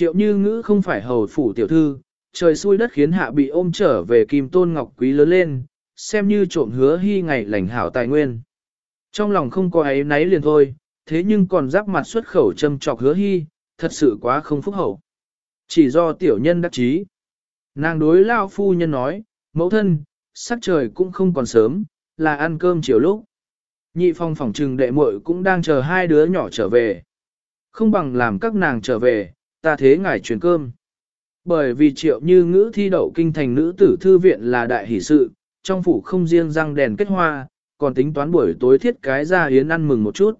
Triệu như ngữ không phải hầu phủ tiểu thư, trời xui đất khiến hạ bị ôm trở về kim tôn ngọc quý lớn lên, xem như trộm hứa hy ngày lành hảo tài nguyên. Trong lòng không có ấy náy liền thôi, thế nhưng còn giáp mặt xuất khẩu châm trọc hứa hy, thật sự quá không phúc hậu. Chỉ do tiểu nhân đắc chí. Nàng đối lao phu nhân nói, mẫu thân, sắc trời cũng không còn sớm, là ăn cơm chiều lúc. Nhị phong phòng trừng đệ muội cũng đang chờ hai đứa nhỏ trở về. Không bằng làm các nàng trở về, ta thế ngài truyền cơm. Bởi vì triệu như ngữ thi đậu kinh thành nữ tử thư viện là đại hỷ sự, trong phủ không riêng răng đèn kết hoa, còn tính toán buổi tối thiết cái ra hiến ăn mừng một chút.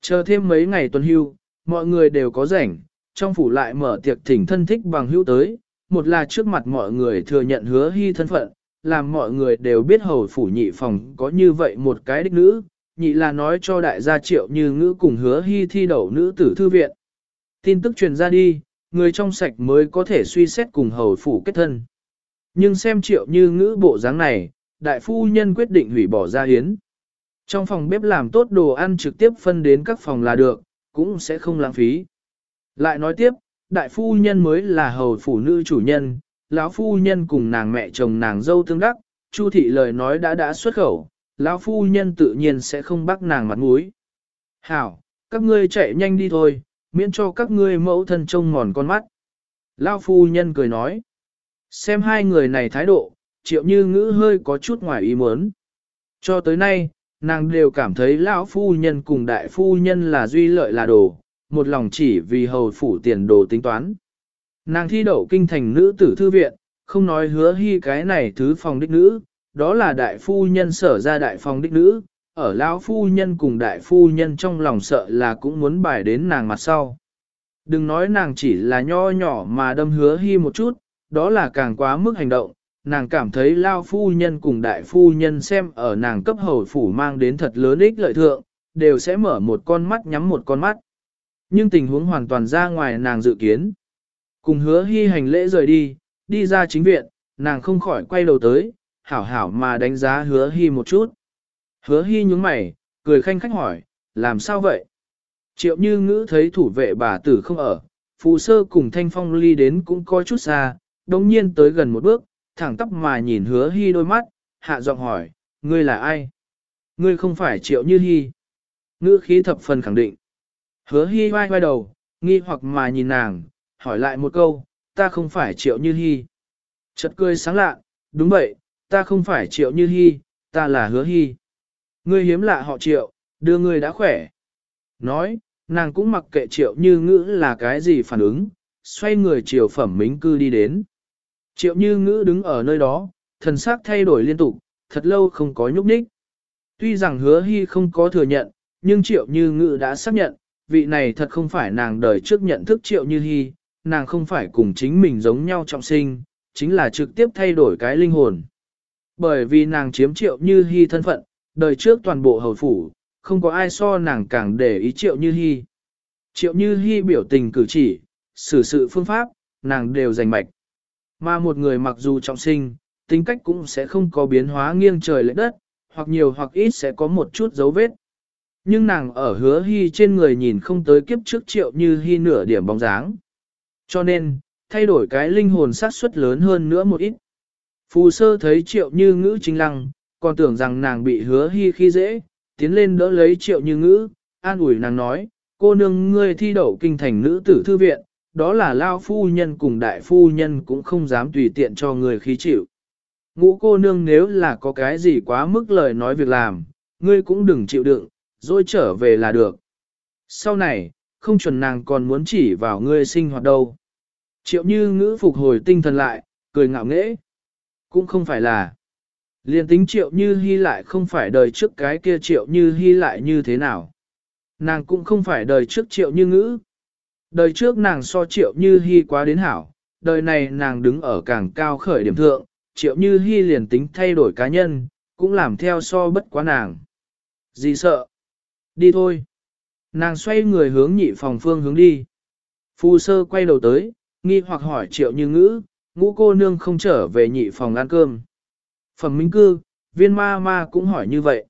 Chờ thêm mấy ngày tuần hưu, mọi người đều có rảnh, trong phủ lại mở tiệc thỉnh thân thích bằng hữu tới, một là trước mặt mọi người thừa nhận hứa hy thân phận, làm mọi người đều biết hầu phủ nhị phòng có như vậy một cái đích nữ, nhị là nói cho đại gia triệu như ngữ cùng hứa hy thi đậu nữ tử thư viện. Tin tức truyền ra đi, người trong sạch mới có thể suy xét cùng hầu phủ kết thân. Nhưng xem triệu như ngữ bộ dáng này, đại phu nhân quyết định hủy bỏ ra hiến. Trong phòng bếp làm tốt đồ ăn trực tiếp phân đến các phòng là được, cũng sẽ không lãng phí. Lại nói tiếp, đại phu nhân mới là hầu phủ nữ chủ nhân, lão phu nhân cùng nàng mẹ chồng nàng dâu tương đắc, Chu thị lời nói đã đã xuất khẩu, lão phu nhân tự nhiên sẽ không bắt nàng mặt mũi. Hảo, các ngươi chạy nhanh đi thôi, miễn cho các ngươi mẫu thân trông ngòn con mắt. Lão phu nhân cười nói, xem hai người này thái độ, triệu như ngữ hơi có chút ngoài ý muốn. Cho tới nay, nàng đều cảm thấy lão phu nhân cùng đại phu nhân là duy lợi là đồ, một lòng chỉ vì hầu phủ tiền đồ tính toán. Nàng thi đậu kinh thành nữ tử thư viện, không nói hứa hy cái này thứ phòng đích nữ, đó là đại phu nhân sở ra đại phòng đích nữ, ở lão phu nhân cùng đại phu nhân trong lòng sợ là cũng muốn bài đến nàng mặt sau. Đừng nói nàng chỉ là nho nhỏ mà đâm hứa hy một chút, đó là càng quá mức hành động, nàng cảm thấy lao phu nhân cùng đại phu nhân xem ở nàng cấp hầu phủ mang đến thật lớn ích lợi thượng, đều sẽ mở một con mắt nhắm một con mắt. Nhưng tình huống hoàn toàn ra ngoài nàng dự kiến. Cùng hứa hy hành lễ rời đi, đi ra chính viện, nàng không khỏi quay đầu tới, hảo hảo mà đánh giá hứa hy một chút. Hứa hy nhúng mày, cười khanh khách hỏi, làm sao vậy? Triệu như ngữ thấy thủ vệ bà tử không ở, phù sơ cùng thanh phong ly đến cũng coi chút xa, đồng nhiên tới gần một bước, thẳng tóc mà nhìn hứa hy đôi mắt, hạ giọng hỏi, ngươi là ai? Ngươi không phải triệu như hy. Ngữ khí thập phần khẳng định. Hứa hy vai vai đầu, nghi hoặc mà nhìn nàng, hỏi lại một câu, ta không phải triệu như hy. Chật cười sáng lạ, đúng vậy, ta không phải triệu như hy, ta là hứa hy. Ngươi hiếm lạ họ triệu, đưa ngươi đã khỏe. Nói, nàng cũng mặc kệ triệu như ngữ là cái gì phản ứng, xoay người chiều phẩm mính cư đi đến. Triệu như ngữ đứng ở nơi đó, thần sắc thay đổi liên tục, thật lâu không có nhúc nhích. Tuy rằng hứa hy không có thừa nhận, nhưng triệu như ngữ đã xác nhận, vị này thật không phải nàng đời trước nhận thức triệu như hy, nàng không phải cùng chính mình giống nhau trọng sinh, chính là trực tiếp thay đổi cái linh hồn. Bởi vì nàng chiếm triệu như hy thân phận, đời trước toàn bộ hầu phủ, không có ai so nàng càng để ý triệu như hy. Triệu như hy biểu tình cử chỉ, xử sự phương pháp, nàng đều giành mạch. Mà một người mặc dù trọng sinh, tính cách cũng sẽ không có biến hóa nghiêng trời lệ đất, hoặc nhiều hoặc ít sẽ có một chút dấu vết. Nhưng nàng ở hứa hy trên người nhìn không tới kiếp trước triệu như hy nửa điểm bóng dáng. Cho nên, thay đổi cái linh hồn sát suất lớn hơn nữa một ít. Phù sơ thấy triệu như ngữ chính lăng, còn tưởng rằng nàng bị hứa hy khi dễ, tiến lên đỡ lấy triệu như ngữ, an ủi nàng nói, cô nương ngươi thi đậu kinh thành nữ tử thư viện, đó là lao phu nhân cùng đại phu nhân cũng không dám tùy tiện cho người khí chịu. Ngũ cô nương nếu là có cái gì quá mức lời nói việc làm, ngươi cũng đừng chịu đựng, rồi trở về là được. Sau này, không chuẩn nàng còn muốn chỉ vào ngươi sinh hoạt đâu. Triệu như ngữ phục hồi tinh thần lại, cười ngạo nghễ. Cũng không phải là. Liên tính triệu như hy lại không phải đời trước cái kia triệu như hy lại như thế nào. Nàng cũng không phải đời trước triệu như ngữ. Đời trước nàng so triệu như hy quá đến hảo, đời này nàng đứng ở càng cao khởi điểm thượng, triệu như hy liền tính thay đổi cá nhân, cũng làm theo so bất quá nàng. Gì sợ? Đi thôi. Nàng xoay người hướng nhị phòng phương hướng đi. Phu sơ quay đầu tới, nghi hoặc hỏi triệu như ngữ, ngũ cô nương không trở về nhị phòng ăn cơm. Phẩm minh cư, viên ma ma cũng hỏi như vậy.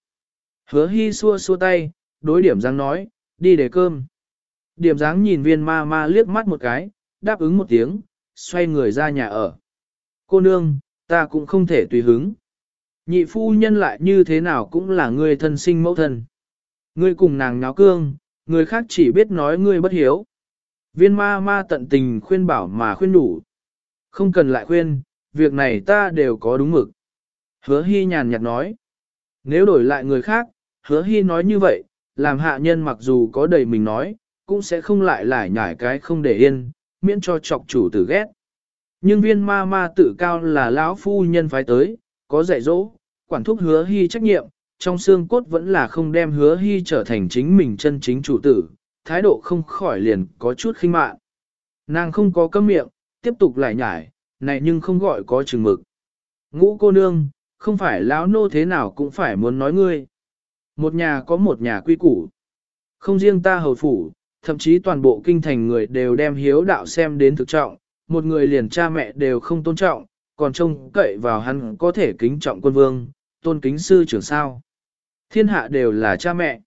Hứa hy xua xua tay, đối điểm dáng nói, đi để cơm. Điểm dáng nhìn viên ma ma liếc mắt một cái, đáp ứng một tiếng, xoay người ra nhà ở. Cô nương, ta cũng không thể tùy hứng. Nhị phu nhân lại như thế nào cũng là người thân sinh mẫu thân. Ngươi cùng nàng náo cương, người khác chỉ biết nói ngươi bất hiếu. Viên ma ma tận tình khuyên bảo mà khuyên đủ. Không cần lại khuyên, việc này ta đều có đúng mực. Hứa hy nhàn nhạt nói. Nếu đổi lại người khác, hứa hy nói như vậy, làm hạ nhân mặc dù có đầy mình nói, cũng sẽ không lại lại nhải cái không để yên, miễn cho chọc chủ tử ghét. Nhưng viên ma ma tự cao là lão phu nhân phái tới, có dạy dỗ, quản thúc hứa hy trách nhiệm, trong xương cốt vẫn là không đem hứa hy trở thành chính mình chân chính chủ tử, thái độ không khỏi liền có chút khinh mạn. Nàng không có cấm miệng, tiếp tục lại nhải, này nhưng không gọi có chừng mực. Ngũ cô nương, không phải lão nô thế nào cũng phải muốn nói ngươi. Một nhà có một nhà quy củ. Không riêng ta hầu phủ, thậm chí toàn bộ kinh thành người đều đem hiếu đạo xem đến thực trọng, một người liền cha mẹ đều không tôn trọng, còn trông cậy vào hắn có thể kính trọng quân vương, tôn kính sư trưởng sao. Thiên hạ đều là cha mẹ.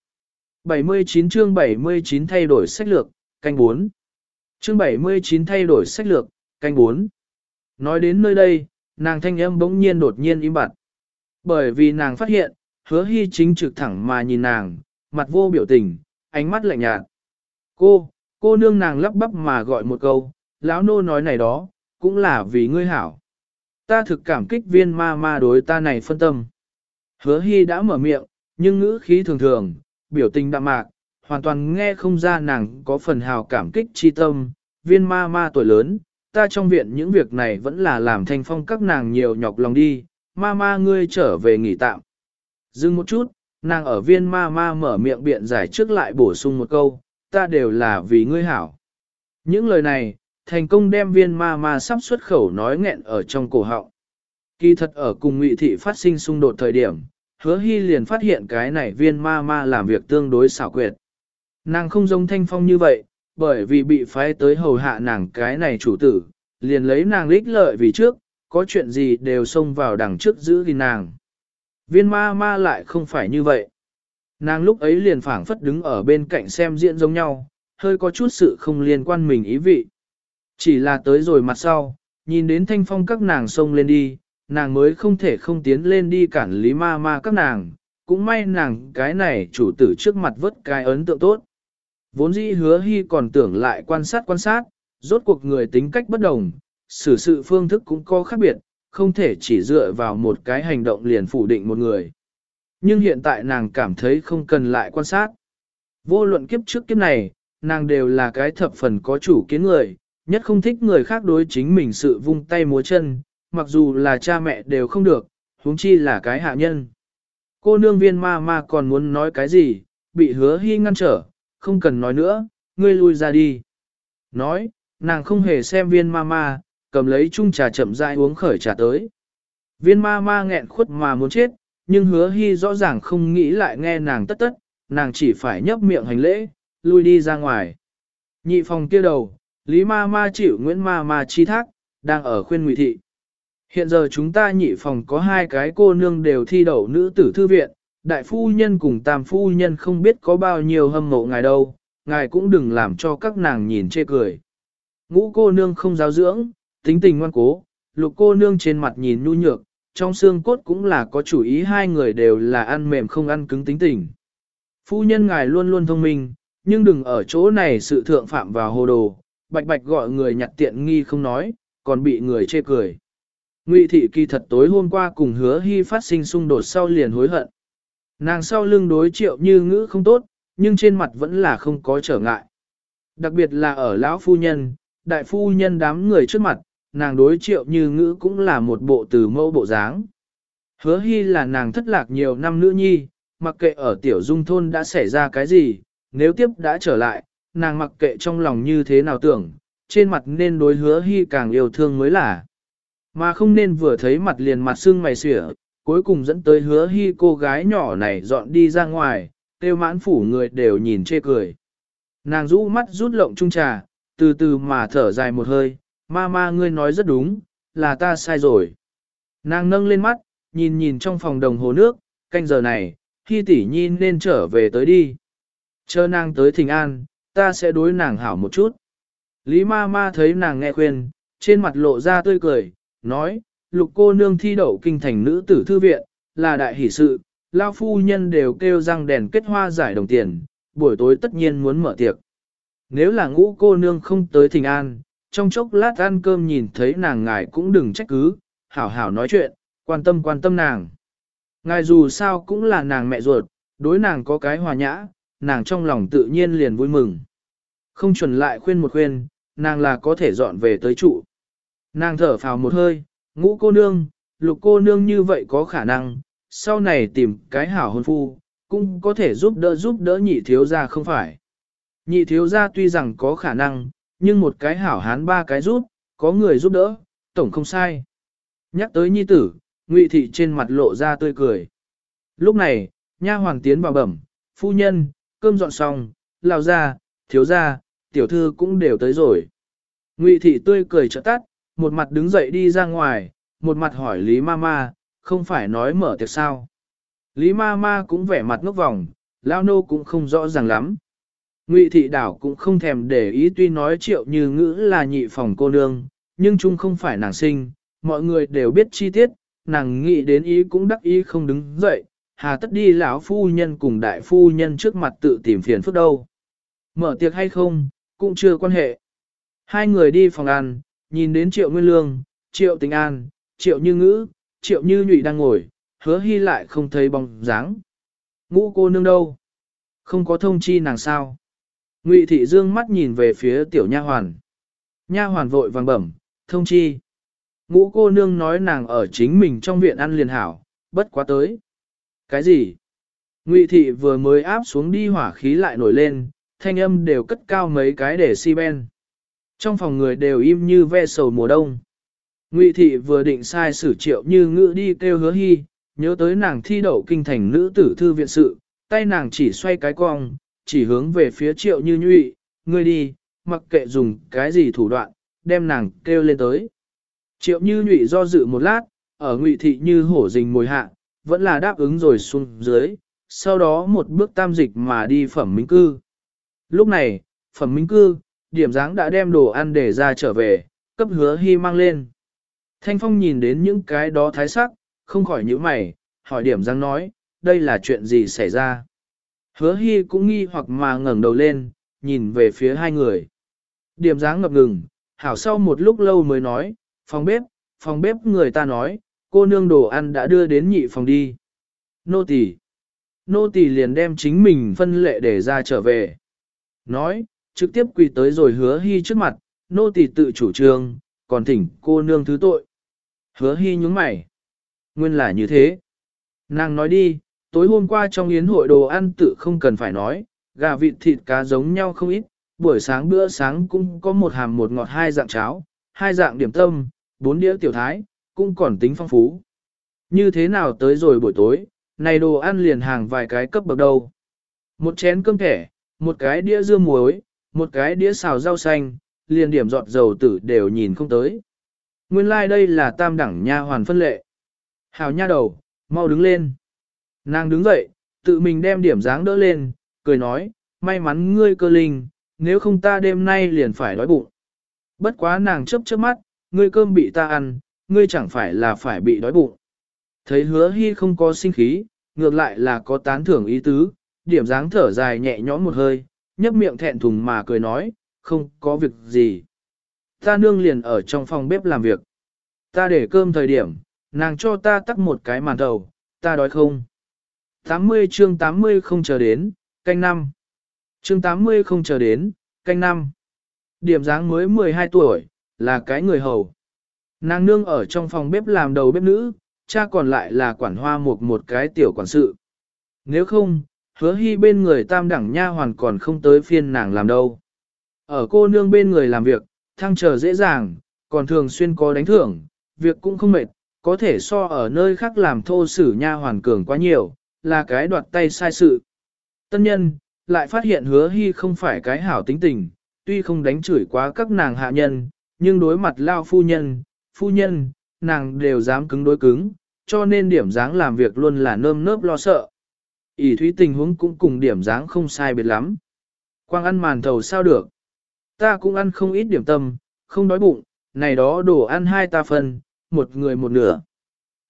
79 chương 79 thay đổi sách lược, canh 4. Chương 79 thay đổi sách lược, canh 4. Nói đến nơi đây, nàng thanh âm bỗng nhiên đột nhiên im bặt. Bởi vì nàng phát hiện, hứa hy chính trực thẳng mà nhìn nàng, mặt vô biểu tình, ánh mắt lạnh nhạt. Cô, cô nương nàng lắp bắp mà gọi một câu, lão nô nói này đó, cũng là vì ngươi hảo. Ta thực cảm kích viên ma ma đối ta này phân tâm. Hứa hy đã mở miệng, nhưng ngữ khí thường thường, biểu tình đạm mạc, hoàn toàn nghe không ra nàng có phần hào cảm kích chi tâm, viên ma ma tuổi lớn, ta trong viện những việc này vẫn là làm thanh phong các nàng nhiều nhọc lòng đi, ma ma ngươi trở về nghỉ tạm. Dừng một chút, nàng ở viên ma ma mở miệng biện giải trước lại bổ sung một câu, ta đều là vì ngươi hảo. Những lời này, thành công đem viên ma ma sắp xuất khẩu nói nghẹn ở trong cổ họng. Kỳ thật ở cùng ngụy thị phát sinh xung đột thời điểm, hứa hy liền phát hiện cái này viên ma ma làm việc tương đối xảo quyệt. Nàng không giống thanh phong như vậy, bởi vì bị phái tới hầu hạ nàng cái này chủ tử, liền lấy nàng lích lợi vì trước, có chuyện gì đều xông vào đằng trước giữ gìn nàng. Viên ma ma lại không phải như vậy. Nàng lúc ấy liền phảng phất đứng ở bên cạnh xem diễn giống nhau, hơi có chút sự không liên quan mình ý vị. Chỉ là tới rồi mặt sau, nhìn đến thanh phong các nàng xông lên đi, nàng mới không thể không tiến lên đi cản lý ma ma các nàng, cũng may nàng cái này chủ tử trước mặt vớt cái ấn tượng tốt. Vốn dĩ hứa hy còn tưởng lại quan sát quan sát, rốt cuộc người tính cách bất đồng, xử sự phương thức cũng có khác biệt, không thể chỉ dựa vào một cái hành động liền phủ định một người. Nhưng hiện tại nàng cảm thấy không cần lại quan sát. Vô luận kiếp trước kiếp này, nàng đều là cái thập phần có chủ kiến người, nhất không thích người khác đối chính mình sự vung tay múa chân, mặc dù là cha mẹ đều không được, huống chi là cái hạ nhân. Cô nương viên ma ma còn muốn nói cái gì, bị hứa hy ngăn trở, không cần nói nữa, ngươi lui ra đi. Nói, nàng không hề xem viên ma ma, cầm lấy chung trà chậm rãi uống khởi trà tới. Viên ma ma nghẹn khuất mà muốn chết, nhưng hứa hy rõ ràng không nghĩ lại nghe nàng tất tất, nàng chỉ phải nhấp miệng hành lễ, lui đi ra ngoài. Nhị phòng kia đầu, Lý ma ma chịu Nguyễn ma ma chi thác, đang ở khuyên ngụy thị. Hiện giờ chúng ta nhị phòng có hai cái cô nương đều thi đậu nữ tử thư viện, đại phu nhân cùng tam phu nhân không biết có bao nhiêu hâm mộ ngài đâu, ngài cũng đừng làm cho các nàng nhìn chê cười. Ngũ cô nương không giáo dưỡng, tính tình ngoan cố, lục cô nương trên mặt nhìn nhu nhược, trong xương cốt cũng là có chủ ý hai người đều là ăn mềm không ăn cứng tính tình. Phu nhân ngài luôn luôn thông minh, nhưng đừng ở chỗ này sự thượng phạm vào hồ đồ, bạch bạch gọi người nhặt tiện nghi không nói, còn bị người chê cười. Ngụy thị kỳ thật tối hôm qua cùng hứa hy phát sinh xung đột sau liền hối hận. Nàng sau lưng đối triệu như ngữ không tốt, nhưng trên mặt vẫn là không có trở ngại. Đặc biệt là ở lão phu nhân, đại phu nhân đám người trước mặt, nàng đối triệu như ngữ cũng là một bộ từ mẫu bộ dáng. Hứa hy là nàng thất lạc nhiều năm nữ nhi, mặc kệ ở tiểu dung thôn đã xảy ra cái gì, nếu tiếp đã trở lại, nàng mặc kệ trong lòng như thế nào tưởng, trên mặt nên đối hứa hy càng yêu thương mới là. Mà không nên vừa thấy mặt liền mặt xương mày xỉa, cuối cùng dẫn tới hứa hy cô gái nhỏ này dọn đi ra ngoài, tiêu mãn phủ người đều nhìn chê cười. Nàng rũ mắt rút lộng trung trà, từ từ mà thở dài một hơi, ma ma ngươi nói rất đúng, là ta sai rồi. Nàng nâng lên mắt, nhìn nhìn trong phòng đồng hồ nước, canh giờ này, khi tỷ nhi nên trở về tới đi. Chờ nàng tới thình an, ta sẽ đối nàng hảo một chút. Lý ma ma thấy nàng nghe khuyên, trên mặt lộ ra tươi cười, nói, lục cô nương thi đậu kinh thành nữ tử thư viện, là đại hỷ sự, lao phu nhân đều kêu răng đèn kết hoa giải đồng tiền, buổi tối tất nhiên muốn mở tiệc. Nếu là ngũ cô nương không tới thình an, trong chốc lát ăn cơm nhìn thấy nàng ngài cũng đừng trách cứ, hảo hảo nói chuyện, quan tâm quan tâm nàng. Ngài dù sao cũng là nàng mẹ ruột, đối nàng có cái hòa nhã, nàng trong lòng tự nhiên liền vui mừng. Không chuẩn lại khuyên một khuyên, nàng là có thể dọn về tới trụ. Nàng thở phào một hơi, ngũ cô nương, lục cô nương như vậy có khả năng, sau này tìm cái hảo hôn phu, cũng có thể giúp đỡ giúp đỡ nhị thiếu gia không phải. Nhị thiếu gia tuy rằng có khả năng, nhưng một cái hảo hán ba cái giúp, có người giúp đỡ, tổng không sai. Nhắc tới nhi tử, ngụy thị trên mặt lộ ra tươi cười. Lúc này, nha hoàng tiến vào bẩm, phu nhân, cơm dọn xong, lao ra, thiếu gia, tiểu thư cũng đều tới rồi. Ngụy thị tươi cười trợ tắt, một mặt đứng dậy đi ra ngoài, một mặt hỏi Lý Mama, không phải nói mở tiệc sao. Lý Mama cũng vẻ mặt ngốc vòng, lao nô cũng không rõ ràng lắm. Ngụy thị đảo cũng không thèm để ý tuy nói triệu như ngữ là nhị phòng cô nương, nhưng chung không phải nàng sinh, mọi người đều biết chi tiết, nàng nghĩ đến ý cũng đắc ý không đứng dậy, hà tất đi lão phu nhân cùng đại phu nhân trước mặt tự tìm phiền phức đâu. Mở tiệc hay không, cũng chưa quan hệ. Hai người đi phòng ăn, nhìn đến triệu nguyên lương, triệu tình an, triệu như ngữ, triệu như nhụy đang ngồi, hứa hy lại không thấy bóng dáng. Ngũ cô nương đâu? Không có thông chi nàng sao? Ngụy thị dương mắt nhìn về phía tiểu nha hoàn. Nha hoàn vội vàng bẩm, thông chi. Ngũ cô nương nói nàng ở chính mình trong viện ăn liền hảo, bất quá tới. Cái gì? Ngụy thị vừa mới áp xuống đi hỏa khí lại nổi lên, thanh âm đều cất cao mấy cái để si ben. Trong phòng người đều im như ve sầu mùa đông. Ngụy thị vừa định sai sử triệu như ngữ đi kêu hứa hy, nhớ tới nàng thi đậu kinh thành nữ tử thư viện sự, tay nàng chỉ xoay cái cong, chỉ hướng về phía triệu như nhụy, ngươi đi, mặc kệ dùng cái gì thủ đoạn, đem nàng kêu lên tới. Triệu như nhụy do dự một lát, ở ngụy thị như hổ rình mồi hạ, vẫn là đáp ứng rồi xuống dưới, sau đó một bước tam dịch mà đi phẩm minh cư. Lúc này, phẩm minh cư, điểm dáng đã đem đồ ăn để ra trở về, cấp hứa hy mang lên. Thanh Phong nhìn đến những cái đó thái sắc, không khỏi nhíu mày, hỏi điểm dáng nói, đây là chuyện gì xảy ra. Hứa hy cũng nghi hoặc mà ngẩng đầu lên, nhìn về phía hai người. Điểm dáng ngập ngừng, hảo sau một lúc lâu mới nói, phòng bếp, phòng bếp người ta nói, cô nương đồ ăn đã đưa đến nhị phòng đi. Nô tỳ, Nô tỳ liền đem chính mình phân lệ để ra trở về. Nói, trực tiếp quỳ tới rồi hứa hy trước mặt, nô tỳ tự chủ trương, còn thỉnh cô nương thứ tội. Hứa hy nhúng mày. Nguyên là như thế. Nàng nói đi, tối hôm qua trong yến hội đồ ăn tự không cần phải nói, gà vịt thịt cá giống nhau không ít, buổi sáng bữa sáng cũng có một hàm một ngọt hai dạng cháo, hai dạng điểm tâm, bốn đĩa tiểu thái, cũng còn tính phong phú. Như thế nào tới rồi buổi tối, này đồ ăn liền hàng vài cái cấp bậc đầu, Một chén cơm thẻ, một cái đĩa dưa muối, một cái đĩa xào rau xanh, liền điểm giọt dầu tử đều nhìn không tới. Nguyên lai like đây là tam đẳng nha hoàn phân lệ. Hào nha đầu, mau đứng lên. Nàng đứng dậy, tự mình đem điểm dáng đỡ lên, cười nói, may mắn ngươi cơ linh, nếu không ta đêm nay liền phải đói bụng. Bất quá nàng chấp chớp mắt, ngươi cơm bị ta ăn, ngươi chẳng phải là phải bị đói bụng. Thấy hứa hy không có sinh khí, ngược lại là có tán thưởng ý tứ, điểm dáng thở dài nhẹ nhõm một hơi, nhấp miệng thẹn thùng mà cười nói, không có việc gì. Ta nương liền ở trong phòng bếp làm việc. Ta để cơm thời điểm, nàng cho ta tắt một cái màn đầu, ta đói không. 80 chương 80 không chờ đến, canh năm. Chương 80 không chờ đến, canh năm. Điểm dáng mới 12 tuổi, là cái người hầu. Nàng nương ở trong phòng bếp làm đầu bếp nữ, cha còn lại là quản hoa một một cái tiểu quản sự. Nếu không, hứa hy bên người tam đẳng nha hoàn còn không tới phiên nàng làm đâu. Ở cô nương bên người làm việc, thăng chờ dễ dàng, còn thường xuyên có đánh thưởng, việc cũng không mệt, có thể so ở nơi khác làm thô sử nha hoàn cường quá nhiều, là cái đoạt tay sai sự. Tân nhân, lại phát hiện hứa hy không phải cái hảo tính tình, tuy không đánh chửi quá các nàng hạ nhân, nhưng đối mặt lao phu nhân, phu nhân, nàng đều dám cứng đối cứng, cho nên điểm dáng làm việc luôn là nơm nớp lo sợ. ỉ thúy tình huống cũng cùng điểm dáng không sai biệt lắm. Quang ăn màn thầu sao được. Ta cũng ăn không ít điểm tâm, không đói bụng, này đó đồ ăn hai ta phân, một người một nửa.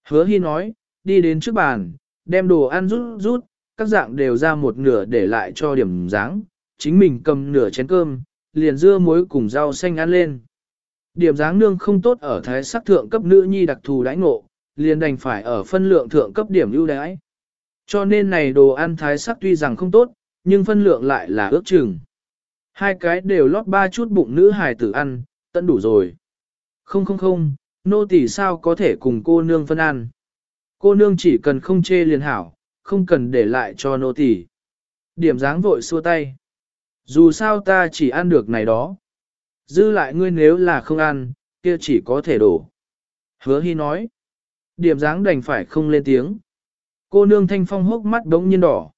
Hứa Hy nói, đi đến trước bàn, đem đồ ăn rút rút, các dạng đều ra một nửa để lại cho điểm dáng, chính mình cầm nửa chén cơm, liền dưa muối cùng rau xanh ăn lên. Điểm dáng nương không tốt ở thái sắc thượng cấp nữ nhi đặc thù đãi ngộ, liền đành phải ở phân lượng thượng cấp điểm ưu đãi. Cho nên này đồ ăn thái sắc tuy rằng không tốt, nhưng phân lượng lại là ước chừng. Hai cái đều lót ba chút bụng nữ hài tử ăn, tận đủ rồi. Không không không, nô tỳ sao có thể cùng cô nương phân ăn. Cô nương chỉ cần không chê liền hảo, không cần để lại cho nô tỳ. Điểm dáng vội xua tay. Dù sao ta chỉ ăn được này đó. Dư lại ngươi nếu là không ăn, kia chỉ có thể đổ. Hứa hy nói. Điểm dáng đành phải không lên tiếng. Cô nương thanh phong hốc mắt đống nhiên đỏ.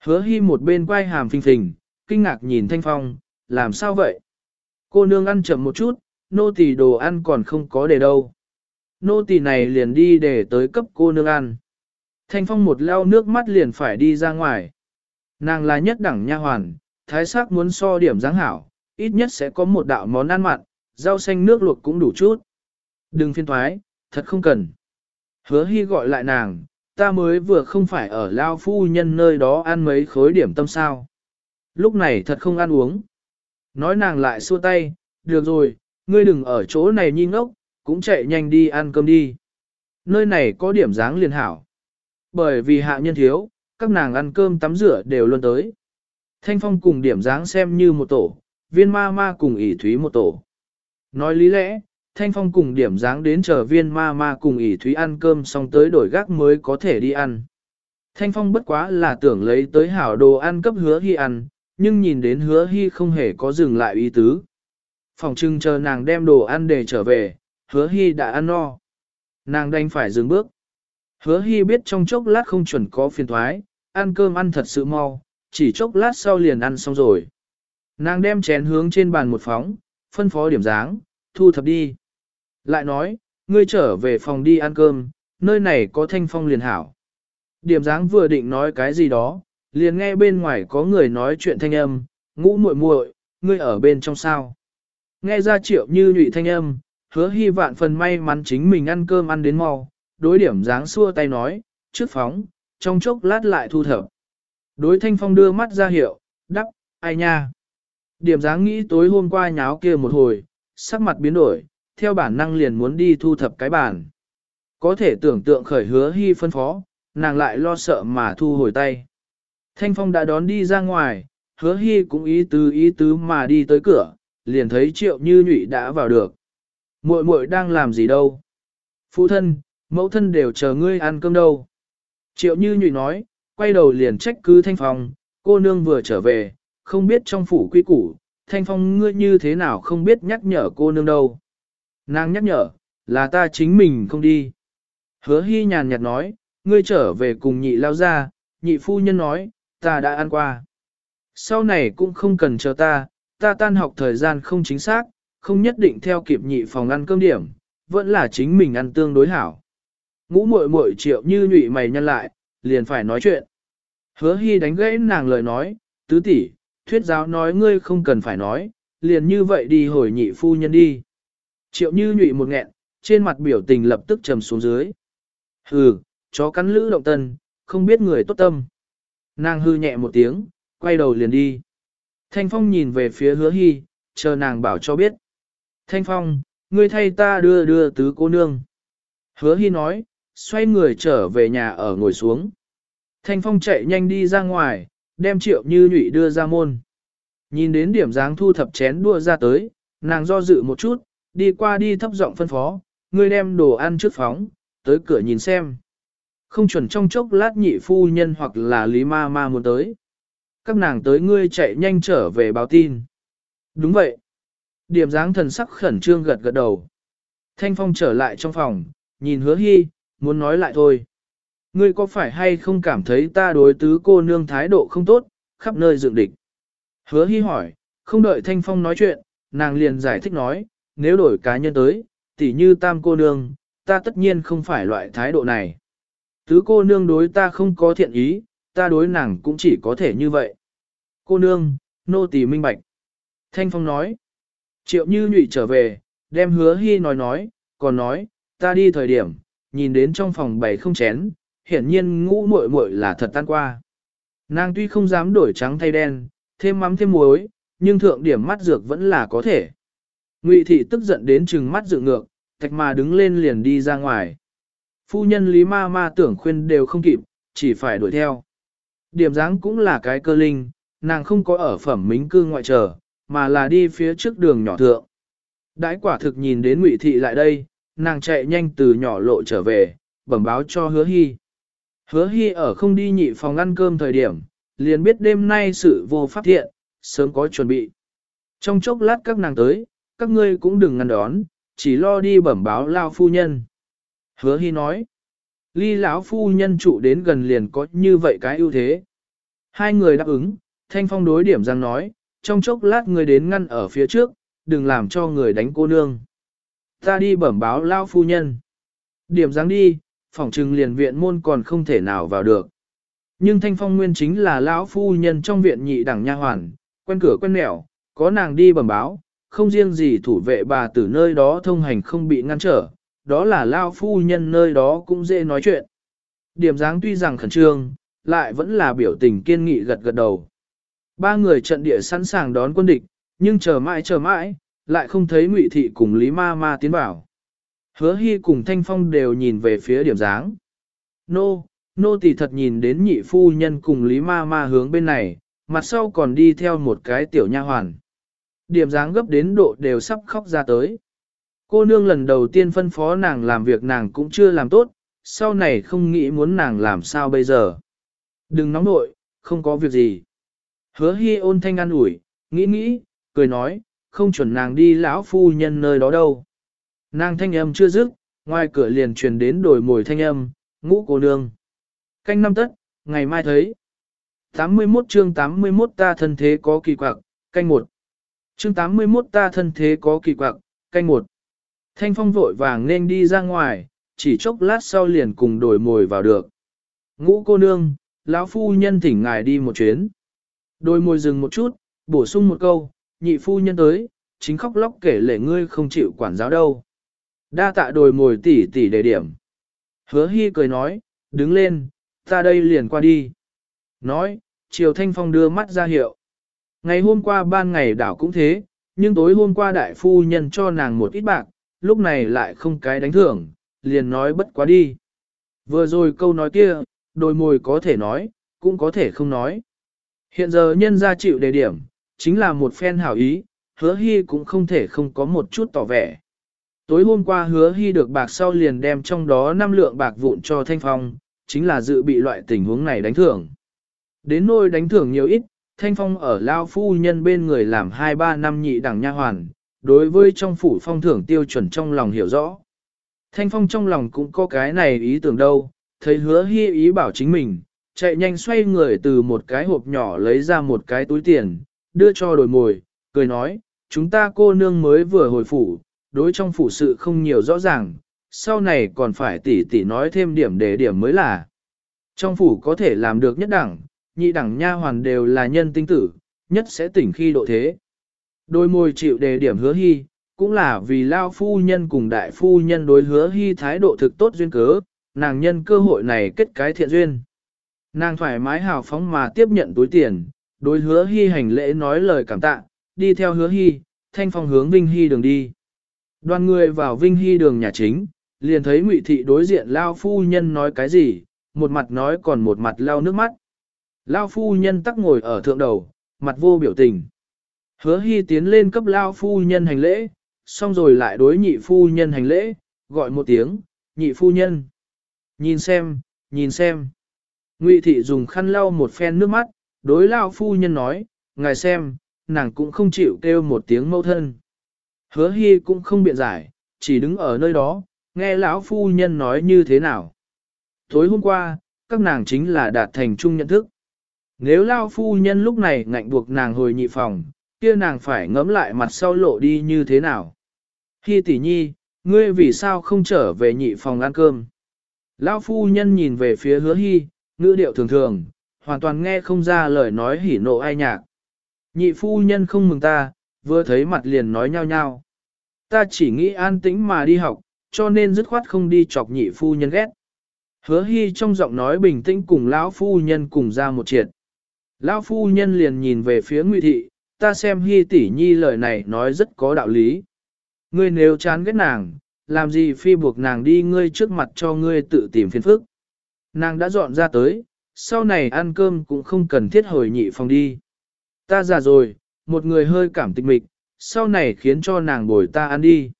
Hứa hy một bên quay hàm phình phình, kinh ngạc nhìn thanh phong, làm sao vậy? Cô nương ăn chậm một chút, nô tỳ đồ ăn còn không có để đâu. Nô tỳ này liền đi để tới cấp cô nương ăn. Thanh phong một leo nước mắt liền phải đi ra ngoài. Nàng là nhất đẳng nha hoàn, thái sắc muốn so điểm dáng hảo, ít nhất sẽ có một đạo món ăn mặn, rau xanh nước luộc cũng đủ chút. Đừng phiên thoái, thật không cần. Hứa hy gọi lại nàng, ta mới vừa không phải ở lao phu nhân nơi đó ăn mấy khối điểm tâm sao. Lúc này thật không ăn uống. Nói nàng lại xua tay, được rồi, ngươi đừng ở chỗ này nhi ngốc, cũng chạy nhanh đi ăn cơm đi. Nơi này có điểm dáng liền hảo. Bởi vì hạ nhân thiếu, các nàng ăn cơm tắm rửa đều luôn tới. Thanh phong cùng điểm dáng xem như một tổ, viên ma ma cùng ỷ thúy một tổ. Nói lý lẽ, thanh phong cùng điểm dáng đến chờ viên ma ma cùng ỷ thúy ăn cơm xong tới đổi gác mới có thể đi ăn. Thanh phong bất quá là tưởng lấy tới hảo đồ ăn cấp hứa hy ăn, nhưng nhìn đến hứa hy không hề có dừng lại ý tứ. Phòng trưng chờ nàng đem đồ ăn để trở về, hứa hy đã ăn no. Nàng đành phải dừng bước. Hứa hy biết trong chốc lát không chuẩn có phiền thoái, ăn cơm ăn thật sự mau, chỉ chốc lát sau liền ăn xong rồi. Nàng đem chén hướng trên bàn một phóng, phân phó điểm dáng, thu thập đi. Lại nói, ngươi trở về phòng đi ăn cơm, nơi này có thanh phong liền hảo. Điểm dáng vừa định nói cái gì đó, liền nghe bên ngoài có người nói chuyện thanh âm, ngũ muội muội, ngươi ở bên trong sao. Nghe ra triệu như nhụy thanh âm, hứa hy vạn phần may mắn chính mình ăn cơm ăn đến mau, đối điểm dáng xua tay nói, trước phóng, trong chốc lát lại thu thập. Đối thanh phong đưa mắt ra hiệu, đắp, ai nha. Điểm dáng nghĩ tối hôm qua nháo kia một hồi, sắc mặt biến đổi, theo bản năng liền muốn đi thu thập cái bản. Có thể tưởng tượng khởi hứa hy phân phó, nàng lại lo sợ mà thu hồi tay. Thanh phong đã đón đi ra ngoài, hứa hy cũng ý tứ ý tứ mà đi tới cửa, liền thấy triệu như nhụy đã vào được muội muội đang làm gì đâu? Phụ thân, mẫu thân đều chờ ngươi ăn cơm đâu. Triệu như nhụy nói, quay đầu liền trách cứ thanh phong, cô nương vừa trở về, không biết trong phủ quy củ, thanh phong ngươi như thế nào không biết nhắc nhở cô nương đâu. Nàng nhắc nhở, là ta chính mình không đi. Hứa hy nhàn nhạt nói, ngươi trở về cùng nhị lao ra, nhị phu nhân nói, ta đã ăn qua. Sau này cũng không cần chờ ta, ta tan học thời gian không chính xác, không nhất định theo kịp nhị phòng ăn cơm điểm, vẫn là chính mình ăn tương đối hảo. Ngũ muội muội triệu như nhụy mày nhăn lại, liền phải nói chuyện. Hứa hy đánh gãy nàng lời nói, tứ tỷ, thuyết giáo nói ngươi không cần phải nói, liền như vậy đi hồi nhị phu nhân đi. Triệu như nhụy một nghẹn, trên mặt biểu tình lập tức trầm xuống dưới. Hừ, chó cắn lữ động tân, không biết người tốt tâm. Nàng hư nhẹ một tiếng, quay đầu liền đi. Thanh Phong nhìn về phía hứa hy, chờ nàng bảo cho biết. Thanh Phong, ngươi thay ta đưa đưa tứ cô nương. Hứa hy nói, xoay người trở về nhà ở ngồi xuống. Thanh Phong chạy nhanh đi ra ngoài, đem triệu như nhụy đưa ra môn. Nhìn đến điểm dáng thu thập chén đua ra tới, nàng do dự một chút, đi qua đi thấp giọng phân phó, ngươi đem đồ ăn trước phóng, tới cửa nhìn xem. Không chuẩn trong chốc lát nhị phu nhân hoặc là lý ma ma muốn tới. Các nàng tới ngươi chạy nhanh trở về báo tin. Đúng vậy. Điểm dáng thần sắc khẩn trương gật gật đầu. Thanh Phong trở lại trong phòng, nhìn hứa hy, muốn nói lại thôi. Ngươi có phải hay không cảm thấy ta đối tứ cô nương thái độ không tốt, khắp nơi dựng địch? Hứa hy hỏi, không đợi Thanh Phong nói chuyện, nàng liền giải thích nói, nếu đổi cá nhân tới, tỉ như tam cô nương, ta tất nhiên không phải loại thái độ này. Tứ cô nương đối ta không có thiện ý, ta đối nàng cũng chỉ có thể như vậy. Cô nương, nô tỳ minh bạch. Thanh Phong nói. Triệu như nhụy trở về, đem hứa hy nói nói, còn nói, ta đi thời điểm, nhìn đến trong phòng bày không chén, hiển nhiên ngũ muội muội là thật tan qua. Nàng tuy không dám đổi trắng thay đen, thêm mắm thêm muối, nhưng thượng điểm mắt dược vẫn là có thể. Ngụy thị tức giận đến chừng mắt dự ngược, thạch mà đứng lên liền đi ra ngoài. Phu nhân Lý Ma Ma tưởng khuyên đều không kịp, chỉ phải đuổi theo. Điểm dáng cũng là cái cơ linh, nàng không có ở phẩm mính cư ngoại trở, mà là đi phía trước đường nhỏ thượng. Đãi quả thực nhìn đến Ngụy thị lại đây, nàng chạy nhanh từ nhỏ lộ trở về, bẩm báo cho hứa hy. Hứa hy ở không đi nhị phòng ăn cơm thời điểm, liền biết đêm nay sự vô pháp thiện, sớm có chuẩn bị. Trong chốc lát các nàng tới, các ngươi cũng đừng ngăn đón, chỉ lo đi bẩm báo lao phu nhân. Hứa hy nói, ly lão phu nhân trụ đến gần liền có như vậy cái ưu thế. Hai người đáp ứng, thanh phong đối điểm rằng nói, trong chốc lát người đến ngăn ở phía trước, đừng làm cho người đánh cô nương. Ta đi bẩm báo lao phu nhân. Điểm dáng đi, phòng trừng liền viện môn còn không thể nào vào được. Nhưng thanh phong nguyên chính là lão phu nhân trong viện nhị đẳng nha hoàn, quen cửa quen nẻo, có nàng đi bẩm báo, không riêng gì thủ vệ bà từ nơi đó thông hành không bị ngăn trở, đó là lao phu nhân nơi đó cũng dễ nói chuyện. Điểm dáng tuy rằng khẩn trương, lại vẫn là biểu tình kiên nghị gật gật đầu. Ba người trận địa sẵn sàng đón quân địch, nhưng chờ mãi chờ mãi, lại không thấy Ngụy Thị cùng Lý Ma Ma tiến vào. Hứa Hy cùng Thanh Phong đều nhìn về phía điểm dáng. Nô, nô tỳ thật nhìn đến nhị phu nhân cùng Lý Ma Ma hướng bên này, mặt sau còn đi theo một cái tiểu nha hoàn. Điểm dáng gấp đến độ đều sắp khóc ra tới. Cô nương lần đầu tiên phân phó nàng làm việc nàng cũng chưa làm tốt, sau này không nghĩ muốn nàng làm sao bây giờ. Đừng nóng nội, không có việc gì. Hứa hy ôn thanh an ủi, nghĩ nghĩ, cười nói, không chuẩn nàng đi lão phu nhân nơi đó đâu. Nàng thanh âm chưa dứt, ngoài cửa liền truyền đến đổi mồi thanh âm, ngũ cô nương. Canh năm tất, ngày mai thấy. 81 chương 81 ta thân thế có kỳ quặc, canh một. Chương 81 ta thân thế có kỳ quặc, canh một. Thanh phong vội vàng nên đi ra ngoài, chỉ chốc lát sau liền cùng đổi mồi vào được. Ngũ cô nương, lão phu nhân thỉnh ngài đi một chuyến. Đôi môi dừng một chút, bổ sung một câu, nhị phu nhân tới, chính khóc lóc kể lệ ngươi không chịu quản giáo đâu. Đa tạ đồi mồi tỉ tỉ đề điểm. Hứa hy cười nói, đứng lên, ta đây liền qua đi. Nói, Triều Thanh Phong đưa mắt ra hiệu. Ngày hôm qua ban ngày đảo cũng thế, nhưng tối hôm qua đại phu nhân cho nàng một ít bạc, lúc này lại không cái đánh thưởng, liền nói bất quá đi. Vừa rồi câu nói kia, đôi mồi có thể nói, cũng có thể không nói. Hiện giờ nhân gia chịu đề điểm, chính là một phen hảo ý, hứa hy cũng không thể không có một chút tỏ vẻ. Tối hôm qua hứa hy được bạc sau liền đem trong đó 5 lượng bạc vụn cho Thanh Phong, chính là dự bị loại tình huống này đánh thưởng. Đến nôi đánh thưởng nhiều ít, Thanh Phong ở Lao Phu Nhân bên người làm 2-3 năm nhị đẳng nha hoàn, đối với trong phủ phong thưởng tiêu chuẩn trong lòng hiểu rõ. Thanh Phong trong lòng cũng có cái này ý tưởng đâu, thấy hứa hy ý bảo chính mình, chạy nhanh xoay người từ một cái hộp nhỏ lấy ra một cái túi tiền, đưa cho đổi mồi, cười nói, chúng ta cô nương mới vừa hồi phủ, đối trong phủ sự không nhiều rõ ràng, sau này còn phải tỉ tỉ nói thêm điểm để điểm mới là. Trong phủ có thể làm được nhất đẳng, nhị đẳng nha hoàn đều là nhân tinh tử, nhất sẽ tỉnh khi độ thế. Đôi môi chịu đề điểm hứa hy, cũng là vì lao phu nhân cùng đại phu nhân đối hứa hy thái độ thực tốt duyên cớ, nàng nhân cơ hội này kết cái thiện duyên. Nàng thoải mái hào phóng mà tiếp nhận túi tiền, đối hứa hy hành lễ nói lời cảm tạ, đi theo hứa hy, thanh phong hướng Vinh Hy đường đi. Đoàn người vào Vinh Hy đường nhà chính, liền thấy ngụy thị đối diện Lao phu nhân nói cái gì, một mặt nói còn một mặt lao nước mắt. Lao phu nhân tắc ngồi ở thượng đầu, mặt vô biểu tình. Hứa hy tiến lên cấp Lao phu nhân hành lễ, xong rồi lại đối nhị phu nhân hành lễ, gọi một tiếng, nhị phu nhân. Nhìn xem, nhìn xem. Ngụy thị dùng khăn lau một phen nước mắt, đối lao phu nhân nói, ngài xem, nàng cũng không chịu kêu một tiếng mâu thân. Hứa hy cũng không biện giải, chỉ đứng ở nơi đó, nghe lão phu nhân nói như thế nào. Tối hôm qua, các nàng chính là đạt thành chung nhận thức. Nếu lao phu nhân lúc này ngạnh buộc nàng hồi nhị phòng, kia nàng phải ngẫm lại mặt sau lộ đi như thế nào. Hi tỷ nhi, ngươi vì sao không trở về nhị phòng ăn cơm? Lão phu nhân nhìn về phía hứa hy, ngữ điệu thường thường, hoàn toàn nghe không ra lời nói hỉ nộ ai nhạc. Nhị phu nhân không mừng ta, vừa thấy mặt liền nói nhau nhau. Ta chỉ nghĩ an tĩnh mà đi học, cho nên dứt khoát không đi chọc nhị phu nhân ghét. Hứa hy trong giọng nói bình tĩnh cùng lão phu nhân cùng ra một triệt. Lão phu nhân liền nhìn về phía ngụy thị, ta xem hy tỷ nhi lời này nói rất có đạo lý. Ngươi nếu chán ghét nàng, làm gì phi buộc nàng đi ngươi trước mặt cho ngươi tự tìm phiền phức. Nàng đã dọn ra tới, sau này ăn cơm cũng không cần thiết hồi nhị phòng đi. Ta già rồi, một người hơi cảm tịch mịch, sau này khiến cho nàng bồi ta ăn đi.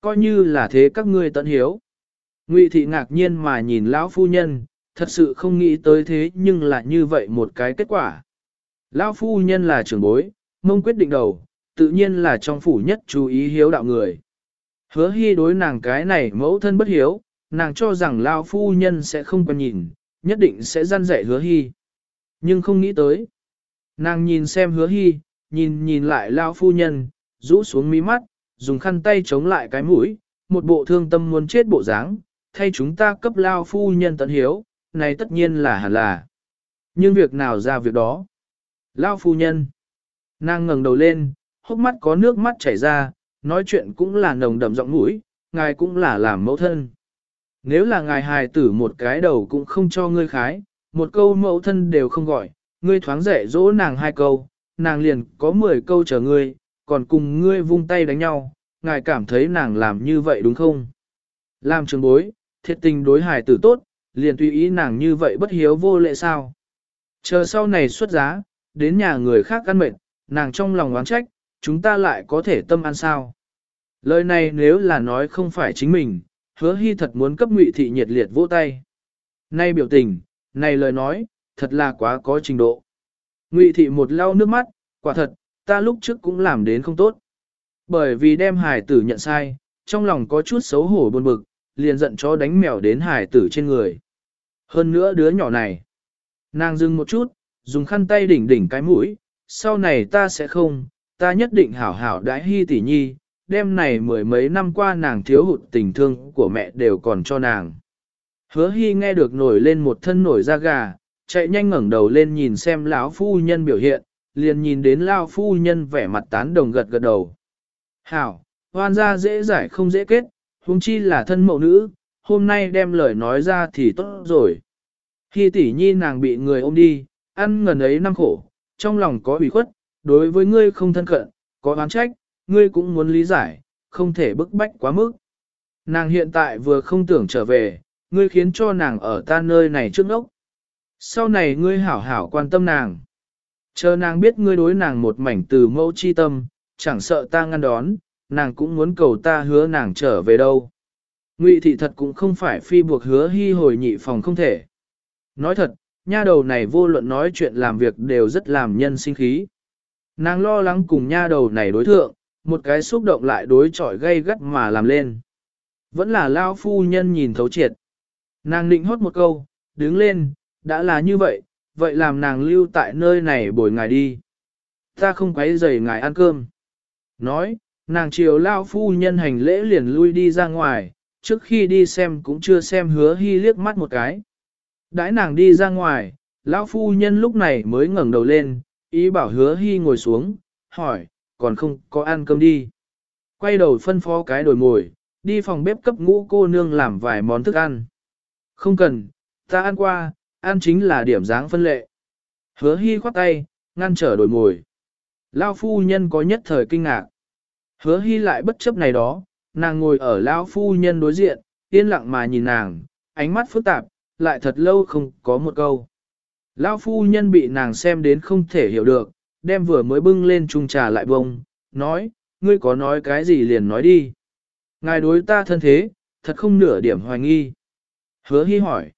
Coi như là thế các ngươi tận hiếu. Ngụy thị ngạc nhiên mà nhìn lão phu nhân, thật sự không nghĩ tới thế nhưng là như vậy một cái kết quả. Lão phu nhân là trưởng bối, mông quyết định đầu, tự nhiên là trong phủ nhất chú ý hiếu đạo người. Hứa hy đối nàng cái này mẫu thân bất hiếu, nàng cho rằng lao phu nhân sẽ không còn nhìn, nhất định sẽ gian dạy hứa hy. Nhưng không nghĩ tới. Nàng nhìn xem hứa hy, nhìn nhìn lại lao phu nhân, rũ xuống mí mắt, dùng khăn tay chống lại cái mũi, một bộ thương tâm muốn chết bộ dáng, thay chúng ta cấp lao phu nhân tận hiếu, này tất nhiên là hẳn là. Nhưng việc nào ra việc đó? Lao phu nhân. Nàng ngẩng đầu lên, hốc mắt có nước mắt chảy ra, nói chuyện cũng là nồng đậm giọng mũi, ngài cũng là làm mẫu thân. Nếu là ngài hài tử một cái đầu cũng không cho ngươi khái, một câu mẫu thân đều không gọi, ngươi thoáng dạy dỗ nàng hai câu, nàng liền có mười câu chờ ngươi, còn cùng ngươi vung tay đánh nhau, ngài cảm thấy nàng làm như vậy đúng không? Làm trường bối, thiệt tình đối hài tử tốt, liền tùy ý nàng như vậy bất hiếu vô lệ sao. Chờ sau này xuất giá, đến nhà người khác ăn mệt, nàng trong lòng oán trách, chúng ta lại có thể tâm ăn sao. Lời này nếu là nói không phải chính mình, hứa hy thật muốn cấp ngụy thị nhiệt liệt vỗ tay. Nay biểu tình, này lời nói, thật là quá có trình độ. Ngụy thị một lau nước mắt, quả thật, ta lúc trước cũng làm đến không tốt. Bởi vì đem Hải tử nhận sai, trong lòng có chút xấu hổ buồn bực, liền giận cho đánh mèo đến Hải tử trên người. Hơn nữa đứa nhỏ này. Nàng dừng một chút, dùng khăn tay đỉnh đỉnh cái mũi, sau này ta sẽ không, ta nhất định hảo hảo đãi hy tỷ nhi, đêm này mười mấy năm qua nàng thiếu hụt tình thương của mẹ đều còn cho nàng. Hứa hy nghe được nổi lên một thân nổi da gà, chạy nhanh ngẩng đầu lên nhìn xem lão phu nhân biểu hiện, liền nhìn đến lão phu nhân vẻ mặt tán đồng gật gật đầu. Hảo, hoan ra dễ giải không dễ kết, huống chi là thân mẫu nữ, hôm nay đem lời nói ra thì tốt rồi. Khi tỷ nhi nàng bị người ôm đi, ăn ngần ấy năm khổ, trong lòng có ủy khuất, đối với ngươi không thân cận, có oán trách, ngươi cũng muốn lý giải, không thể bức bách quá mức. Nàng hiện tại vừa không tưởng trở về, ngươi khiến cho nàng ở ta nơi này trước ốc. Sau này ngươi hảo hảo quan tâm nàng. Chờ nàng biết ngươi đối nàng một mảnh từ mẫu chi tâm, chẳng sợ ta ngăn đón, nàng cũng muốn cầu ta hứa nàng trở về đâu. Ngụy thị thật cũng không phải phi buộc hứa hy hồi nhị phòng không thể. Nói thật, nha đầu này vô luận nói chuyện làm việc đều rất làm nhân sinh khí. Nàng lo lắng cùng nha đầu này đối thượng, một cái xúc động lại đối chọi gây gắt mà làm lên. Vẫn là lao phu nhân nhìn thấu triệt. Nàng định hót một câu, đứng lên, đã là như vậy, vậy làm nàng lưu tại nơi này bồi ngài đi. Ta không quấy rầy ngài ăn cơm. Nói, nàng chiều lao phu nhân hành lễ liền lui đi ra ngoài, trước khi đi xem cũng chưa xem hứa hy liếc mắt một cái. Đãi nàng đi ra ngoài, lão phu nhân lúc này mới ngẩng đầu lên, ý bảo hứa hy ngồi xuống, hỏi, còn không có ăn cơm đi. Quay đầu phân phó cái đồi mồi, đi phòng bếp cấp ngũ cô nương làm vài món thức ăn. Không cần, ta ăn qua, ăn chính là điểm dáng phân lệ. Hứa hy khoát tay, ngăn trở đồi mồi. Lao phu nhân có nhất thời kinh ngạc. Hứa hy lại bất chấp này đó, nàng ngồi ở lão phu nhân đối diện, yên lặng mà nhìn nàng, ánh mắt phức tạp, lại thật lâu không có một câu. Lão phu nhân bị nàng xem đến không thể hiểu được, đem vừa mới bưng lên chung trà lại bông, nói, ngươi có nói cái gì liền nói đi. Ngài đối ta thân thế, thật không nửa điểm hoài nghi. Hứa hy hỏi,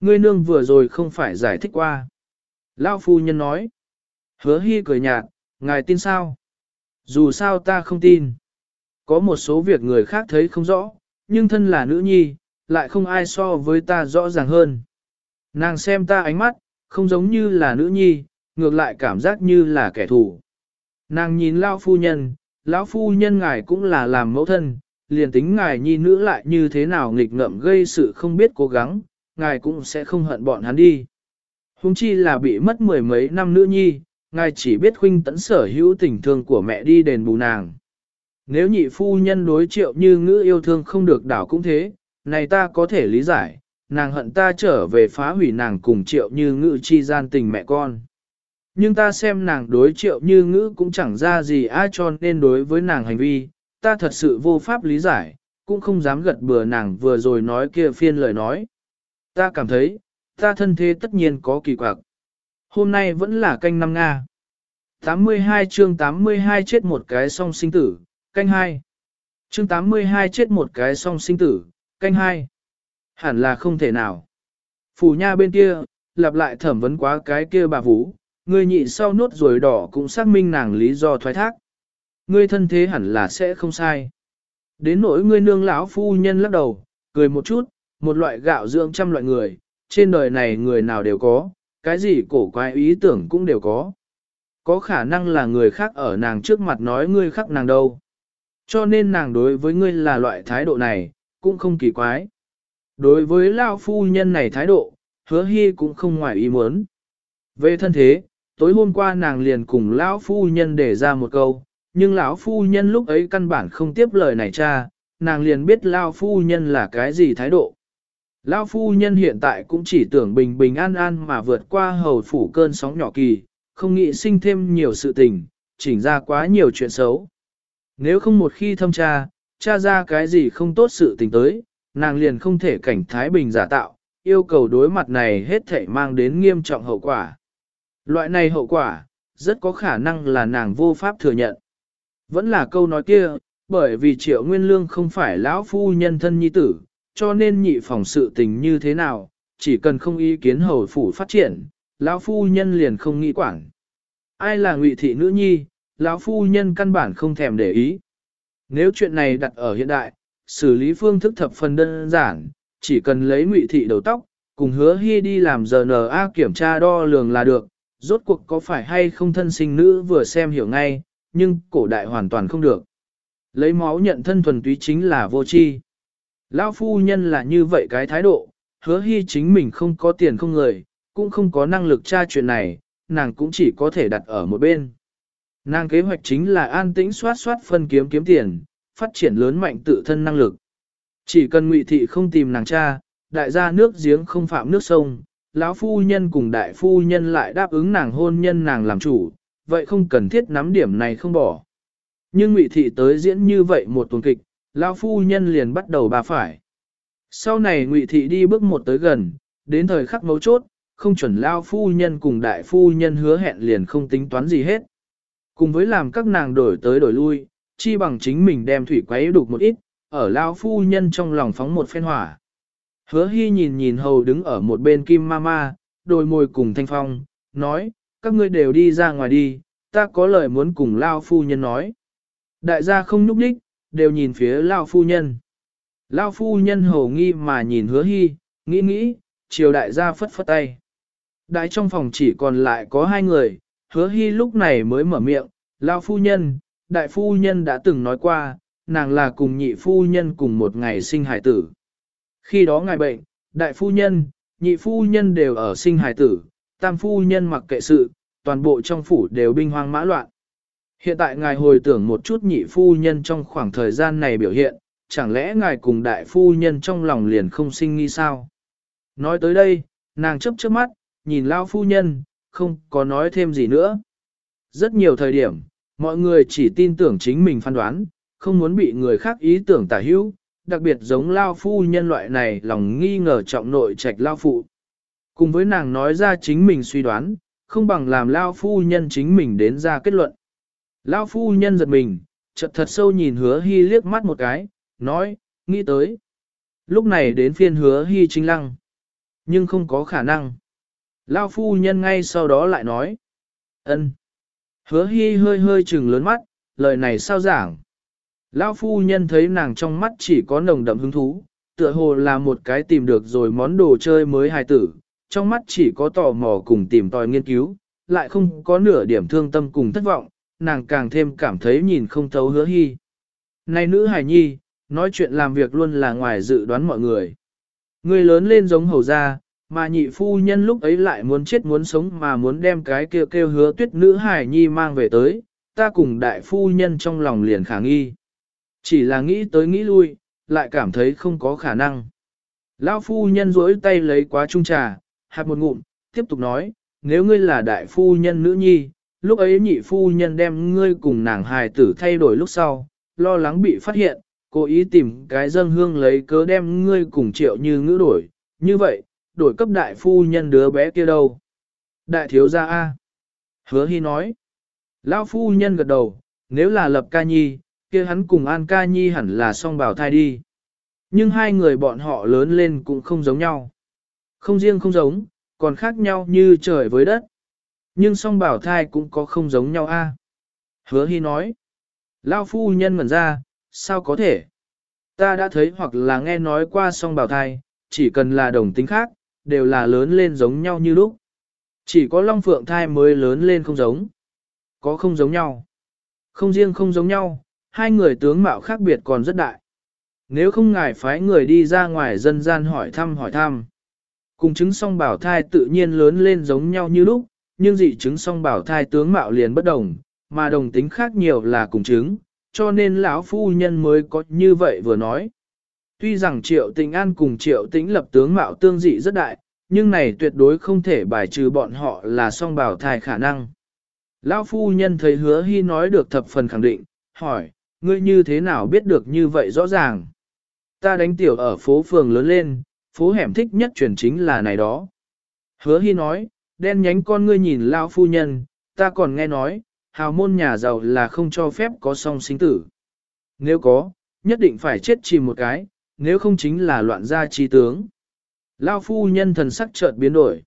ngươi nương vừa rồi không phải giải thích qua. Lão phu nhân nói, hứa hy cười nhạt, ngài tin sao? Dù sao ta không tin. Có một số việc người khác thấy không rõ, nhưng thân là nữ nhi, lại không ai so với ta rõ ràng hơn. Nàng xem ta ánh mắt, không giống như là nữ nhi, ngược lại cảm giác như là kẻ thù. Nàng nhìn lão phu nhân, lão phu nhân ngài cũng là làm mẫu thân, liền tính ngài nhi nữ lại như thế nào nghịch ngợm gây sự không biết cố gắng, ngài cũng sẽ không hận bọn hắn đi. Hùng chi là bị mất mười mấy năm nữ nhi, ngài chỉ biết khuynh tấn sở hữu tình thương của mẹ đi đền bù nàng. Nếu nhị phu nhân đối triệu như ngữ yêu thương không được đảo cũng thế, này ta có thể lý giải, nàng hận ta trở về phá hủy nàng cùng triệu như ngữ chi gian tình mẹ con. Nhưng ta xem nàng đối triệu như ngữ cũng chẳng ra gì ai cho nên đối với nàng hành vi, ta thật sự vô pháp lý giải, cũng không dám gật bừa nàng vừa rồi nói kia phiên lời nói. Ta cảm thấy, ta thân thế tất nhiên có kỳ quặc. Hôm nay vẫn là canh năm Nga. 82 chương 82 chết một cái song sinh tử, canh hai. Chương 82 chết một cái song sinh tử, canh hai. Hẳn là không thể nào. Phủ nha bên kia, lặp lại thẩm vấn quá cái kia bà Vũ, người nhị sau nốt rồi đỏ cũng xác minh nàng lý do thoái thác. Ngươi thân thế hẳn là sẽ không sai. Đến nỗi ngươi nương lão phu nhân lắc đầu, cười một chút, một loại gạo dưỡng trăm loại người, trên đời này người nào đều có, cái gì cổ quái ý tưởng cũng đều có. Có khả năng là người khác ở nàng trước mặt nói ngươi khác nàng đâu. Cho nên nàng đối với ngươi là loại thái độ này, cũng không kỳ quái. Đối với lão phu nhân này thái độ, hứa hy cũng không ngoài ý muốn. Về thân thế, tối hôm qua nàng liền cùng lão phu nhân để ra một câu, nhưng lão phu nhân lúc ấy căn bản không tiếp lời này cha, nàng liền biết lão phu nhân là cái gì thái độ. Lão phu nhân hiện tại cũng chỉ tưởng bình bình an an mà vượt qua hầu phủ cơn sóng nhỏ kỳ, không nghĩ sinh thêm nhiều sự tình, chỉnh ra quá nhiều chuyện xấu. Nếu không một khi thâm tra, tra ra cái gì không tốt sự tình tới, nàng liền không thể cảnh thái bình giả tạo, yêu cầu đối mặt này hết thảy mang đến nghiêm trọng hậu quả. Loại này hậu quả, rất có khả năng là nàng vô pháp thừa nhận. Vẫn là câu nói kia, bởi vì triệu nguyên lương không phải lão phu nhân thân nhi tử, cho nên nhị phòng sự tình như thế nào, chỉ cần không ý kiến hầu phủ phát triển, lão phu nhân liền không nghĩ quản. Ai là ngụy thị nữ nhi, lão phu nhân căn bản không thèm để ý. Nếu chuyện này đặt ở hiện đại, xử lý phương thức thập phần đơn giản, chỉ cần lấy ngụy thị đầu tóc, cùng hứa hy đi làm giờ GNA kiểm tra đo lường là được, rốt cuộc có phải hay không thân sinh nữ vừa xem hiểu ngay, nhưng cổ đại hoàn toàn không được. Lấy máu nhận thân thuần túy chính là vô tri. Lão phu nhân là như vậy cái thái độ, hứa hy chính mình không có tiền không người, cũng không có năng lực tra chuyện này, nàng cũng chỉ có thể đặt ở một bên. Nàng kế hoạch chính là an tĩnh soát soát phân kiếm kiếm tiền, phát triển lớn mạnh tự thân năng lực. Chỉ cần ngụy thị không tìm nàng cha, đại gia nước giếng không phạm nước sông, lão phu nhân cùng đại phu nhân lại đáp ứng nàng hôn nhân nàng làm chủ, vậy không cần thiết nắm điểm này không bỏ. Nhưng ngụy thị tới diễn như vậy một tuần kịch, lão phu nhân liền bắt đầu bà phải. Sau này ngụy thị đi bước một tới gần, đến thời khắc mấu chốt, không chuẩn lao phu nhân cùng đại phu nhân hứa hẹn liền không tính toán gì hết. Cùng với làm các nàng đổi tới đổi lui, chi bằng chính mình đem thủy quấy đục một ít, ở lao phu nhân trong lòng phóng một phen hỏa. Hứa hy nhìn nhìn hầu đứng ở một bên kim ma ma, đôi môi cùng thanh phong, nói, các ngươi đều đi ra ngoài đi, ta có lời muốn cùng lao phu nhân nói. Đại gia không nhúc đích, đều nhìn phía lao phu nhân. Lao phu nhân hầu nghi mà nhìn hứa hy, nghĩ nghĩ, chiều đại gia phất phất tay. Đại trong phòng chỉ còn lại có hai người, hứa hy lúc này mới mở miệng, lao phu nhân, đại phu nhân đã từng nói qua, nàng là cùng nhị phu nhân cùng một ngày sinh hải tử. Khi đó ngài bệnh, đại phu nhân, nhị phu nhân đều ở sinh hải tử, tam phu nhân mặc kệ sự, toàn bộ trong phủ đều binh hoang mã loạn. Hiện tại ngài hồi tưởng một chút nhị phu nhân trong khoảng thời gian này biểu hiện, chẳng lẽ ngài cùng đại phu nhân trong lòng liền không sinh nghi sao? Nói tới đây, nàng chấp trước mắt, nhìn lao phu nhân, không có nói thêm gì nữa. Rất nhiều thời điểm, mọi người chỉ tin tưởng chính mình phán đoán, không muốn bị người khác ý tưởng tả hữu, đặc biệt giống lao phu nhân loại này lòng nghi ngờ trọng nội trạch lao phụ. Cùng với nàng nói ra chính mình suy đoán, không bằng làm lao phu nhân chính mình đến ra kết luận. Lao phu nhân giật mình, chợt thật sâu nhìn hứa hy liếc mắt một cái, nói, nghĩ tới. Lúc này đến phiên hứa hy chính lăng. Nhưng không có khả năng. Lao phu nhân ngay sau đó lại nói. ân. Hứa hy hơi hơi chừng lớn mắt, lời này sao giảng. Lão phu nhân thấy nàng trong mắt chỉ có nồng đậm hứng thú, tựa hồ là một cái tìm được rồi món đồ chơi mới hài tử, trong mắt chỉ có tò mò cùng tìm tòi nghiên cứu, lại không có nửa điểm thương tâm cùng thất vọng, nàng càng thêm cảm thấy nhìn không thấu hứa hy. Này nữ hài nhi, nói chuyện làm việc luôn là ngoài dự đoán mọi người. Người lớn lên giống hầu gia, mà nhị phu nhân lúc ấy lại muốn chết muốn sống mà muốn đem cái kêu kêu hứa tuyết nữ hải nhi mang về tới, ta cùng đại phu nhân trong lòng liền khả nghi. Chỉ là nghĩ tới nghĩ lui, lại cảm thấy không có khả năng. Lão phu nhân rỗi tay lấy quá chung trà, hạt một ngụm, tiếp tục nói, nếu ngươi là đại phu nhân nữ nhi, lúc ấy nhị phu nhân đem ngươi cùng nàng hài tử thay đổi lúc sau, lo lắng bị phát hiện, cố ý tìm cái dân hương lấy cớ đem ngươi cùng triệu như ngữ đổi, như vậy, đổi cấp đại phu nhân đứa bé kia đâu. Đại thiếu gia A. Hứa hy nói. Lão phu nhân gật đầu, nếu là lập ca nhi, kia hắn cùng an ca nhi hẳn là song bào thai đi. Nhưng hai người bọn họ lớn lên cũng không giống nhau. Không riêng không giống, còn khác nhau như trời với đất. Nhưng song bảo thai cũng có không giống nhau a. Hứa hy nói. Lao phu nhân ngẩn ra, sao có thể? Ta đã thấy hoặc là nghe nói qua song bảo thai, chỉ cần là đồng tính khác, đều là lớn lên giống nhau như lúc. Chỉ có long phượng thai mới lớn lên không giống. Có không giống nhau. Không riêng không giống nhau, hai người tướng mạo khác biệt còn rất đại. Nếu không ngài phái người đi ra ngoài dân gian hỏi thăm hỏi thăm. Cùng chứng song bảo thai tự nhiên lớn lên giống nhau như lúc, nhưng dị chứng song bảo thai tướng mạo liền bất đồng, mà đồng tính khác nhiều là cùng chứng, cho nên lão phu nhân mới có như vậy vừa nói. Tuy rằng triệu tình an cùng triệu tĩnh lập tướng mạo tương dị rất đại, nhưng này tuyệt đối không thể bài trừ bọn họ là song bảo thai khả năng. Lão phu nhân thấy hứa hy nói được thập phần khẳng định, hỏi, ngươi như thế nào biết được như vậy rõ ràng? Ta đánh tiểu ở phố phường lớn lên, phố hẻm thích nhất truyền chính là này đó. Hứa hy nói, đen nhánh con ngươi nhìn lão phu nhân, ta còn nghe nói, hào môn nhà giàu là không cho phép có song sinh tử. Nếu có, nhất định phải chết chìm một cái, nếu không chính là loạn gia trí tướng. Lao phu nhân thần sắc chợt biến đổi.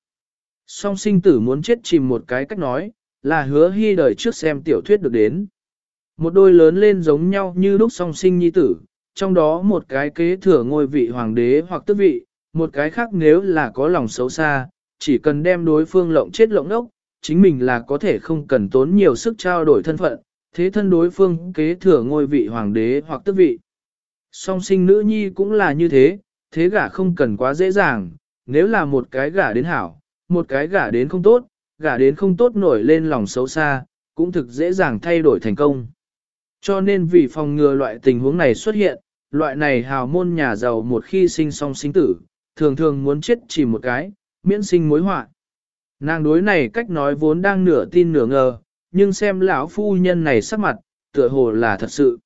Song sinh tử muốn chết chìm một cái cách nói, là hứa hy đời trước xem tiểu thuyết được đến. Một đôi lớn lên giống nhau như lúc song sinh nhi tử, trong đó một cái kế thừa ngôi vị hoàng đế hoặc tước vị, một cái khác nếu là có lòng xấu xa, chỉ cần đem đối phương lộng chết lộng ốc, chính mình là có thể không cần tốn nhiều sức trao đổi thân phận, thế thân đối phương kế thừa ngôi vị hoàng đế hoặc tước vị. Song sinh nữ nhi cũng là như thế, thế gả không cần quá dễ dàng, nếu là một cái gả đến hảo, một cái gả đến không tốt, gả đến không tốt nổi lên lòng xấu xa, cũng thực dễ dàng thay đổi thành công. Cho nên vì phòng ngừa loại tình huống này xuất hiện, loại này hào môn nhà giàu một khi sinh song sinh tử, thường thường muốn chết chỉ một cái, miễn sinh mối họa. Nàng đối này cách nói vốn đang nửa tin nửa ngờ, nhưng xem lão phu nhân này sắc mặt, tựa hồ là thật sự.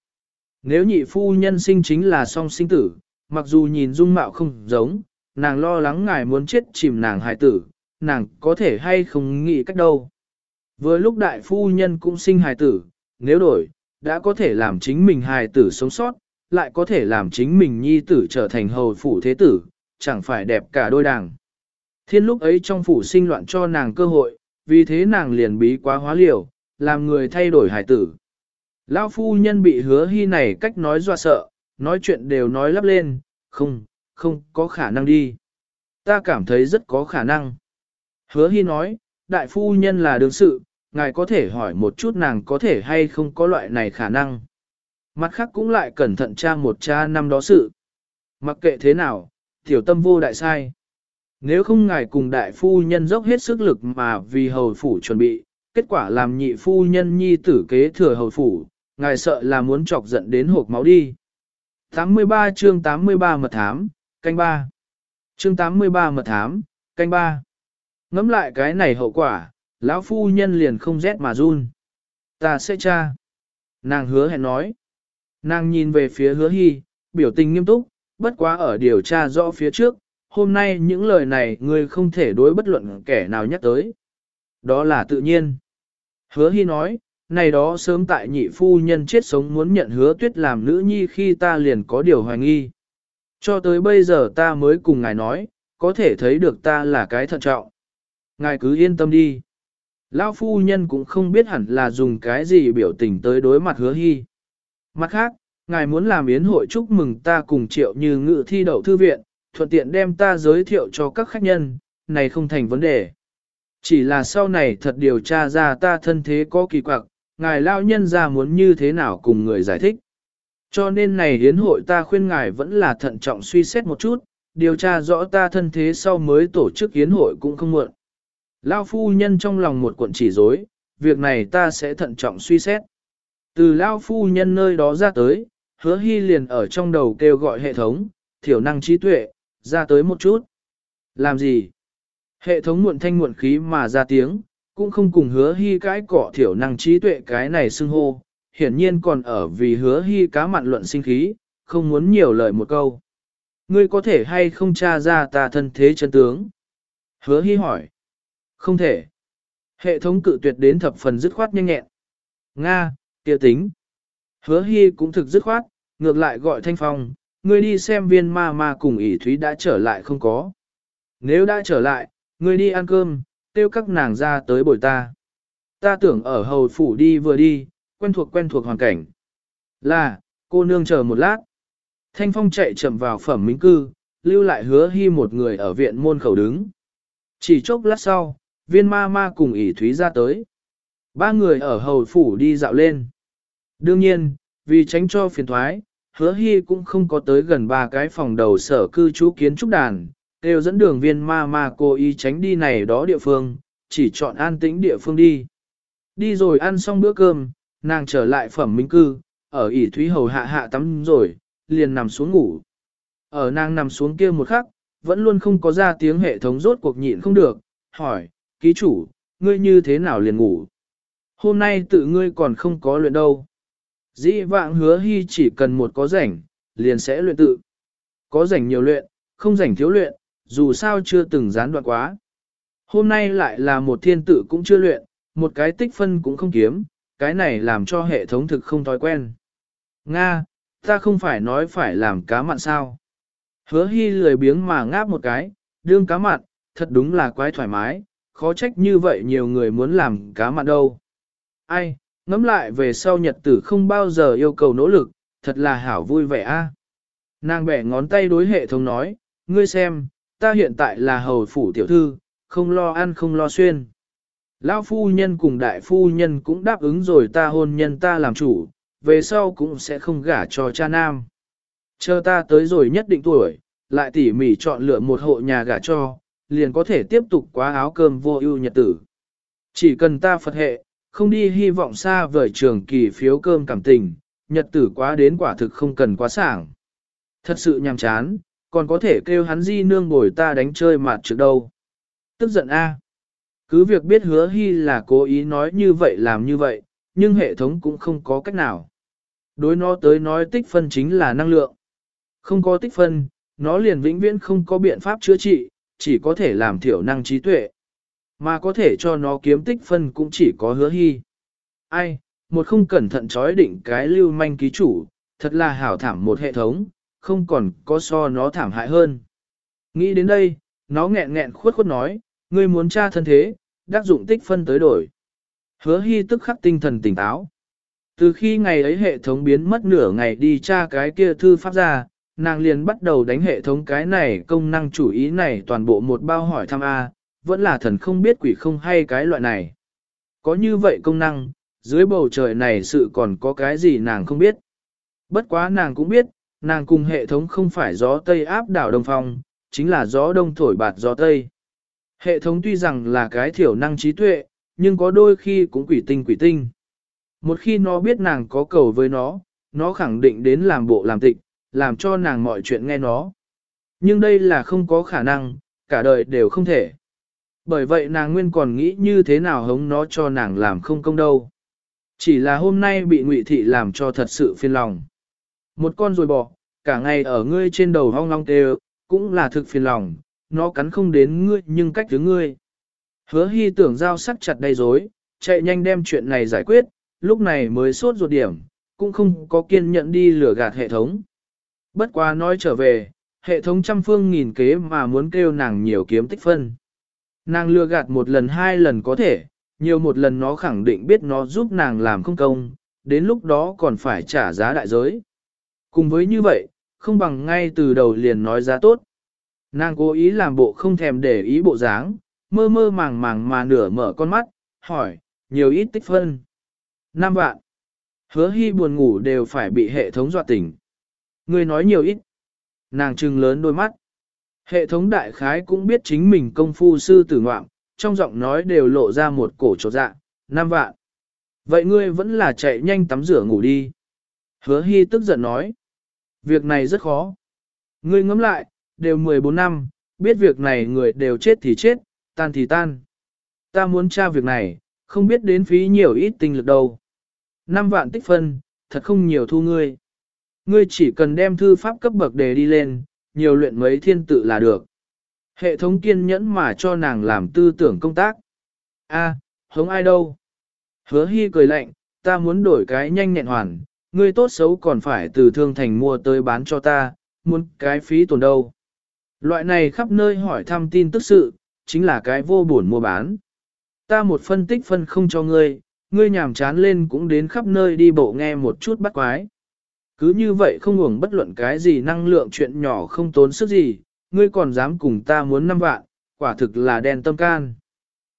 Nếu nhị phu nhân sinh chính là song sinh tử, mặc dù nhìn dung mạo không giống, nàng lo lắng ngài muốn chết chìm nàng hài tử, nàng có thể hay không nghĩ cách đâu. Vừa lúc đại phu nhân cũng sinh hài tử, nếu đổi, đã có thể làm chính mình hài tử sống sót, lại có thể làm chính mình nhi tử trở thành hầu phủ thế tử, chẳng phải đẹp cả đôi đảng. Thiên lúc ấy trong phủ sinh loạn cho nàng cơ hội, vì thế nàng liền bí quá hóa liều, làm người thay đổi hài tử. Lão phu nhân bị hứa hy này cách nói dọa sợ, nói chuyện đều nói lắp lên, không, không có khả năng đi. Ta cảm thấy rất có khả năng. Hứa hy nói, đại phu nhân là đương sự, ngài có thể hỏi một chút nàng có thể hay không có loại này khả năng. Mặt khác cũng lại cẩn thận tra một cha năm đó sự. Mặc kệ thế nào, tiểu tâm vô đại sai. Nếu không ngài cùng đại phu nhân dốc hết sức lực mà vì hầu phủ chuẩn bị, kết quả làm nhị phu nhân nhi tử kế thừa hầu phủ, ngài sợ là muốn chọc giận đến hộp máu đi. 83 chương 83 mật thám, canh ba. Chương 83 mật thám, canh ba. Ngắm lại cái này hậu quả, lão phu nhân liền không rét mà run. Ta sẽ tra. Nàng hứa hẹn nói. Nàng nhìn về phía hứa hy, biểu tình nghiêm túc, bất quá ở điều tra rõ phía trước, hôm nay những lời này ngươi không thể đối bất luận kẻ nào nhắc tới. Đó là tự nhiên. Hứa hy nói, này đó sớm tại nhị phu nhân chết sống muốn nhận hứa tuyết làm nữ nhi khi ta liền có điều hoài nghi. Cho tới bây giờ ta mới cùng ngài nói, có thể thấy được ta là cái thận trọng. Ngài cứ yên tâm đi. Lão phu nhân cũng không biết hẳn là dùng cái gì biểu tình tới đối mặt hứa hy. Mặt khác, ngài muốn làm yến hội chúc mừng ta cùng triệu như ngự thi đậu thư viện, thuận tiện đem ta giới thiệu cho các khách nhân, này không thành vấn đề. Chỉ là sau này thật điều tra ra ta thân thế có kỳ quặc, ngài lao nhân ra muốn như thế nào cùng người giải thích. Cho nên này hiến hội ta khuyên ngài vẫn là thận trọng suy xét một chút, điều tra rõ ta thân thế sau mới tổ chức yến hội cũng không muộn. Lao phu nhân trong lòng một cuộn chỉ rối, việc này ta sẽ thận trọng suy xét. Từ Lao phu nhân nơi đó ra tới, hứa hy liền ở trong đầu kêu gọi hệ thống, thiểu năng trí tuệ, ra tới một chút. Làm gì? Hệ thống muộn thanh muộn khí mà ra tiếng, cũng không cùng hứa hy cái cỏ thiểu năng trí tuệ cái này xưng hô, hiển nhiên còn ở vì hứa hy cá mặn luận sinh khí, không muốn nhiều lời một câu. Ngươi có thể hay không tra ra ta thân thế chân tướng? Hứa hy hỏi. Không thể. Hệ thống cự tuyệt đến thập phần dứt khoát nhanh nhẹn. Nga, kia tính. Hứa hy cũng thực dứt khoát, ngược lại gọi thanh phong, ngươi đi xem viên ma ma cùng ỷ thúy đã trở lại không có. Nếu đã trở lại, ngươi đi ăn cơm, tiêu các nàng ra tới bồi ta. Ta tưởng ở hầu phủ đi vừa đi, quen thuộc quen thuộc hoàn cảnh. Là, cô nương chờ một lát. Thanh phong chạy chậm vào phẩm minh cư, lưu lại hứa hy một người ở viện môn khẩu đứng. Chỉ chốc lát sau, viên ma ma cùng ỷ thúy ra tới. Ba người ở hầu phủ đi dạo lên. Đương nhiên, vì tránh cho phiền thoái, hứa hy cũng không có tới gần ba cái phòng đầu sở cư trú kiến trúc đàn, đều dẫn đường viên ma ma cô ý tránh đi này đó địa phương, chỉ chọn an tĩnh địa phương đi. Đi rồi ăn xong bữa cơm, nàng trở lại phẩm minh cư, ở ỷ thúy hầu hạ hạ tắm rồi, liền nằm xuống ngủ. Ở nàng nằm xuống kia một khắc, vẫn luôn không có ra tiếng hệ thống rốt cuộc nhịn không được, hỏi, ký chủ, ngươi như thế nào liền ngủ? Hôm nay tự ngươi còn không có luyện đâu. Dĩ vãng hứa hy chỉ cần một có rảnh, liền sẽ luyện tự. Có rảnh nhiều luyện, không rảnh thiếu luyện, dù sao chưa từng gián đoạn quá. Hôm nay lại là một thiên tử cũng chưa luyện, một cái tích phân cũng không kiếm, cái này làm cho hệ thống thực không thói quen. Nga, ta không phải nói phải làm cá mặn sao. Hứa hy lười biếng mà ngáp một cái, đương cá mặn, thật đúng là quái thoải mái, khó trách như vậy nhiều người muốn làm cá mặn đâu. Ai, ngẫm lại về sau nhật tử không bao giờ yêu cầu nỗ lực, thật là hảo vui vẻ a. Nàng bẻ ngón tay đối hệ thống nói, ngươi xem, ta hiện tại là hầu phủ tiểu thư, không lo ăn không lo xuyên. Lão phu nhân cùng đại phu nhân cũng đáp ứng rồi ta hôn nhân ta làm chủ, về sau cũng sẽ không gả cho cha nam. Chờ ta tới rồi nhất định tuổi, lại tỉ mỉ chọn lựa một hộ nhà gả cho, liền có thể tiếp tục quá áo cơm vô ưu nhật tử. Chỉ cần ta Phật hệ, không đi hy vọng xa vời trường kỳ phiếu cơm cảm tình, nhật tử quá đến quả thực không cần quá sảng. Thật sự nhàm chán, còn có thể kêu hắn di nương bồi ta đánh chơi mặt trước đâu. Tức giận a. Cứ việc biết hứa hy là cố ý nói như vậy làm như vậy, nhưng hệ thống cũng không có cách nào. Đối nó tới nói tích phân chính là năng lượng. Không có tích phân, nó liền vĩnh viễn không có biện pháp chữa trị, chỉ có thể làm thiểu năng trí tuệ. Mà có thể cho nó kiếm tích phân cũng chỉ có hứa hy. Ai, một không cẩn thận trói định cái lưu manh ký chủ, thật là hảo thảm một hệ thống, không còn có so nó thảm hại hơn. Nghĩ đến đây, nó nghẹn nghẹn khuất khuất nói, ngươi muốn tra thân thế, đắc dụng tích phân tới đổi. Hứa hy tức khắc tinh thần tỉnh táo. Từ khi ngày ấy hệ thống biến mất nửa ngày đi tra cái kia thư pháp ra, nàng liền bắt đầu đánh hệ thống cái này công năng chủ ý này toàn bộ một bao hỏi thăm A, vẫn là thần không biết quỷ không hay cái loại này. Có như vậy công năng, dưới bầu trời này sự còn có cái gì nàng không biết. Bất quá nàng cũng biết, nàng cùng hệ thống không phải gió Tây áp đảo Đông Phong, chính là gió Đông thổi bạt gió Tây. Hệ thống tuy rằng là cái thiểu năng trí tuệ, nhưng có đôi khi cũng quỷ tinh quỷ tinh. Một khi nó biết nàng có cầu với nó, nó khẳng định đến làm bộ làm tịch, làm cho nàng mọi chuyện nghe nó. Nhưng đây là không có khả năng, cả đời đều không thể. Bởi vậy nàng nguyên còn nghĩ như thế nào hống nó cho nàng làm không công đâu. Chỉ là hôm nay bị ngụy thị làm cho thật sự phiền lòng. Một con rồi bỏ, cả ngày ở ngươi trên đầu hong long tê cũng là thực phiền lòng, nó cắn không đến ngươi nhưng cách thứ ngươi. Hứa hy tưởng giao sắc chặt đầy dối, chạy nhanh đem chuyện này giải quyết, lúc này mới sốt ruột điểm, cũng không có kiên nhẫn đi lừa gạt hệ thống. Bất quá nói trở về, hệ thống trăm phương nghìn kế mà muốn kêu nàng nhiều kiếm tích phân. Nàng lừa gạt một lần hai lần có thể, nhiều một lần nó khẳng định biết nó giúp nàng làm không công, đến lúc đó còn phải trả giá đại giới. Cùng với như vậy, không bằng ngay từ đầu liền nói giá tốt. Nàng cố ý làm bộ không thèm để ý bộ dáng, mơ mơ màng màng mà nửa mở con mắt, hỏi, nhiều ít tích phân. Năm vạn. Hứa hy buồn ngủ đều phải bị hệ thống dọa tỉnh. Ngươi nói nhiều ít. Nàng trừng lớn đôi mắt. Hệ thống đại khái cũng biết chính mình công phu sư tử ngoạm, trong giọng nói đều lộ ra một cổ trột dạ, năm vạn. Vậy ngươi vẫn là chạy nhanh tắm rửa ngủ đi. Hứa hy tức giận nói. Việc này rất khó. Ngươi ngẫm lại, đều 14 năm, biết việc này người đều chết thì chết, tan thì tan. Ta muốn tra việc này, không biết đến phí nhiều ít tinh lực đâu. 5 vạn tích phân, thật không nhiều thu ngươi. Ngươi chỉ cần đem thư pháp cấp bậc đề đi lên, nhiều luyện mấy thiên tự là được. Hệ thống kiên nhẫn mà cho nàng làm tư tưởng công tác. A, à, hống ai đâu? Hứa hy cười lạnh, ta muốn đổi cái nhanh nhẹn hoàn, ngươi tốt xấu còn phải từ thương thành mua tới bán cho ta, muốn cái phí tồn đâu. Loại này khắp nơi hỏi thăm tin tức sự, chính là cái vô buồn mua bán. Ta một phân tích phân không cho ngươi, ngươi nhàm chán lên cũng đến khắp nơi đi bộ nghe một chút bắt quái. Cứ như vậy không ngủng bất luận cái gì năng lượng chuyện nhỏ không tốn sức gì, ngươi còn dám cùng ta muốn năm vạn, quả thực là đen tâm can.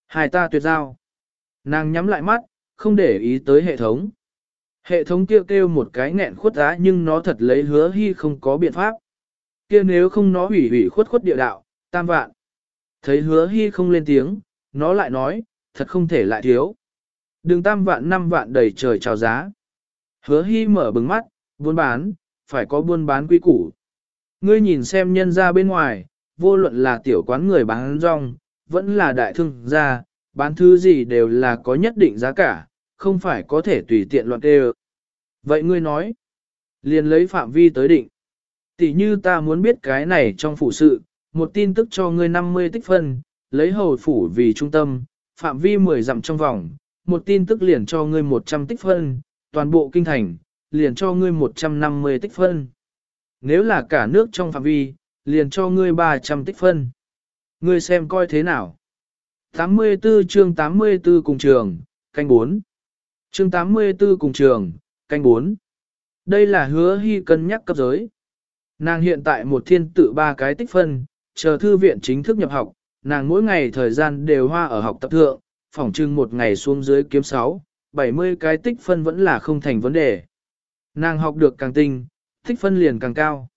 Hai ta tuyệt giao. Nàng nhắm lại mắt, không để ý tới hệ thống. Hệ thống kia kêu, kêu một cái nghẹn khuất giá nhưng nó thật lấy hứa hy không có biện pháp. Kia nếu không nó hủy hủy khuất khuất địa đạo, tam vạn. Thấy hứa hy không lên tiếng, nó lại nói, thật không thể lại thiếu. Đừng tam vạn năm vạn đầy trời chào giá. Hứa hy mở bừng mắt, buôn bán, phải có buôn bán quy củ. Ngươi nhìn xem nhân ra bên ngoài, vô luận là tiểu quán người bán rong, vẫn là đại thương gia, bán thứ gì đều là có nhất định giá cả, không phải có thể tùy tiện loạn đê Vậy ngươi nói, liền lấy phạm vi tới định. Tỷ như ta muốn biết cái này trong phủ sự, một tin tức cho ngươi 50 tích phân, lấy hầu phủ vì trung tâm, phạm vi 10 dặm trong vòng, một tin tức liền cho ngươi 100 tích phân, toàn bộ kinh thành, liền cho ngươi 150 tích phân. Nếu là cả nước trong phạm vi, liền cho ngươi 300 tích phân. Ngươi xem coi thế nào. 84 chương 84 cùng trường, canh 4. Chương 84 cùng trường, canh 4. Đây là hứa hy cân nhắc cấp giới. Nàng hiện tại một thiên tự ba cái tích phân, chờ thư viện chính thức nhập học, nàng mỗi ngày thời gian đều hoa ở học tập thượng, phỏng trưng một ngày xuống dưới kiếm 6, 70 cái tích phân vẫn là không thành vấn đề. Nàng học được càng tinh, tích phân liền càng cao.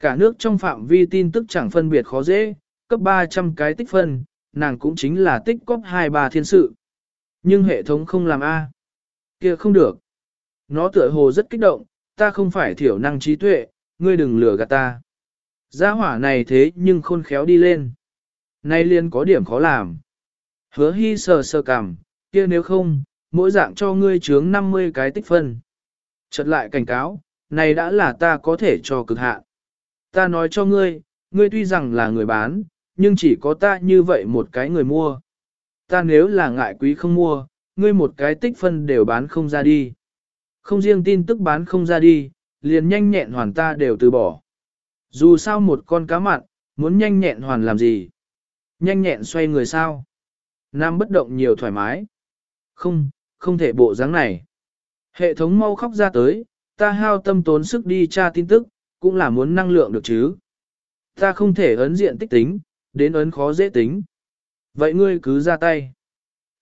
Cả nước trong phạm vi tin tức chẳng phân biệt khó dễ, cấp 300 cái tích phân, nàng cũng chính là tích cóp 2-3 thiên sự. Nhưng hệ thống không làm A. kia không được. Nó tựa hồ rất kích động, ta không phải thiểu năng trí tuệ, ngươi đừng lừa gạt ta. Gia hỏa này thế nhưng khôn khéo đi lên. Nay liền có điểm khó làm. Hứa hy sờ sờ cảm, kia nếu không, mỗi dạng cho ngươi chướng 50 cái tích phân. Chợt lại cảnh cáo, này đã là ta có thể cho cực hạn. Ta nói cho ngươi, ngươi tuy rằng là người bán, nhưng chỉ có ta như vậy một cái người mua. Ta nếu là ngại quý không mua, ngươi một cái tích phân đều bán không ra đi. Không riêng tin tức bán không ra đi, liền nhanh nhẹn hoàn ta đều từ bỏ. Dù sao một con cá mặn, muốn nhanh nhẹn hoàn làm gì? Nhanh nhẹn xoay người sao? Nam bất động nhiều thoải mái. Không, không thể bộ dáng này. Hệ thống mau khóc ra tới, ta hao tâm tốn sức đi tra tin tức, cũng là muốn năng lượng được chứ. Ta không thể ấn diện tích tính, đến ấn khó dễ tính. Vậy ngươi cứ ra tay.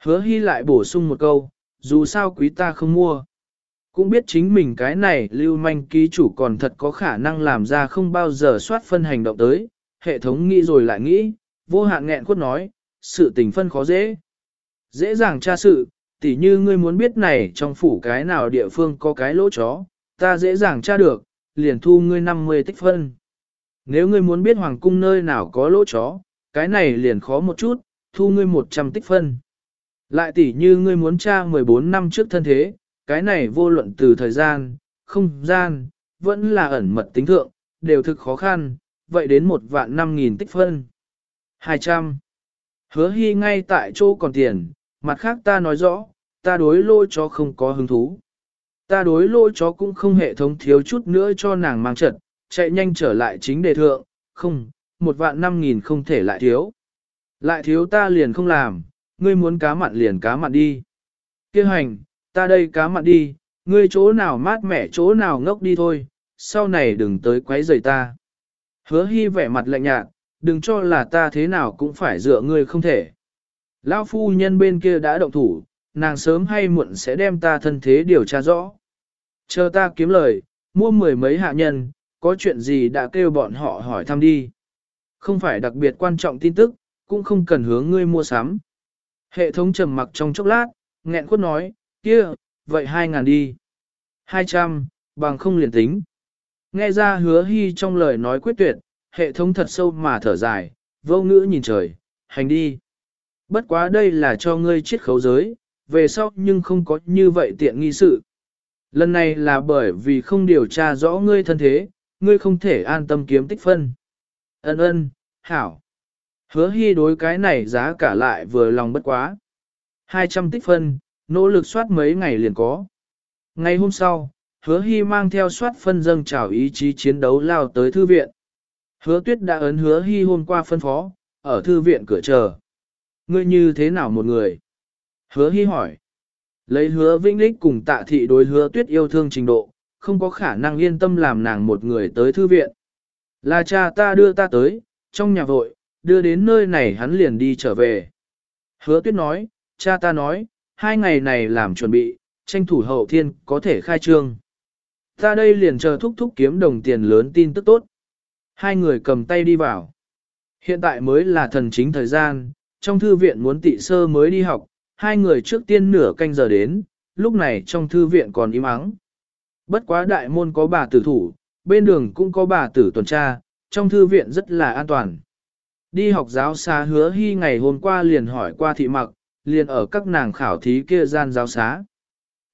Hứa hy lại bổ sung một câu, dù sao quý ta không mua. Cũng biết chính mình cái này lưu manh ký chủ còn thật có khả năng làm ra không bao giờ soát phân hành động tới, hệ thống nghĩ rồi lại nghĩ, vô hạn nghẹn khuất nói, sự tình phân khó dễ. Dễ dàng tra sự, tỉ như ngươi muốn biết này trong phủ cái nào địa phương có cái lỗ chó, ta dễ dàng tra được, liền thu ngươi 50 tích phân. Nếu ngươi muốn biết hoàng cung nơi nào có lỗ chó, cái này liền khó một chút, thu ngươi 100 tích phân. Lại tỉ như ngươi muốn tra 14 năm trước thân thế, cái này vô luận từ thời gian, không gian, vẫn là ẩn mật tính thượng, đều thực khó khăn, vậy đến một vạn năm nghìn tích phân. 200. Hứa hy ngay tại chỗ còn tiền, mặt khác ta nói rõ, ta đối lôi chó không có hứng thú. Ta đối lôi chó cũng không hệ thống thiếu chút nữa cho nàng mang trận, chạy nhanh trở lại chính đề thượng, không, một vạn năm nghìn không thể lại thiếu. Lại thiếu ta liền không làm, ngươi muốn cá mặn liền cá mặn đi. Kêu hành, ta đây cá mặn đi, ngươi chỗ nào mát mẻ chỗ nào ngốc đi thôi, sau này đừng tới quấy rầy ta. Hứa hy vẻ mặt lạnh nhạt, đừng cho là ta thế nào cũng phải dựa ngươi không thể. Lão phu nhân bên kia đã động thủ, nàng sớm hay muộn sẽ đem ta thân thế điều tra rõ. Chờ ta kiếm lời, mua mười mấy hạ nhân, có chuyện gì đã kêu bọn họ hỏi thăm đi. Không phải đặc biệt quan trọng tin tức, cũng không cần hướng ngươi mua sắm. Hệ thống trầm mặc trong chốc lát, nghẹn quất nói, kia, vậy hai ngàn đi. Hai trăm, bằng không liền tính. Nghe ra hứa hy trong lời nói quyết tuyệt, hệ thống thật sâu mà thở dài, vô ngữ nhìn trời, hành đi. Bất quá đây là cho ngươi chiết khấu giới, về sau nhưng không có như vậy tiện nghi sự. Lần này là bởi vì không điều tra rõ ngươi thân thế, ngươi không thể an tâm kiếm tích phân. Ân ân, hảo. Hứa hy đối cái này giá cả lại vừa lòng bất quá. 200 tích phân, nỗ lực soát mấy ngày liền có. Ngày hôm sau, hứa hy mang theo soát phân dâng trào ý chí chiến đấu lao tới thư viện. Hứa tuyết đã ấn hứa hy hôm qua phân phó, ở thư viện cửa chờ. Ngươi như thế nào một người? Hứa hy hỏi. Lấy hứa vĩnh lích cùng tạ thị đối hứa tuyết yêu thương trình độ, không có khả năng yên tâm làm nàng một người tới thư viện. Là cha ta đưa ta tới, trong nhà vội, đưa đến nơi này hắn liền đi trở về. Hứa tuyết nói, cha ta nói, hai ngày này làm chuẩn bị, tranh thủ hậu thiên có thể khai trương. Ta đây liền chờ thúc thúc kiếm đồng tiền lớn tin tức tốt. Hai người cầm tay đi vào. Hiện tại mới là thần chính thời gian, trong thư viện muốn tị sơ mới đi học, hai người trước tiên nửa canh giờ đến, lúc này trong thư viện còn im ắng. Bất quá đại môn có bà tử thủ, bên đường cũng có bà tử tuần tra, trong thư viện rất là an toàn. Đi học giáo xá hứa hy ngày hôm qua liền hỏi qua thị mặc, liền ở các nàng khảo thí kia gian giáo xá.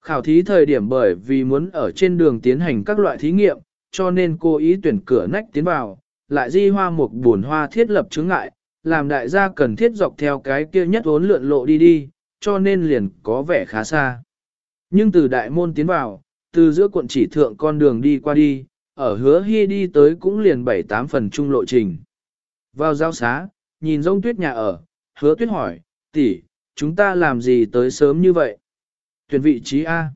Khảo thí thời điểm bởi vì muốn ở trên đường tiến hành các loại thí nghiệm, cho nên cô ý tuyển cửa nách tiến vào, lại di hoa một buồn hoa thiết lập chứng ngại, làm đại gia cần thiết dọc theo cái kia nhất vốn lượn lộ đi đi, cho nên liền có vẻ khá xa. Nhưng từ đại môn tiến vào, từ giữa quận chỉ thượng con đường đi qua đi, ở hứa hy đi tới cũng liền 7-8 phần trung lộ trình. Vào giao xá, nhìn rông tuyết nhà ở, hứa tuyết hỏi, tỷ, chúng ta làm gì tới sớm như vậy? Tuyển vị trí A.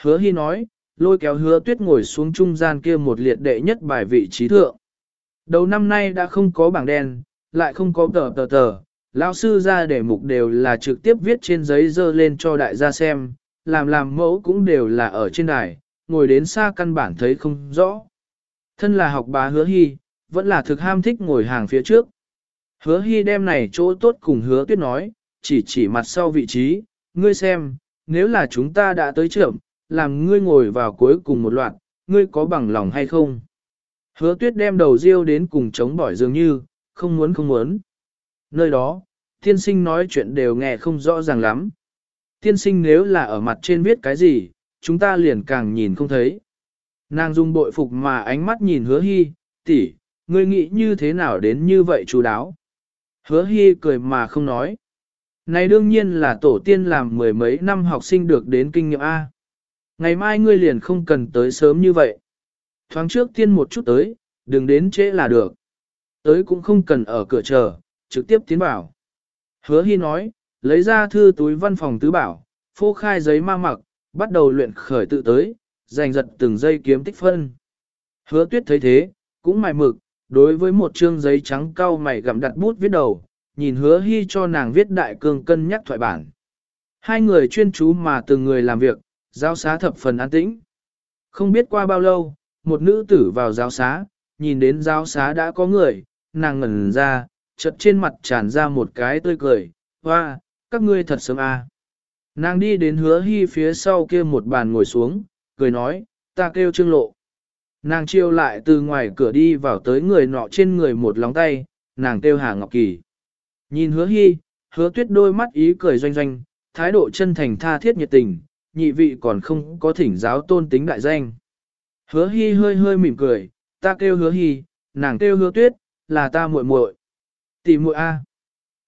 Hứa hy nói, lôi kéo hứa tuyết ngồi xuống trung gian kia một liệt đệ nhất bài vị trí thượng. Đầu năm nay đã không có bảng đen, lại không có tờ tờ tờ, lão sư ra để mục đều là trực tiếp viết trên giấy dơ lên cho đại gia xem, làm làm mẫu cũng đều là ở trên đài, ngồi đến xa căn bản thấy không rõ. Thân là học bá hứa hy, vẫn là thực ham thích ngồi hàng phía trước. Hứa hy đem này chỗ tốt cùng hứa tuyết nói, chỉ chỉ mặt sau vị trí, ngươi xem, nếu là chúng ta đã tới trưởng, làm ngươi ngồi vào cuối cùng một loạt, ngươi có bằng lòng hay không? Hứa tuyết đem đầu riêu đến cùng chống bỏi dường như, không muốn không muốn. Nơi đó, tiên sinh nói chuyện đều nghe không rõ ràng lắm. Tiên sinh nếu là ở mặt trên viết cái gì, chúng ta liền càng nhìn không thấy. Nàng dung bội phục mà ánh mắt nhìn hứa hy, tỷ, ngươi nghĩ như thế nào đến như vậy chú đáo. Hứa hy cười mà không nói. Này đương nhiên là tổ tiên làm mười mấy năm học sinh được đến kinh nghiệm A. Ngày mai ngươi liền không cần tới sớm như vậy. Thoáng trước tiên một chút tới, đừng đến trễ là được. Tới cũng không cần ở cửa chờ, trực tiếp tiến vào. Hứa Hy nói, lấy ra thư túi văn phòng tứ bảo, phô khai giấy ma mặc, bắt đầu luyện khởi tự tới, giành giật từng giây kiếm tích phân. Hứa tuyết thấy thế, cũng mài mực, đối với một chương giấy trắng cao mày gặm đặt bút viết đầu, nhìn hứa hy cho nàng viết đại cương cân nhắc thoại bản. Hai người chuyên chú mà từng người làm việc, giáo xá thập phần an tĩnh. Không biết qua bao lâu, một nữ tử vào giáo xá, nhìn đến giáo xá đã có người, nàng ngẩn ra, chợt trên mặt tràn ra một cái tươi cười, hoa, các ngươi thật sớm à. Nàng đi đến hứa hy phía sau kia một bàn ngồi xuống, cười nói, ta kêu trương lộ. Nàng chiêu lại từ ngoài cửa đi vào tới người nọ trên người một lóng tay, nàng kêu Hà Ngọc Kỳ. Nhìn hứa hy, hứa tuyết đôi mắt ý cười doanh doanh, thái độ chân thành tha thiết nhiệt tình, nhị vị còn không có thỉnh giáo tôn tính đại danh. Hứa hy hơi hơi mỉm cười, ta kêu hứa hy, nàng kêu hứa tuyết, là ta muội muội. Tỷ muội A.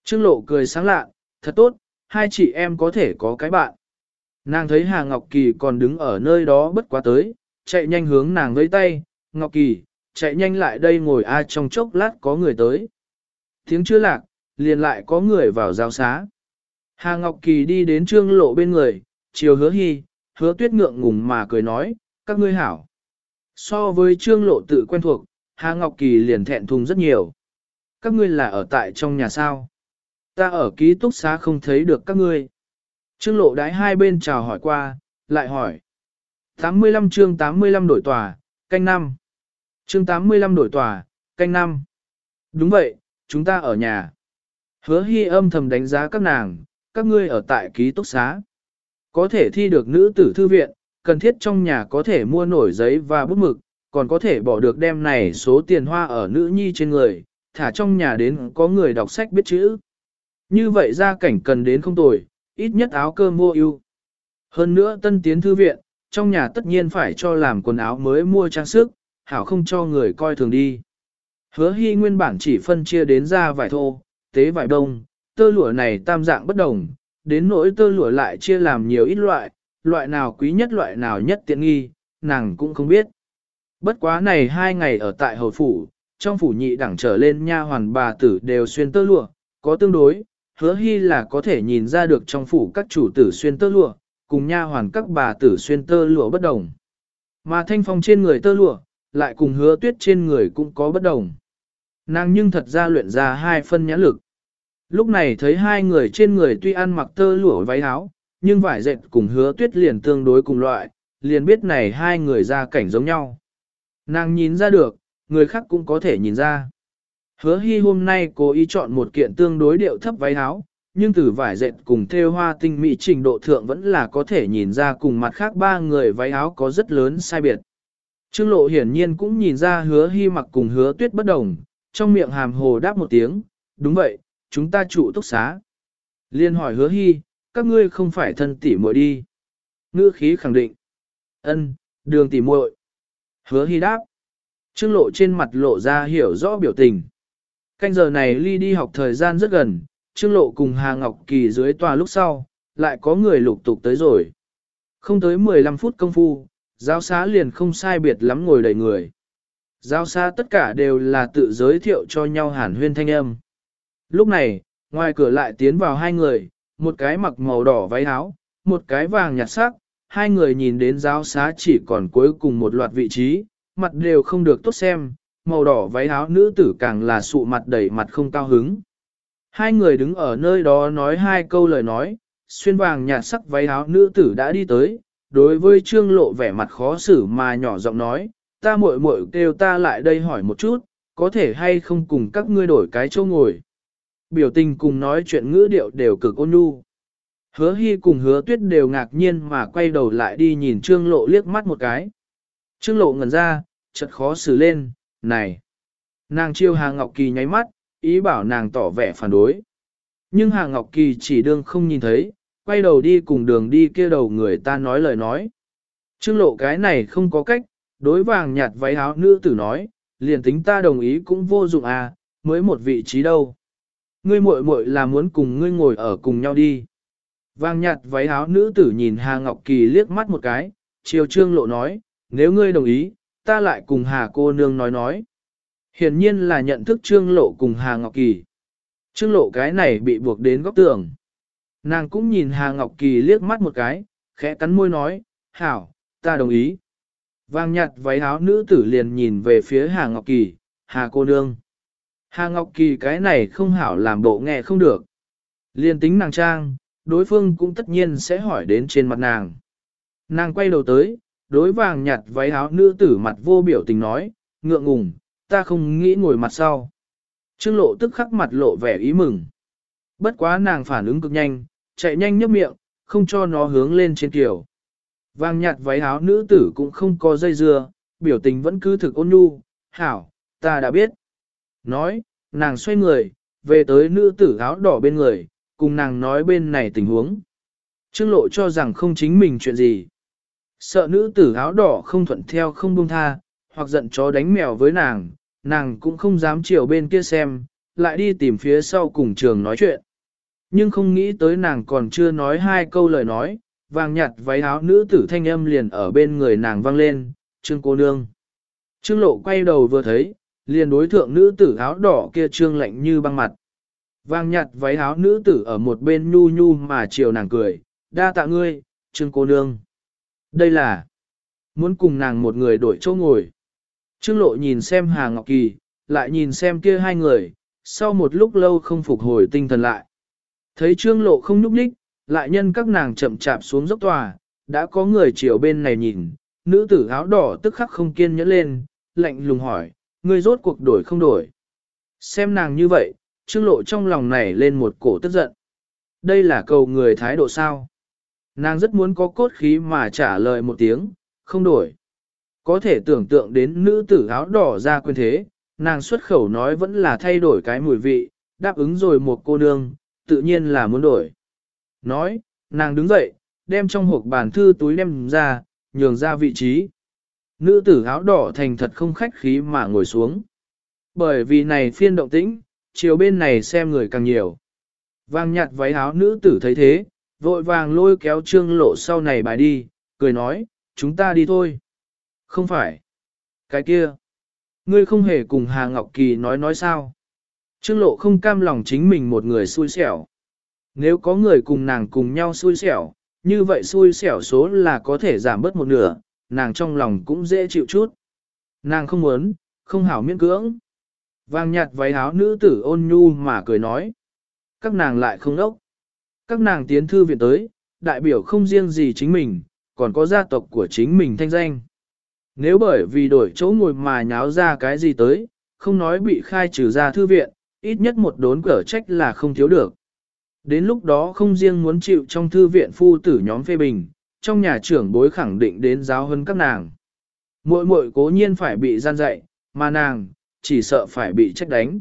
Trương lộ cười sáng lạ, thật tốt, hai chị em có thể có cái bạn. Nàng thấy Hà Ngọc Kỳ còn đứng ở nơi đó bất quá tới, chạy nhanh hướng nàng với tay, Ngọc Kỳ, chạy nhanh lại đây ngồi A trong chốc lát có người tới. Tiếng chưa lạc, liền lại có người vào giao xá. Hà Ngọc Kỳ đi đến trương lộ bên người, chiều hứa hy, hứa tuyết ngượng ngùng mà cười nói, các ngươi hảo. So với trương lộ tự quen thuộc, Hà Ngọc Kỳ liền thẹn thùng rất nhiều. Các ngươi là ở tại trong nhà sao? Ta ở ký túc xá không thấy được các ngươi. Trương lộ đái hai bên chào hỏi qua, lại hỏi. 85 chương 85 đổi tòa, canh năm. Chương 85 đổi tòa, canh năm. Đúng vậy, chúng ta ở nhà. Hứa hy âm thầm đánh giá các nàng, các ngươi ở tại ký túc xá. Có thể thi được nữ tử thư viện, cần thiết trong nhà có thể mua nổi giấy và bút mực, còn có thể bỏ được đem này số tiền hoa ở nữ nhi trên người, thả trong nhà đến có người đọc sách biết chữ. Như vậy gia cảnh cần đến không tồi, ít nhất áo cơm mua ưu. Hơn nữa tân tiến thư viện, trong nhà tất nhiên phải cho làm quần áo mới mua trang sức, hảo không cho người coi thường đi. Hứa hy nguyên bản chỉ phân chia đến ra vải thô, tế vải đông, tơ lụa này tam dạng bất đồng, đến nỗi tơ lụa lại chia làm nhiều ít loại, loại nào quý nhất loại nào nhất tiện nghi, nàng cũng không biết. Bất quá này hai ngày ở tại hầu phủ, trong phủ nhị đẳng trở lên nha hoàn bà tử đều xuyên tơ lụa, có tương đối, hứa hy là có thể nhìn ra được trong phủ các chủ tử xuyên tơ lụa, cùng nha hoàn các bà tử xuyên tơ lụa bất đồng. Mà thanh phong trên người tơ lụa, lại cùng hứa tuyết trên người cũng có bất đồng. Nàng nhưng thật ra luyện ra hai phân nhãn lực. Lúc này thấy hai người trên người tuy ăn mặc tơ lụa váy áo, nhưng vải dệt cùng hứa tuyết liền tương đối cùng loại, liền biết này hai người ra cảnh giống nhau. Nàng nhìn ra được, người khác cũng có thể nhìn ra. Hứa hy hôm nay cố ý chọn một kiện tương đối điệu thấp váy áo, nhưng từ vải dệt cùng thêu hoa tinh mỹ trình độ thượng vẫn là có thể nhìn ra cùng mặt khác ba người váy áo có rất lớn sai biệt. Trương lộ hiển nhiên cũng nhìn ra hứa hy mặc cùng hứa tuyết bất đồng, trong miệng hàm hồ đáp một tiếng, đúng vậy, chúng ta trụ túc xá. Liên hỏi hứa hy, các ngươi không phải thân tỷ muội đi. Ngữ khí khẳng định. ân, đường tỷ muội. Hứa hy đáp. Trương lộ trên mặt lộ ra hiểu rõ biểu tình. Canh giờ này ly đi học thời gian rất gần, Trương lộ cùng Hà Ngọc Kỳ dưới tòa lúc sau, lại có người lục tục tới rồi. Không tới 15 phút công phu, giáo xá liền không sai biệt lắm ngồi đầy người. Giáo xá tất cả đều là tự giới thiệu cho nhau hàn huyên thanh âm. Lúc này, ngoài cửa lại tiến vào hai người, một cái mặc màu đỏ váy áo, một cái vàng nhạt sắc, hai người nhìn đến giáo xá chỉ còn cuối cùng một loạt vị trí, mặt đều không được tốt xem, màu đỏ váy áo nữ tử càng là sụ mặt đầy mặt không cao hứng. Hai người đứng ở nơi đó nói hai câu lời nói, xuyên vàng nhạt sắc váy áo nữ tử đã đi tới, đối với trương lộ vẻ mặt khó xử mà nhỏ giọng nói, ta muội muội kêu ta lại đây hỏi một chút, có thể hay không cùng các ngươi đổi cái chỗ ngồi. Biểu tình cùng nói chuyện ngữ điệu đều cực ôn nhu. Hứa hy cùng hứa tuyết đều ngạc nhiên mà quay đầu lại đi nhìn trương lộ liếc mắt một cái. Trương lộ ngẩn ra, chật khó xử lên, này. Nàng chiêu Hà Ngọc Kỳ nháy mắt, ý bảo nàng tỏ vẻ phản đối. Nhưng Hà Ngọc Kỳ chỉ đương không nhìn thấy, quay đầu đi cùng đường đi kia đầu người ta nói lời nói. Trương lộ cái này không có cách, đối vàng nhạt váy áo nữ tử nói, liền tính ta đồng ý cũng vô dụng à, mới một vị trí đâu. Ngươi muội muội là muốn cùng ngươi ngồi ở cùng nhau đi. Vàng nhạt váy áo nữ tử nhìn Hà Ngọc Kỳ liếc mắt một cái, chiều trương lộ nói, nếu ngươi đồng ý, ta lại cùng Hà cô nương nói nói. Hiển nhiên là nhận thức trương lộ cùng Hà Ngọc Kỳ. Trương lộ cái này bị buộc đến góc tường. Nàng cũng nhìn Hà Ngọc Kỳ liếc mắt một cái, khẽ cắn môi nói, hảo, ta đồng ý. Vàng nhạt váy áo nữ tử liền nhìn về phía Hà Ngọc Kỳ, Hà cô nương. Hà Ngọc Kỳ cái này không hảo làm bộ nghe không được. Liền tính nàng trang, đối phương cũng tất nhiên sẽ hỏi đến trên mặt nàng. Nàng quay đầu tới, đối vàng nhạt váy áo nữ tử mặt vô biểu tình nói, ngượng ngùng, ta không nghĩ ngồi mặt sau. Trương lộ tức khắc mặt lộ vẻ ý mừng. Bất quá nàng phản ứng cực nhanh, chạy nhanh nhấp miệng, không cho nó hướng lên trên kiểu. Vàng nhạt váy áo nữ tử cũng không có dây dưa, biểu tình vẫn cứ thực ôn nhu, hảo, ta đã biết. Nói, nàng xoay người, về tới nữ tử áo đỏ bên người, cùng nàng nói bên này tình huống. Trương lộ cho rằng không chính mình chuyện gì. Sợ nữ tử áo đỏ không thuận theo không buông tha, hoặc giận chó đánh mèo với nàng, nàng cũng không dám chiều bên kia xem, lại đi tìm phía sau cùng trường nói chuyện. Nhưng không nghĩ tới nàng còn chưa nói hai câu lời nói, vàng nhạt váy áo nữ tử thanh âm liền ở bên người nàng vang lên, trương cô nương. Trương lộ quay đầu vừa thấy, liền đối thượng nữ tử áo đỏ kia trương lạnh như băng mặt. Vàng nhạt váy áo nữ tử ở một bên nhu nhu mà chiều nàng cười, đa tạ ngươi, trương cô nương. Đây là, muốn cùng nàng một người đổi chỗ ngồi. Trương lộ nhìn xem Hà Ngọc Kỳ, lại nhìn xem kia hai người, sau một lúc lâu không phục hồi tinh thần lại. Thấy trương lộ không núp đích, lại nhân các nàng chậm chạp xuống dốc tòa, đã có người chiều bên này nhìn, nữ tử áo đỏ tức khắc không kiên nhẫn lên, lạnh lùng hỏi, ngươi rốt cuộc đổi không đổi. Xem nàng như vậy, trương lộ trong lòng nảy lên một cổ tức giận. Đây là cầu người thái độ sao? Nàng rất muốn có cốt khí mà trả lời một tiếng, không đổi. Có thể tưởng tượng đến nữ tử áo đỏ ra quyền thế, nàng xuất khẩu nói vẫn là thay đổi cái mùi vị, đáp ứng rồi một cô nương, tự nhiên là muốn đổi. Nói, nàng đứng dậy, đem trong hộp bàn thư túi đem ra, nhường ra vị trí. Nữ tử áo đỏ thành thật không khách khí mà ngồi xuống. Bởi vì này phiên động tĩnh, chiều bên này xem người càng nhiều. Vàng nhạt váy áo nữ tử thấy thế, vội vàng lôi kéo trương lộ sau này bài đi, cười nói, chúng ta đi thôi. Không phải. Cái kia. Ngươi không hề cùng Hà Ngọc Kỳ nói nói sao. Trương lộ không cam lòng chính mình một người xui xẻo. Nếu có người cùng nàng cùng nhau xui xẻo, như vậy xui xẻo số là có thể giảm bớt một nửa, nàng trong lòng cũng dễ chịu chút. Nàng không muốn, không hảo miễn cưỡng. Vàng nhạt váy áo nữ tử ôn nhu mà cười nói. Các nàng lại không đốc. Các nàng tiến thư viện tới, đại biểu không riêng gì chính mình, còn có gia tộc của chính mình thanh danh. Nếu bởi vì đổi chỗ ngồi mà nháo ra cái gì tới, không nói bị khai trừ ra thư viện, ít nhất một đốn cở trách là không thiếu được. Đến lúc đó không riêng muốn chịu trong thư viện phu tử nhóm phê bình, trong nhà trưởng bối khẳng định đến giáo hơn các nàng. Muội muội cố nhiên phải bị gian dạy, mà nàng, chỉ sợ phải bị trách đánh.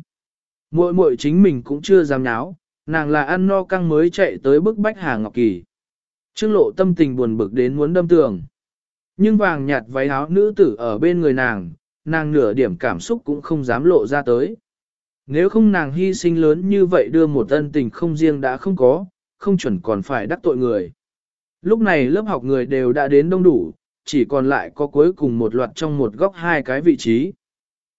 Muội muội chính mình cũng chưa dám nháo, nàng là ăn no căng mới chạy tới bức bách Hà Ngọc Kỳ. Trương lộ tâm tình buồn bực đến muốn đâm tường. Nhưng vàng nhạt váy áo nữ tử ở bên người nàng, nàng nửa điểm cảm xúc cũng không dám lộ ra tới. Nếu không nàng hy sinh lớn như vậy đưa một ân tình không riêng đã không có, không chuẩn còn phải đắc tội người. Lúc này lớp học người đều đã đến đông đủ, chỉ còn lại có cuối cùng một loạt trong một góc hai cái vị trí.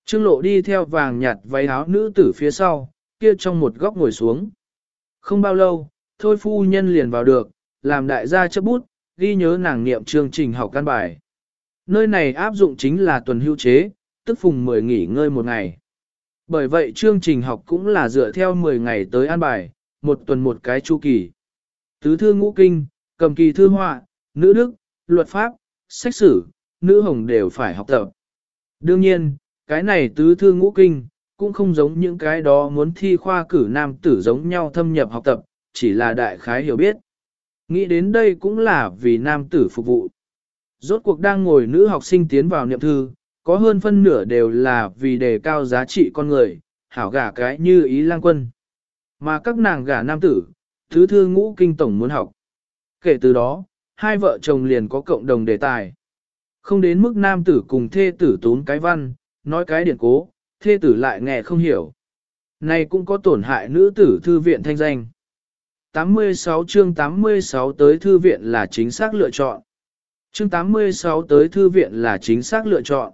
Trương lộ đi theo vàng nhạt váy áo nữ tử phía sau, kia trong một góc ngồi xuống. Không bao lâu, thôi phu nhân liền vào được, làm đại gia chấp bút, ghi nhớ nàng niệm chương trình học căn bài. Nơi này áp dụng chính là tuần hưu chế, tức phùng 10 nghỉ ngơi một ngày. Bởi vậy chương trình học cũng là dựa theo 10 ngày tới an bài, một tuần một cái chu kỳ. Tứ thư ngũ kinh, cầm kỳ thư họa, nữ đức, luật pháp, sách sử, nữ hồng đều phải học tập. Đương nhiên, cái này tứ thư ngũ kinh, cũng không giống những cái đó muốn thi khoa cử nam tử giống nhau thâm nhập học tập, chỉ là đại khái hiểu biết. Nghĩ đến đây cũng là vì nam tử phục vụ. Rốt cuộc đang ngồi nữ học sinh tiến vào niệm thư, có hơn phân nửa đều là vì đề cao giá trị con người, hảo gả cái như ý lang quân. Mà các nàng gả nam tử, thứ thư ngũ kinh tổng muốn học. Kể từ đó, hai vợ chồng liền có cộng đồng đề tài. Không đến mức nam tử cùng thê tử tốn cái văn, nói cái điển cố, thê tử lại nghe không hiểu. Này cũng có tổn hại nữ tử thư viện thanh danh. 86 chương 86 tới thư viện là chính xác lựa chọn. Chương 86 tới thư viện là chính xác lựa chọn.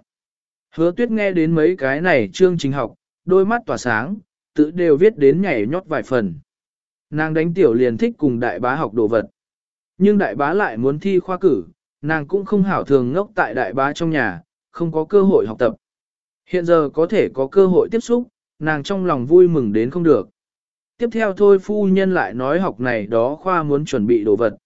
Hứa tuyết nghe đến mấy cái này chương trình học, đôi mắt tỏa sáng, tự đều viết đến nhảy nhót vài phần. Nàng đánh tiểu liền thích cùng đại bá học đồ vật. Nhưng đại bá lại muốn thi khoa cử, nàng cũng không hảo thường ngốc tại đại bá trong nhà, không có cơ hội học tập. Hiện giờ có thể có cơ hội tiếp xúc, nàng trong lòng vui mừng đến không được. Tiếp theo thôi phu nhân lại nói học này đó khoa muốn chuẩn bị đồ vật.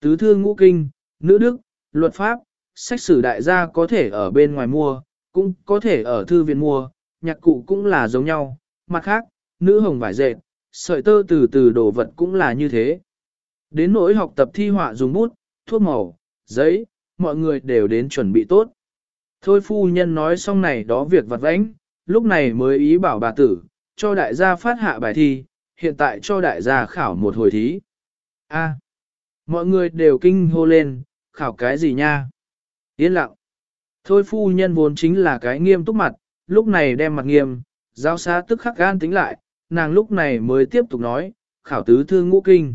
Tứ thư ngũ kinh, nữ đức, luật pháp, sách sử đại gia có thể ở bên ngoài mua, cũng có thể ở thư viện mua, nhạc cụ cũng là giống nhau. Mặt khác, nữ hồng vải dệt, sợi tơ từ từ đồ vật cũng là như thế. Đến nỗi học tập thi họa dùng bút, thuốc màu, giấy, mọi người đều đến chuẩn bị tốt. Thôi phu nhân nói xong này đó việc vặt vãnh, lúc này mới ý bảo bà tử, cho đại gia phát hạ bài thi, hiện tại cho đại gia khảo một hồi thí. A, mọi người đều kinh hô lên, khảo cái gì nha? Yên lặng. Thôi phu nhân vốn chính là cái nghiêm túc mặt, lúc này đem mặt nghiêm, giáo xá tức khắc gan tính lại, nàng lúc này mới tiếp tục nói, khảo tứ thư ngũ kinh.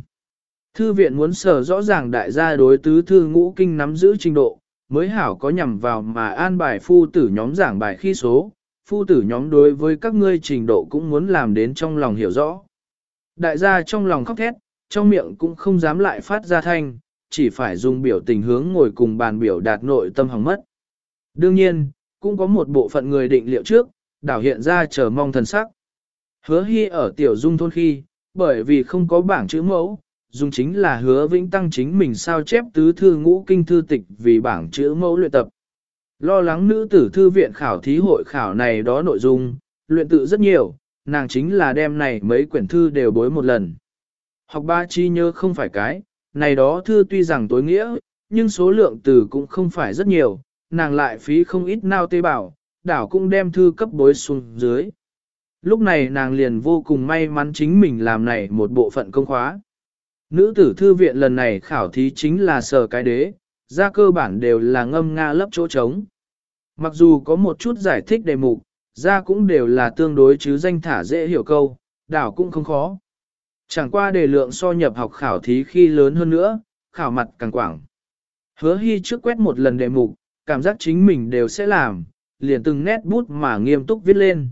Thư viện muốn sở rõ ràng đại gia đối tứ thư ngũ kinh nắm giữ trình độ, mới hảo có nhằm vào mà an bài phu tử nhóm giảng bài khi số, phu tử nhóm đối với các ngươi trình độ cũng muốn làm đến trong lòng hiểu rõ. Đại gia trong lòng khóc thét, trong miệng cũng không dám lại phát ra thanh, chỉ phải dùng biểu tình hướng ngồi cùng bàn biểu đạt nội tâm hỏng mất. Đương nhiên, cũng có một bộ phận người định liệu trước, đảo hiện ra chờ mong thần sắc. Hứa hy ở tiểu dung thôn khi, bởi vì không có bảng chữ mẫu, dùng chính là hứa vĩnh tăng chính mình sao chép tứ thư ngũ kinh thư tịch vì bảng chữ mẫu luyện tập. Lo lắng nữ tử thư viện khảo thí hội khảo này đó nội dung, luyện tự rất nhiều, nàng chính là đem này mấy quyển thư đều bối một lần. Học ba chi nhớ không phải cái, này đó thư tuy rằng tối nghĩa, nhưng số lượng từ cũng không phải rất nhiều, nàng lại phí không ít nao tê bảo, đảo cũng đem thư cấp bối xuống dưới. Lúc này nàng liền vô cùng may mắn chính mình làm này một bộ phận công khóa. Nữ tử thư viện lần này khảo thí chính là sở cái đế, ra cơ bản đều là ngâm nga lấp chỗ trống. Mặc dù có một chút giải thích đề mục, ra cũng đều là tương đối chứ danh thả dễ hiểu câu, đảo cũng không khó. Chẳng qua đề lượng so nhập học khảo thí khi lớn hơn nữa, khảo mặt càng quảng. Hứa hy trước quét một lần đề mục, cảm giác chính mình đều sẽ làm, liền từng nét bút mà nghiêm túc viết lên.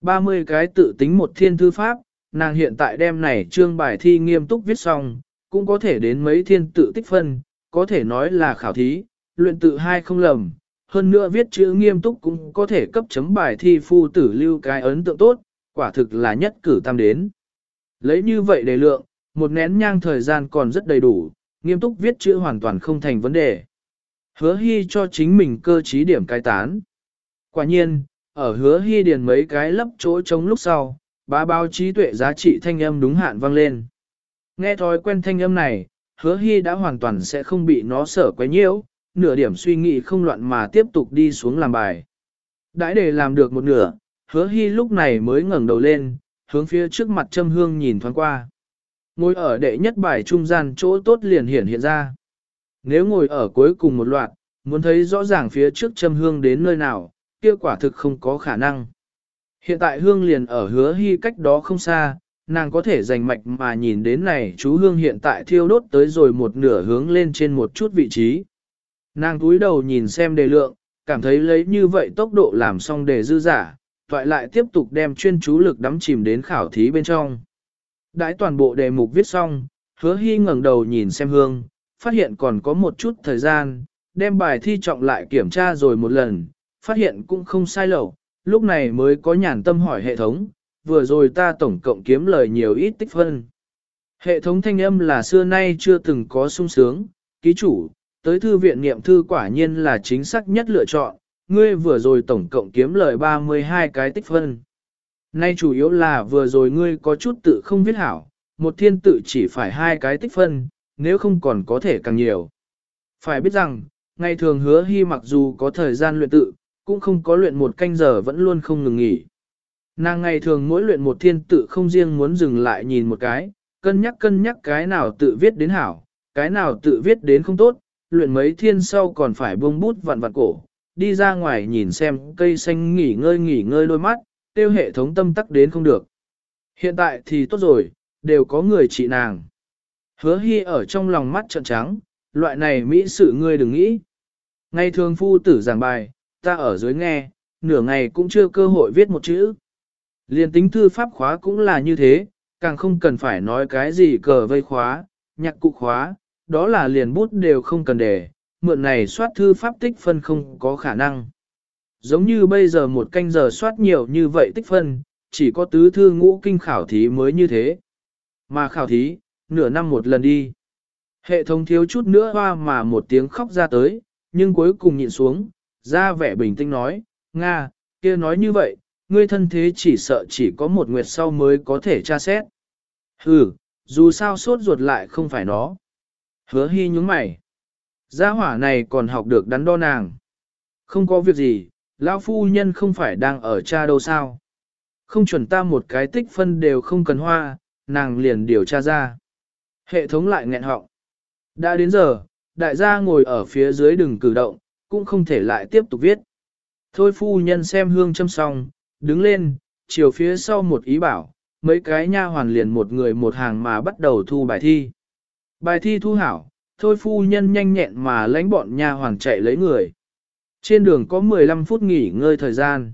30 cái tự tính một thiên thư pháp, nàng hiện tại đem này trương bài thi nghiêm túc viết xong, cũng có thể đến mấy thiên tự tích phân, có thể nói là khảo thí, luyện tự hai không lầm, hơn nữa viết chữ nghiêm túc cũng có thể cấp chấm bài thi phu tử lưu cái ấn tượng tốt, quả thực là nhất cử tam đến. Lấy như vậy để lượng, một nén nhang thời gian còn rất đầy đủ, nghiêm túc viết chữ hoàn toàn không thành vấn đề. Hứa hy cho chính mình cơ trí điểm cai tán. Quả nhiên, ở hứa hy điền mấy cái lấp chỗ trống lúc sau, bá báo trí tuệ giá trị thanh âm đúng hạn vang lên. Nghe thói quen thanh âm này, hứa hy đã hoàn toàn sẽ không bị nó sở quấy nhiễu, nửa điểm suy nghĩ không loạn mà tiếp tục đi xuống làm bài. Đãi để làm được một nửa, hứa hy lúc này mới ngẩng đầu lên, hướng phía trước mặt châm hương nhìn thoáng qua. Ngồi ở đệ nhất bài trung gian chỗ tốt liền hiển hiện ra. Nếu ngồi ở cuối cùng một loạt, muốn thấy rõ ràng phía trước châm hương đến nơi nào, kia quả thực không có khả năng. Hiện tại hương liền ở hứa hy cách đó không xa, nàng có thể dành mạch mà nhìn đến này chú hương hiện tại thiêu đốt tới rồi một nửa hướng lên trên một chút vị trí. Nàng túi đầu nhìn xem đề lượng, cảm thấy lấy như vậy tốc độ làm xong đề dư giả, toại lại tiếp tục đem chuyên chú lực đắm chìm đến khảo thí bên trong. Đãi toàn bộ đề mục viết xong, hứa hy ngẩng đầu nhìn xem hương, phát hiện còn có một chút thời gian, đem bài thi trọng lại kiểm tra rồi một lần, phát hiện cũng không sai lầu, lúc này mới có nhàn tâm hỏi hệ thống, vừa rồi ta tổng cộng kiếm lời nhiều ít tích phân. Hệ thống thanh âm là xưa nay chưa từng có sung sướng, ký chủ, tới thư viện niệm thư quả nhiên là chính xác nhất lựa chọn, ngươi vừa rồi tổng cộng kiếm lời 32 cái tích phân. Nay chủ yếu là vừa rồi ngươi có chút tự không viết hảo, một thiên tự chỉ phải hai cái tích phân, nếu không còn có thể càng nhiều. Phải biết rằng, ngày thường hứa hy mặc dù có thời gian luyện tự, cũng không có luyện một canh giờ vẫn luôn không ngừng nghỉ. Nàng ngày thường mỗi luyện một thiên tự không riêng muốn dừng lại nhìn một cái, cân nhắc cân nhắc cái nào tự viết đến hảo, cái nào tự viết đến không tốt, luyện mấy thiên sau còn phải buông bút vặn vặn cổ, đi ra ngoài nhìn xem cây xanh nghỉ ngơi nghỉ ngơi đôi mắt, tiêu hệ thống tâm tắc đến không được. Hiện tại thì tốt rồi, đều có người trị nàng. Hứa hy ở trong lòng mắt trợn trắng, loại này mỹ sự ngươi đừng nghĩ. Ngày thường phu tử giảng bài, ta ở dưới nghe, nửa ngày cũng chưa cơ hội viết một chữ. Liên tính thư pháp khóa cũng là như thế, càng không cần phải nói cái gì cờ vây khóa, nhạc cụ khóa, đó là liền bút đều không cần để, mượn này soát thư pháp tích phân không có khả năng. Giống như bây giờ một canh giờ soát nhiều như vậy tích phân, chỉ có tứ thư ngũ kinh khảo thí mới như thế. Mà khảo thí, nửa năm một lần đi. Hệ thống thiếu chút nữa hoa mà một tiếng khóc ra tới, nhưng cuối cùng nhịn xuống, ra vẻ bình tĩnh nói, Nga, kia nói như vậy, ngươi thân thế chỉ sợ chỉ có một nguyệt sau mới có thể tra xét. Ừ, dù sao sốt ruột lại không phải nó. Hứa hy nhúng mày. Gia hỏa này còn học được đắn đo nàng. Không có việc gì, lão phu nhân không phải đang ở cha đâu sao. Không chuẩn ta một cái tích phân đều không cần hoa, nàng liền điều tra ra. Hệ thống lại nghẹn họng. Đã đến giờ, đại gia ngồi ở phía dưới đừng cử động, cũng không thể lại tiếp tục viết. Thôi phu nhân xem hương châm xong, đứng lên, chiều phía sau một ý bảo, mấy cái nha hoàn liền một người một hàng mà bắt đầu thu bài thi. Bài thi thu hảo, thôi phu nhân nhanh nhẹn mà lãnh bọn nha hoàn chạy lấy người. Trên đường có 15 phút nghỉ ngơi thời gian.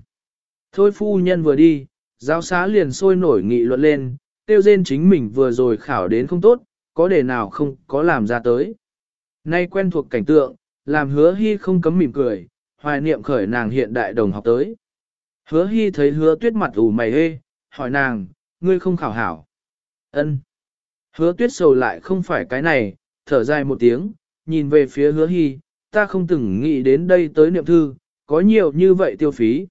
Thôi phu nhân vừa đi, giáo xá liền sôi nổi nghị luận lên, tiêu rên chính mình vừa rồi khảo đến không tốt, có đề nào không có làm ra tới. Nay quen thuộc cảnh tượng, làm hứa hy không cấm mỉm cười, hoài niệm khởi nàng hiện đại đồng học tới. Hứa hy thấy hứa tuyết mặt ủ mày hê, hỏi nàng, ngươi không khảo hảo. ân Hứa tuyết sầu lại không phải cái này, thở dài một tiếng, nhìn về phía hứa hy, ta không từng nghĩ đến đây tới niệm thư, có nhiều như vậy tiêu phí.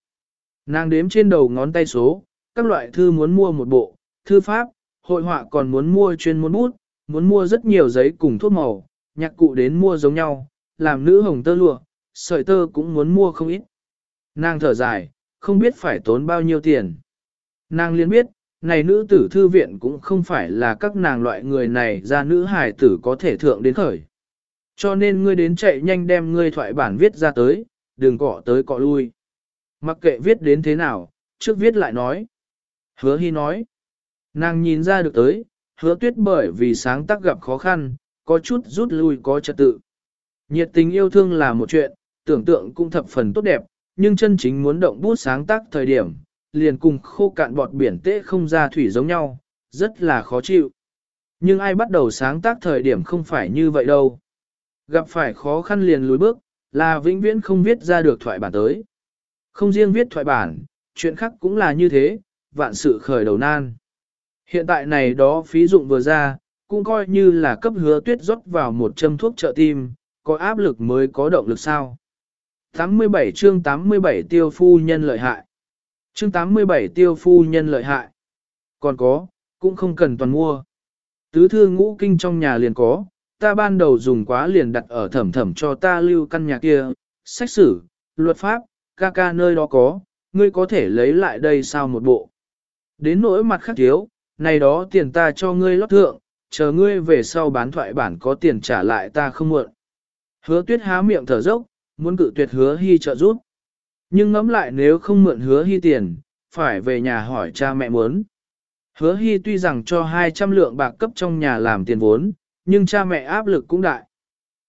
Nàng đếm trên đầu ngón tay số, các loại thư muốn mua một bộ, thư pháp, hội họa còn muốn mua chuyên môn bút, muốn mua rất nhiều giấy cùng thuốc màu, nhạc cụ đến mua giống nhau, làm nữ hồng tơ lụa, sợi tơ cũng muốn mua không ít. Nàng thở dài, không biết phải tốn bao nhiêu tiền. Nàng liền biết, này nữ tử thư viện cũng không phải là các nàng loại người này ra nữ hài tử có thể thượng đến khởi. Cho nên ngươi đến chạy nhanh đem ngươi thoại bản viết ra tới, đừng cọ tới cọ lui. Mặc kệ viết đến thế nào, trước viết lại nói. Hứa hy nói. Nàng nhìn ra được tới, hứa tuyết bởi vì sáng tác gặp khó khăn, có chút rút lui có trật tự. Nhiệt tình yêu thương là một chuyện, tưởng tượng cũng thập phần tốt đẹp, nhưng chân chính muốn động bút sáng tác thời điểm, liền cùng khô cạn bọt biển tễ không ra thủy giống nhau, rất là khó chịu. Nhưng ai bắt đầu sáng tác thời điểm không phải như vậy đâu. Gặp phải khó khăn liền lùi bước, là vĩnh viễn không viết ra được thoại bản tới. Không riêng viết thoại bản, chuyện khác cũng là như thế, vạn sự khởi đầu nan. Hiện tại này đó phí dụng vừa ra, cũng coi như là cấp hứa tuyết rót vào một châm thuốc trợ tim, có áp lực mới có động lực sao. 87 chương 87 tiêu phu nhân lợi hại. Chương 87 tiêu phu nhân lợi hại. Còn có, cũng không cần toàn mua. Tứ thư ngũ kinh trong nhà liền có, ta ban đầu dùng quá liền đặt ở thẩm thẩm cho ta lưu căn nhà kia, sách sử, luật pháp, ca ca nơi đó có, ngươi có thể lấy lại đây sao một bộ. Đến nỗi mặt khác thiếu, này đó tiền ta cho ngươi lót thượng, chờ ngươi về sau bán thoại bản có tiền trả lại ta không muộn. Hứa tuyết há miệng thở dốc, muốn cự tuyệt hứa hy trợ giúp. Nhưng ngẫm lại nếu không mượn hứa hy tiền, phải về nhà hỏi cha mẹ muốn. Hứa hy tuy rằng cho 200 lượng bạc cấp trong nhà làm tiền vốn, nhưng cha mẹ áp lực cũng đại.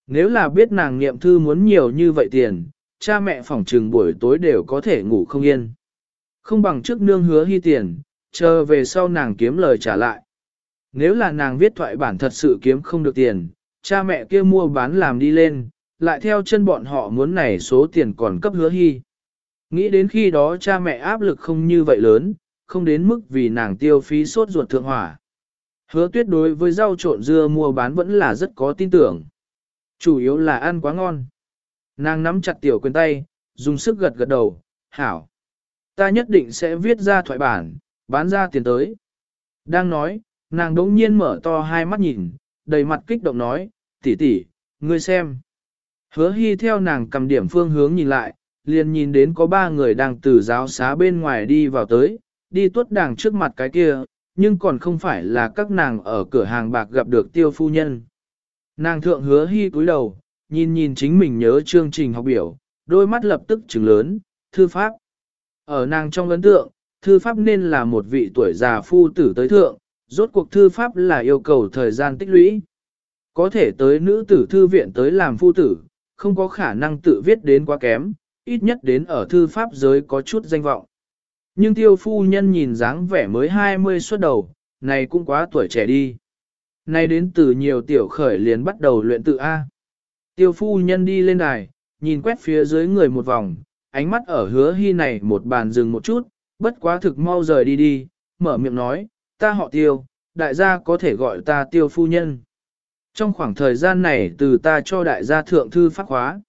Nếu là biết nàng niệm thư muốn nhiều như vậy tiền, cha mẹ phỏng trừng buổi tối đều có thể ngủ không yên. Không bằng trước nương hứa hy tiền, chờ về sau nàng kiếm lời trả lại. Nếu là nàng viết thoại bản thật sự kiếm không được tiền, cha mẹ kia mua bán làm đi lên, lại theo chân bọn họ muốn này số tiền còn cấp hứa hy. Nghĩ đến khi đó cha mẹ áp lực không như vậy lớn, không đến mức vì nàng tiêu phí sốt ruột thượng hỏa. Hứa tuyết đối với rau trộn dưa mua bán vẫn là rất có tin tưởng. Chủ yếu là ăn quá ngon. Nàng nắm chặt tiểu quyền tay, dùng sức gật gật đầu, hảo. Ta nhất định sẽ viết ra thoại bản, bán ra tiền tới. Đang nói, nàng đống nhiên mở to hai mắt nhìn, đầy mặt kích động nói, tỷ tỷ, ngươi xem. Hứa hy theo nàng cầm điểm phương hướng nhìn lại, liền nhìn đến có ba người đang từ giáo xá bên ngoài đi vào tới, đi tuốt đàng trước mặt cái kia, nhưng còn không phải là các nàng ở cửa hàng bạc gặp được tiêu phu nhân. Nàng thượng hứa hy cúi đầu, nhìn nhìn chính mình nhớ chương trình học biểu, đôi mắt lập tức trừng lớn, thư pháp. Ở nàng trong ấn tượng, thư pháp nên là một vị tuổi già phu tử tới thượng, rốt cuộc thư pháp là yêu cầu thời gian tích lũy. Có thể tới nữ tử thư viện tới làm phu tử, không có khả năng tự viết đến quá kém, ít nhất đến ở thư pháp giới có chút danh vọng. Nhưng tiêu phu nhân nhìn dáng vẻ mới 20 xuất đầu, này cũng quá tuổi trẻ đi. Này đến từ nhiều tiểu khởi liền bắt đầu luyện tự A. Tiêu phu nhân đi lên đài, nhìn quét phía dưới người một vòng, ánh mắt ở hứa hy này một bàn dừng một chút, bất quá thực mau rời đi đi, mở miệng nói, ta họ tiêu, đại gia có thể gọi ta tiêu phu nhân. Trong khoảng thời gian này từ ta cho đại gia thượng thư phát khóa,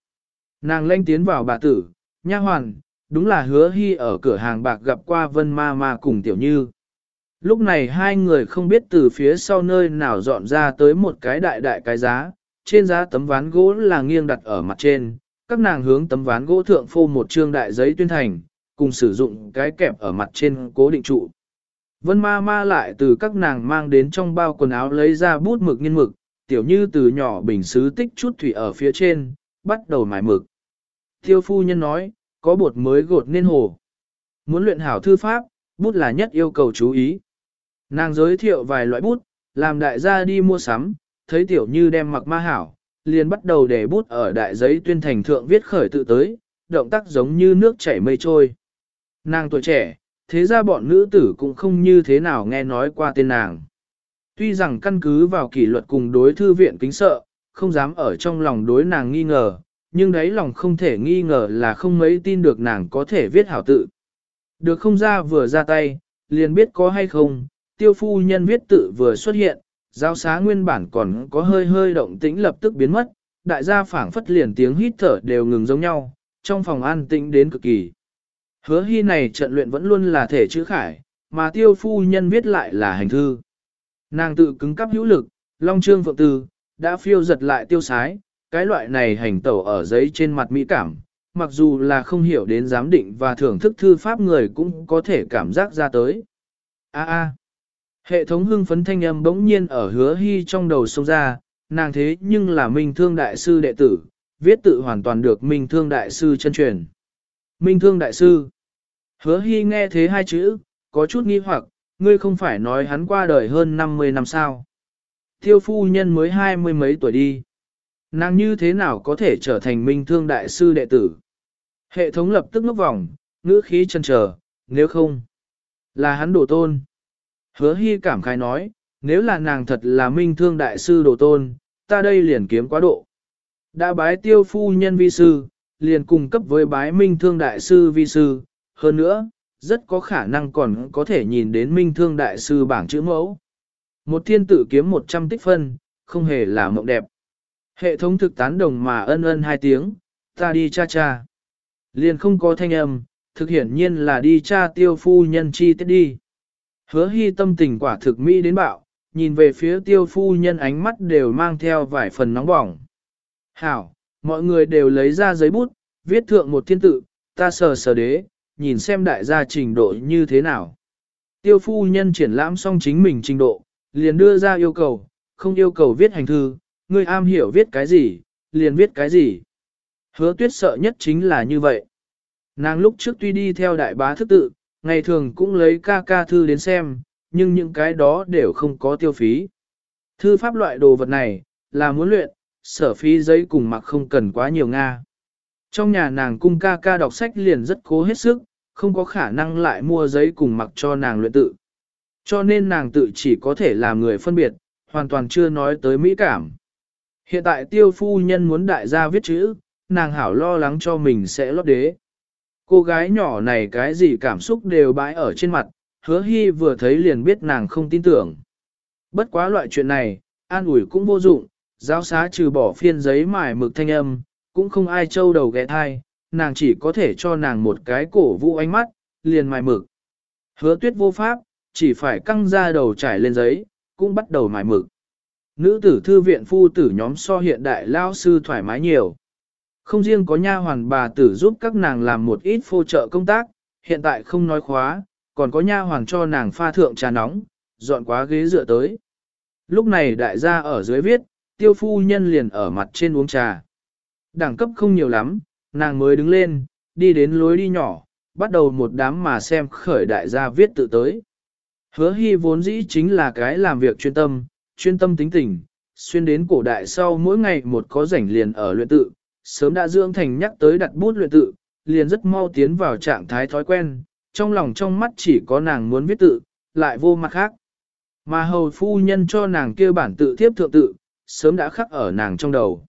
nàng lanh tiến vào bà tử, nha hoàn, đúng là hứa hy ở cửa hàng bạc gặp qua vân ma ma cùng tiểu như. Lúc này hai người không biết từ phía sau nơi nào dọn ra tới một cái đại đại cái giá, trên giá tấm ván gỗ là nghiêng đặt ở mặt trên, các nàng hướng tấm ván gỗ thượng phô một trương đại giấy tuyên thành, cùng sử dụng cái kẹp ở mặt trên cố định trụ. Vân ma ma lại từ các nàng mang đến trong bao quần áo lấy ra bút mực nghiên mực, tiểu như từ nhỏ bình xứ tích chút thủy ở phía trên, bắt đầu mài mực. Thiêu phu nhân nói, có bột mới gột nên hồ. Muốn luyện hảo thư pháp, bút là nhất yêu cầu chú ý. Nàng giới thiệu vài loại bút, làm đại gia đi mua sắm, thấy tiểu như đem mặc ma hảo, liền bắt đầu để bút ở đại giấy tuyên thành thượng viết khởi tự tới, động tác giống như nước chảy mây trôi. Nàng tuổi trẻ, thế ra bọn nữ tử cũng không như thế nào nghe nói qua tên nàng. Tuy rằng căn cứ vào kỷ luật cùng đối thư viện kính sợ, không dám ở trong lòng đối nàng nghi ngờ, nhưng đấy lòng không thể nghi ngờ là không mấy tin được nàng có thể viết hảo tự. Được không ra vừa ra tay, liền biết có hay không, tiêu phu nhân viết tự vừa xuất hiện, giao xá nguyên bản còn có hơi hơi động tĩnh lập tức biến mất, đại gia phảng phất liền tiếng hít thở đều ngừng giống nhau, trong phòng an tĩnh đến cực kỳ. Hứa hy này trận luyện vẫn luôn là thể chữ khải, mà tiêu phu nhân viết lại là hành thư. Nàng tự cứng cắp hữu lực, long trương phượng tư, đã phiêu giật lại tiêu sái, cái loại này hành tẩu ở giấy trên mặt mỹ cảm, mặc dù là không hiểu đến giám định và thưởng thức thư pháp người cũng có thể cảm giác ra tới. A a. Hệ thống hưng phấn thanh âm bỗng nhiên ở hứa hy trong đầu sông ra, nàng thế nhưng là minh thương đại sư đệ tử, viết tự hoàn toàn được minh thương đại sư chân truyền. Minh thương đại sư. Hứa hy nghe thế hai chữ, có chút nghi hoặc, ngươi không phải nói hắn qua đời hơn 50 năm sao. Tiêu phu nhân mới hai mươi mấy tuổi đi. Nàng như thế nào có thể trở thành minh thương đại sư đệ tử? Hệ thống lập tức ngốc vòng, ngữ khí chân chờ, nếu không, là hắn đổ tôn. Hứa hy cảm khai nói, nếu là nàng thật là minh thương đại sư đổ tôn, ta đây liền kiếm quá độ. Đã bái tiêu phu nhân vi sư, liền cùng cấp với bái minh thương đại sư vi sư, hơn nữa, rất có khả năng còn có thể nhìn đến minh thương đại sư bảng chữ mẫu. Một thiên tử kiếm 100 tích phân, không hề là mộng đẹp. Hệ thống thực tán đồng mà ân ân hai tiếng, ta đi cha cha. Liền không có thanh âm, thực hiển nhiên là đi cha tiêu phu nhân chi tiết đi. Hứa hy tâm tình quả thực mỹ đến bạo, nhìn về phía tiêu phu nhân ánh mắt đều mang theo vài phần nóng bỏng. Hảo, mọi người đều lấy ra giấy bút, viết thượng một thiên tự, ta sờ sờ đế, nhìn xem đại gia trình độ như thế nào. Tiêu phu nhân triển lãm xong chính mình trình độ, liền đưa ra yêu cầu, không yêu cầu viết hành thư, người am hiểu viết cái gì, liền viết cái gì. Hứa tuyết sợ nhất chính là như vậy. Nàng lúc trước tuy đi theo đại bá thức tự, ngày thường cũng lấy ca ca thư đến xem, nhưng những cái đó đều không có tiêu phí. Thư pháp loại đồ vật này, là muốn luyện, sở phí giấy cùng mặc không cần quá nhiều Nga. Trong nhà nàng cung ca ca đọc sách liền rất cố hết sức, không có khả năng lại mua giấy cùng mặc cho nàng luyện tự. Cho nên nàng tự chỉ có thể làm người phân biệt, hoàn toàn chưa nói tới mỹ cảm. Hiện tại tiêu phu nhân muốn đại gia viết chữ, nàng hảo lo lắng cho mình sẽ lót đế. Cô gái nhỏ này cái gì cảm xúc đều bãi ở trên mặt, hứa hy vừa thấy liền biết nàng không tin tưởng. Bất quá loại chuyện này, an ủi cũng vô dụng, giáo xá trừ bỏ phiên giấy mài mực thanh âm, cũng không ai trâu đầu ghé thai, nàng chỉ có thể cho nàng một cái cổ vũ ánh mắt, liền mài mực. Hứa tuyết vô pháp, chỉ phải căng ra đầu trải lên giấy, cũng bắt đầu mài mực. Nữ tử thư viện phu tử nhóm so hiện đại lao sư thoải mái nhiều. Không riêng có nha hoàn bà tử giúp các nàng làm một ít phô trợ công tác, hiện tại không nói khóa, còn có nha hoàn cho nàng pha thượng trà nóng, dọn quá ghế dựa tới. Lúc này đại gia ở dưới viết, tiêu phu nhân liền ở mặt trên uống trà. Đẳng cấp không nhiều lắm, nàng mới đứng lên, đi đến lối đi nhỏ, bắt đầu một đám mà xem khởi đại gia viết tự tới. Hứa hy vốn dĩ chính là cái làm việc chuyên tâm, chuyên tâm tính tình, xuyên đến cổ đại sau mỗi ngày một có rảnh liền ở luyện tự, sớm đã dưỡng thành nhắc tới đặt bút luyện tự, liền rất mau tiến vào trạng thái thói quen, trong lòng trong mắt chỉ có nàng muốn viết tự, lại vô mặt khác. Mà hầu phu nhân cho nàng kia bản tự tiếp thượng tự, sớm đã khắc ở nàng trong đầu.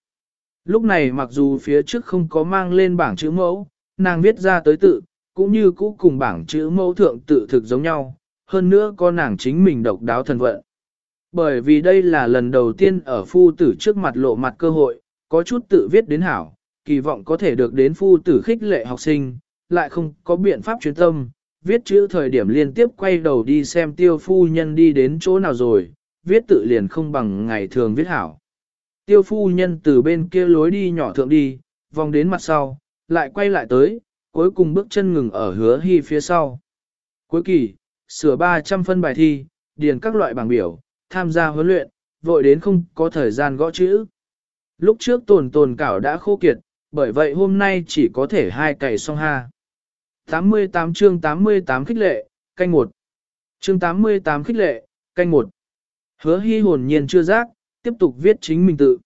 Lúc này mặc dù phía trước không có mang lên bảng chữ mẫu, nàng viết ra tới tự, cũng như cũ cùng bảng chữ mẫu thượng tự thực giống nhau, hơn nữa có nàng chính mình độc đáo thần vận. Bởi vì đây là lần đầu tiên ở phu tử trước mặt lộ mặt cơ hội, có chút tự viết đến hảo, kỳ vọng có thể được đến phu tử khích lệ học sinh, lại không có biện pháp chuyên tâm, viết chữ thời điểm liên tiếp quay đầu đi xem tiêu phu nhân đi đến chỗ nào rồi, viết tự liền không bằng ngày thường viết hảo. Tiêu phu nhân từ bên kia lối đi nhỏ thượng đi, vòng đến mặt sau, lại quay lại tới, cuối cùng bước chân ngừng ở hứa hy phía sau. Cuối kỳ, sửa 300 phân bài thi, điền các loại bảng biểu, tham gia huấn luyện, vội đến không có thời gian gõ chữ. Lúc trước tồn tồn cảo đã khô kiệt, bởi vậy hôm nay chỉ có thể hai cày xong ha. 88 chương 88 khích lệ, canh một. Chương 88 khích lệ, canh một. Hứa hy hồn nhiên chưa giác, tiếp tục viết chính mình tự.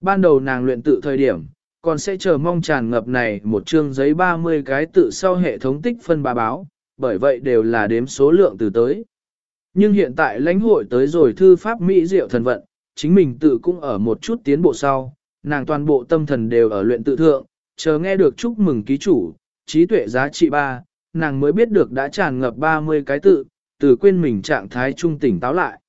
Ban đầu nàng luyện tự thời điểm, còn sẽ chờ mong tràn ngập này một chương giấy 30 cái tự sau hệ thống tích phân bà báo, bởi vậy đều là đếm số lượng từ tới. Nhưng hiện tại lãnh hội tới rồi thư pháp Mỹ diệu thần vận, chính mình tự cũng ở một chút tiến bộ sau, nàng toàn bộ tâm thần đều ở luyện tự thượng, chờ nghe được chúc mừng ký chủ, trí tuệ giá trị 3, nàng mới biết được đã tràn ngập 30 cái tự, từ quên mình trạng thái trung tỉnh táo lại.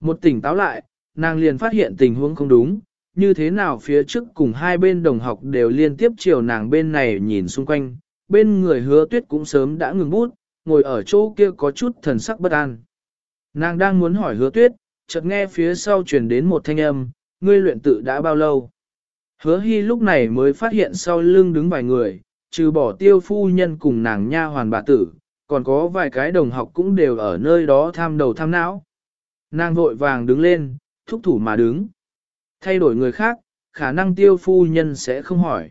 Một tỉnh táo lại, nàng liền phát hiện tình huống không đúng, như thế nào phía trước cùng hai bên đồng học đều liên tiếp chiều nàng bên này nhìn xung quanh, bên người hứa tuyết cũng sớm đã ngừng bút, ngồi ở chỗ kia có chút thần sắc bất an. Nàng đang muốn hỏi hứa tuyết, chợt nghe phía sau truyền đến một thanh âm, ngươi luyện tự đã bao lâu. Hứa hy lúc này mới phát hiện sau lưng đứng vài người, trừ bỏ tiêu phu nhân cùng nàng nha hoàn bà tử, còn có vài cái đồng học cũng đều ở nơi đó tham đầu tham não. Nàng vội vàng đứng lên, thúc thủ mà đứng. Thay đổi người khác, khả năng tiêu phu nhân sẽ không hỏi.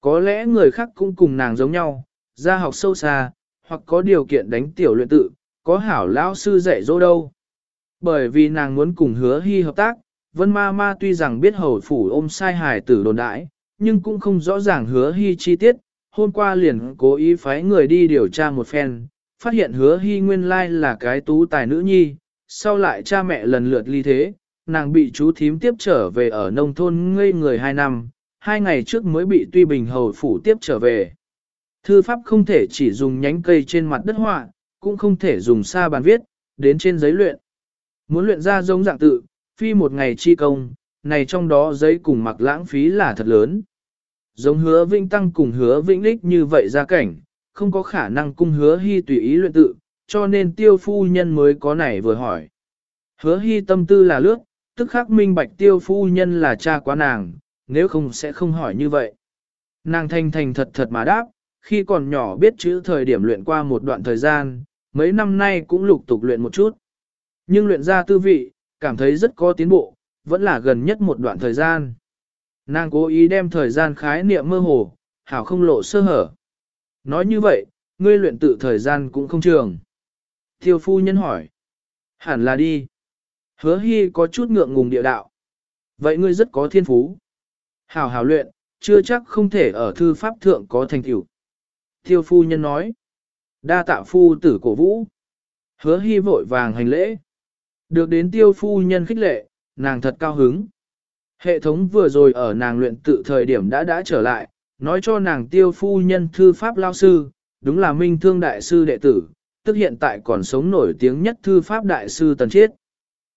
Có lẽ người khác cũng cùng nàng giống nhau, ra học sâu xa, hoặc có điều kiện đánh tiểu luyện tự, có hảo lão sư dạy dỗ đâu. Bởi vì nàng muốn cùng hứa hy hợp tác, Vân Ma Ma tuy rằng biết hầu phủ ôm sai hài tử đồn đãi, nhưng cũng không rõ ràng hứa hy chi tiết, hôm qua liền cố ý phái người đi điều tra một phen, phát hiện hứa hy nguyên lai là cái tú tài nữ nhi, sau lại cha mẹ lần lượt ly thế, nàng bị chú thím tiếp trở về ở nông thôn ngây người hai năm, hai ngày trước mới bị tuy bình hầu phủ tiếp trở về. Thư pháp không thể chỉ dùng nhánh cây trên mặt đất họa, cũng không thể dùng sa bàn viết, đến trên giấy luyện. Muốn luyện ra giống dạng tự, phi một ngày chi công, này trong đó giấy cùng mặc lãng phí là thật lớn. Giống hứa vinh tăng cùng hứa vĩnh lích như vậy ra cảnh, không có khả năng cung hứa hy tùy ý luyện tự, cho nên tiêu phu nhân mới có này vừa hỏi. Hứa hy tâm tư là lướt, tức khắc minh bạch tiêu phu nhân là cha quá nàng, nếu không sẽ không hỏi như vậy. Nàng thanh thành thật thật mà đáp, khi còn nhỏ biết chữ thời điểm luyện qua một đoạn thời gian, mấy năm nay cũng lục tục luyện một chút. Nhưng luyện ra tư vị, cảm thấy rất có tiến bộ, vẫn là gần nhất một đoạn thời gian. Nàng cố ý đem thời gian khái niệm mơ hồ, hảo không lộ sơ hở. Nói như vậy, ngươi luyện tự thời gian cũng không trường. Tiêu phu nhân hỏi. Hẳn là đi. Hứa hy có chút ngượng ngùng địa đạo. Vậy ngươi rất có thiên phú. Hảo hảo luyện, chưa chắc không thể ở thư pháp thượng có thành tựu. Tiêu phu nhân nói. Đa tạ phu tử cổ vũ. Hứa hy vội vàng hành lễ. Được đến tiêu phu nhân khích lệ, nàng thật cao hứng. Hệ thống vừa rồi ở nàng luyện tự thời điểm đã đã trở lại, nói cho nàng tiêu phu nhân thư pháp lao sư, đúng là minh thương đại sư đệ tử, tức hiện tại còn sống nổi tiếng nhất thư pháp đại sư tần chiết.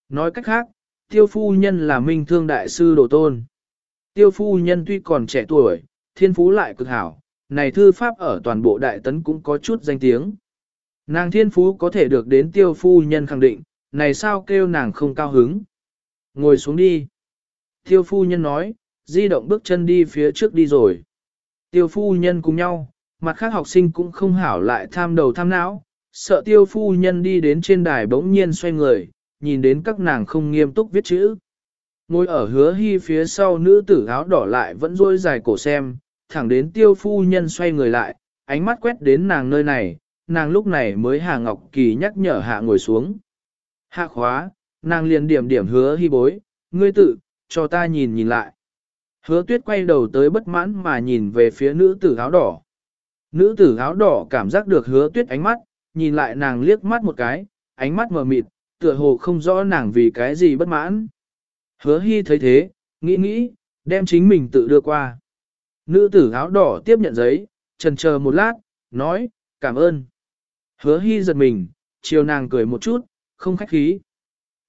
Nói cách khác, tiêu phu nhân là minh thương đại sư đồ tôn. Tiêu phu nhân tuy còn trẻ tuổi, thiên phú lại cực hảo, này thư pháp ở toàn bộ đại tấn cũng có chút danh tiếng. Nàng thiên phú có thể được đến tiêu phu nhân khẳng định, này sao kêu nàng không cao hứng. Ngồi xuống đi. Tiêu phu nhân nói, di động bước chân đi phía trước đi rồi. Tiêu phu nhân cùng nhau, mặt khác học sinh cũng không hảo lại tham đầu tham não, sợ tiêu phu nhân đi đến trên đài bỗng nhiên xoay người, nhìn đến các nàng không nghiêm túc viết chữ. Ngồi ở hứa hy phía sau nữ tử áo đỏ lại vẫn rôi dài cổ xem, thẳng đến tiêu phu nhân xoay người lại, ánh mắt quét đến nàng nơi này, nàng lúc này mới Hà Ngọc Kỳ nhắc nhở hạ ngồi xuống. Hạ khóa, nàng liền điểm điểm hứa hy bối, ngươi tự, cho ta nhìn nhìn lại. Hứa tuyết quay đầu tới bất mãn mà nhìn về phía nữ tử áo đỏ. Nữ tử áo đỏ cảm giác được hứa tuyết ánh mắt, nhìn lại nàng liếc mắt một cái, ánh mắt mờ mịt, tựa hồ không rõ nàng vì cái gì bất mãn. Hứa hy thấy thế, nghĩ nghĩ, đem chính mình tự đưa qua. Nữ tử áo đỏ tiếp nhận giấy, trần chờ một lát, nói, cảm ơn. Hứa hy giật mình, chiều nàng cười một chút, không khách khí.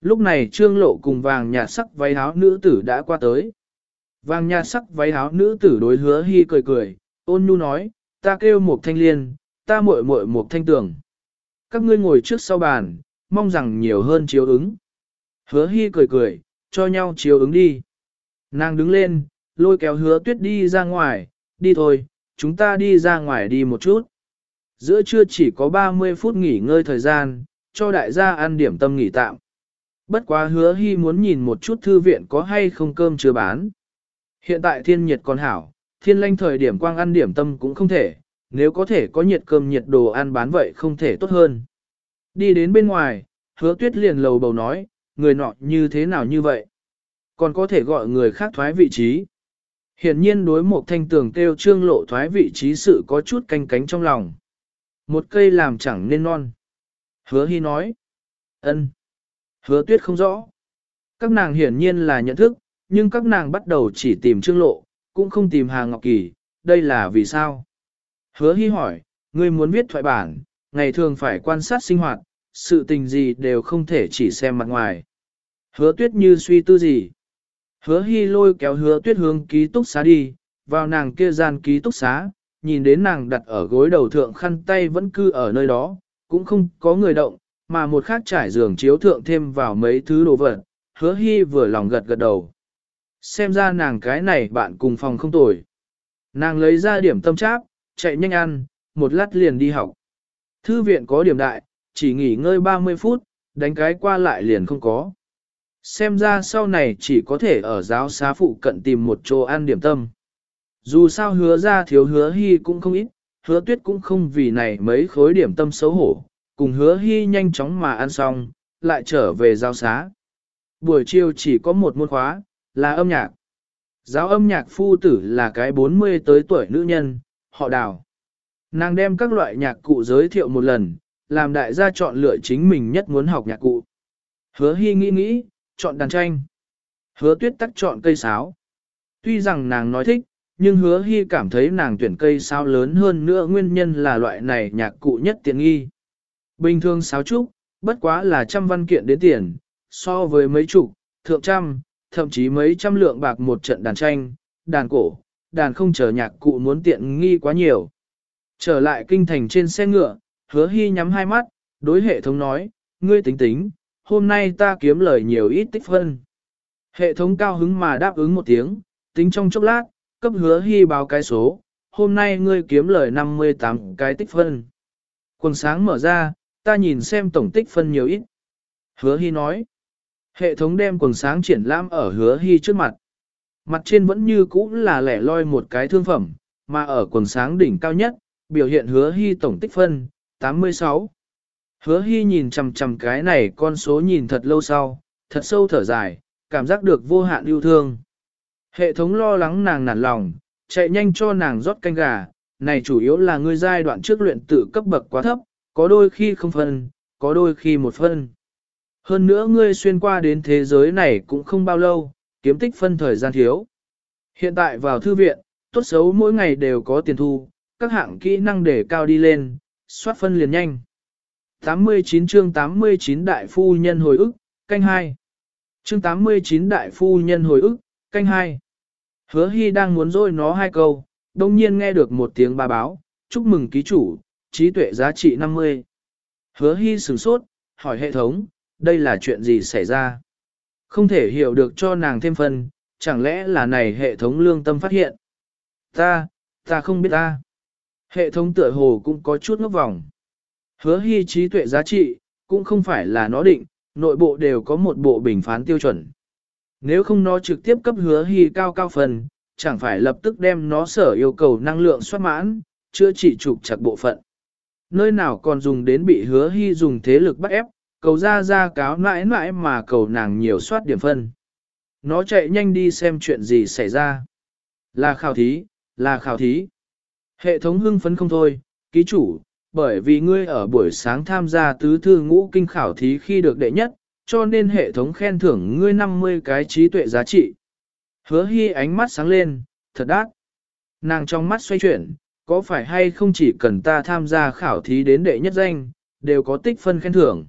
Lúc này trương lộ cùng vàng nhạt sắc váy áo nữ tử đã qua tới. Vàng nhạt sắc váy áo nữ tử đối hứa hy cười cười, ôn nhu nói, ta kêu một thanh liên, ta muội muội một thanh tường. Các ngươi ngồi trước sau bàn, mong rằng nhiều hơn chiếu ứng. Hứa hy cười cười, cho nhau chiếu ứng đi. Nàng đứng lên, lôi kéo hứa tuyết đi ra ngoài, đi thôi, chúng ta đi ra ngoài đi một chút. Giữa trưa chỉ có 30 phút nghỉ ngơi thời gian, cho đại gia ăn điểm tâm nghỉ tạm. Bất quá hứa hy muốn nhìn một chút thư viện có hay không cơm chưa bán. Hiện tại thiên nhiệt còn hảo, thiên lanh thời điểm quang ăn điểm tâm cũng không thể, nếu có thể có nhiệt cơm nhiệt đồ ăn bán vậy không thể tốt hơn. Đi đến bên ngoài, hứa tuyết liền lầu bầu nói, người nọ như thế nào như vậy? Còn có thể gọi người khác thoái vị trí. Hiển nhiên đối một thanh tường kêu trương lộ thoái vị trí sự có chút canh cánh trong lòng. Một cây làm chẳng nên non. Hứa hy nói. ân. Hứa tuyết không rõ. Các nàng hiển nhiên là nhận thức, nhưng các nàng bắt đầu chỉ tìm trương lộ, cũng không tìm Hà Ngọc Kỳ, đây là vì sao? Hứa hy hỏi, ngươi muốn viết thoại bản, ngày thường phải quan sát sinh hoạt, sự tình gì đều không thể chỉ xem mặt ngoài. Hứa tuyết như suy tư gì? Hứa hy lôi kéo hứa tuyết hướng ký túc xá đi, vào nàng kia gian ký túc xá, nhìn đến nàng đặt ở gối đầu thượng khăn tay vẫn cư ở nơi đó, cũng không có người động, mà một khác trải giường chiếu thượng thêm vào mấy thứ đồ vật, hứa hy vừa lòng gật gật đầu. Xem ra nàng cái này bạn cùng phòng không tồi. Nàng lấy ra điểm tâm cháp, chạy nhanh ăn, một lát liền đi học. Thư viện có điểm đại, chỉ nghỉ ngơi 30 phút, đánh cái qua lại liền không có. Xem ra sau này chỉ có thể ở giáo xá phụ cận tìm một chỗ ăn điểm tâm. Dù sao hứa ra thiếu hứa hy cũng không ít, hứa tuyết cũng không vì này mấy khối điểm tâm xấu hổ, cùng hứa hy nhanh chóng mà ăn xong, lại trở về giáo xá. Buổi chiều chỉ có một môn khóa, là âm nhạc. Giáo âm nhạc phu tử là cái 40 tới tuổi nữ nhân, họ đào. Nàng đem các loại nhạc cụ giới thiệu một lần, làm đại gia chọn lựa chính mình nhất muốn học nhạc cụ. Hứa hy nghĩ nghĩ, chọn đàn tranh. Hứa tuyết tắc chọn cây sáo. Tuy rằng nàng nói thích, nhưng hứa hy cảm thấy nàng tuyển cây sáo lớn hơn nữa nguyên nhân là loại này nhạc cụ nhất tiện nghi. Bình thường sáo trúc, bất quá là trăm văn kiện đến tiền, so với mấy chục, thượng trăm, thậm chí mấy trăm lượng bạc một trận đàn tranh, đàn cổ, đàn không chờ nhạc cụ muốn tiện nghi quá nhiều. Trở lại kinh thành trên xe ngựa, hứa hy nhắm hai mắt, đối hệ thống nói, ngươi tính tính, hôm nay ta kiếm lời nhiều ít tích phân. Hệ thống cao hứng mà đáp ứng một tiếng, tính trong chốc lát, cấp hứa hy báo cái số, hôm nay ngươi kiếm lời 58 cái tích phân. Quần sáng mở ra, ta nhìn xem tổng tích phân nhiều ít. Hứa hy nói, hệ thống đem quần sáng triển lãm ở hứa hy trước mặt. Mặt trên vẫn như cũ là lẻ loi một cái thương phẩm, mà ở quần sáng đỉnh cao nhất, biểu hiện hứa hy tổng tích phân, 86. Hứa hy nhìn chằm chằm cái này con số nhìn thật lâu sau, thật sâu thở dài, cảm giác được vô hạn yêu thương. Hệ thống lo lắng nàng nản lòng, chạy nhanh cho nàng rót canh gà, này chủ yếu là ngươi giai đoạn trước luyện tự cấp bậc quá thấp, có đôi khi không phân, có đôi khi một phân. Hơn nữa ngươi xuyên qua đến thế giới này cũng không bao lâu, kiếm tích phân thời gian thiếu. Hiện tại vào thư viện, tốt xấu mỗi ngày đều có tiền thu, các hạng kỹ năng để cao đi lên, soát phân liền nhanh. 89 chương 89 Đại Phu Nhân Hồi ức, canh 2. Chương 89 Đại Phu Nhân Hồi ức, canh 2. Hứa Hy đang muốn dôi nó hai câu, đồng nhiên nghe được một tiếng bà báo, chúc mừng ký chủ, trí tuệ giá trị 50. Hứa Hy sửng sốt, hỏi hệ thống, đây là chuyện gì xảy ra? Không thể hiểu được cho nàng thêm phần, chẳng lẽ là này hệ thống lương tâm phát hiện? Ta, ta không biết ta. Hệ thống tựa hồ cũng có chút ngốc vòng. Hứa hy trí tuệ giá trị, cũng không phải là nó định, nội bộ đều có một bộ bình phán tiêu chuẩn. Nếu không nó trực tiếp cấp hứa hy cao cao phần, chẳng phải lập tức đem nó sở yêu cầu năng lượng soát mãn, chưa chỉ trục chặt bộ phận. Nơi nào còn dùng đến bị hứa hy dùng thế lực bắt ép, cầu ra ra cáo mãi mãi mà cầu nàng nhiều soát điểm phân. Nó chạy nhanh đi xem chuyện gì xảy ra. Là khảo thí, là khảo thí. Hệ thống hưng phấn không thôi, ký chủ, bởi vì ngươi ở buổi sáng tham gia tứ thư ngũ kinh khảo thí khi được đệ nhất, cho nên hệ thống khen thưởng ngươi 50 cái trí tuệ giá trị. Hứa hy ánh mắt sáng lên, thật đắt. Nàng trong mắt xoay chuyển, có phải hay không chỉ cần ta tham gia khảo thí đến đệ nhất danh, đều có tích phân khen thưởng.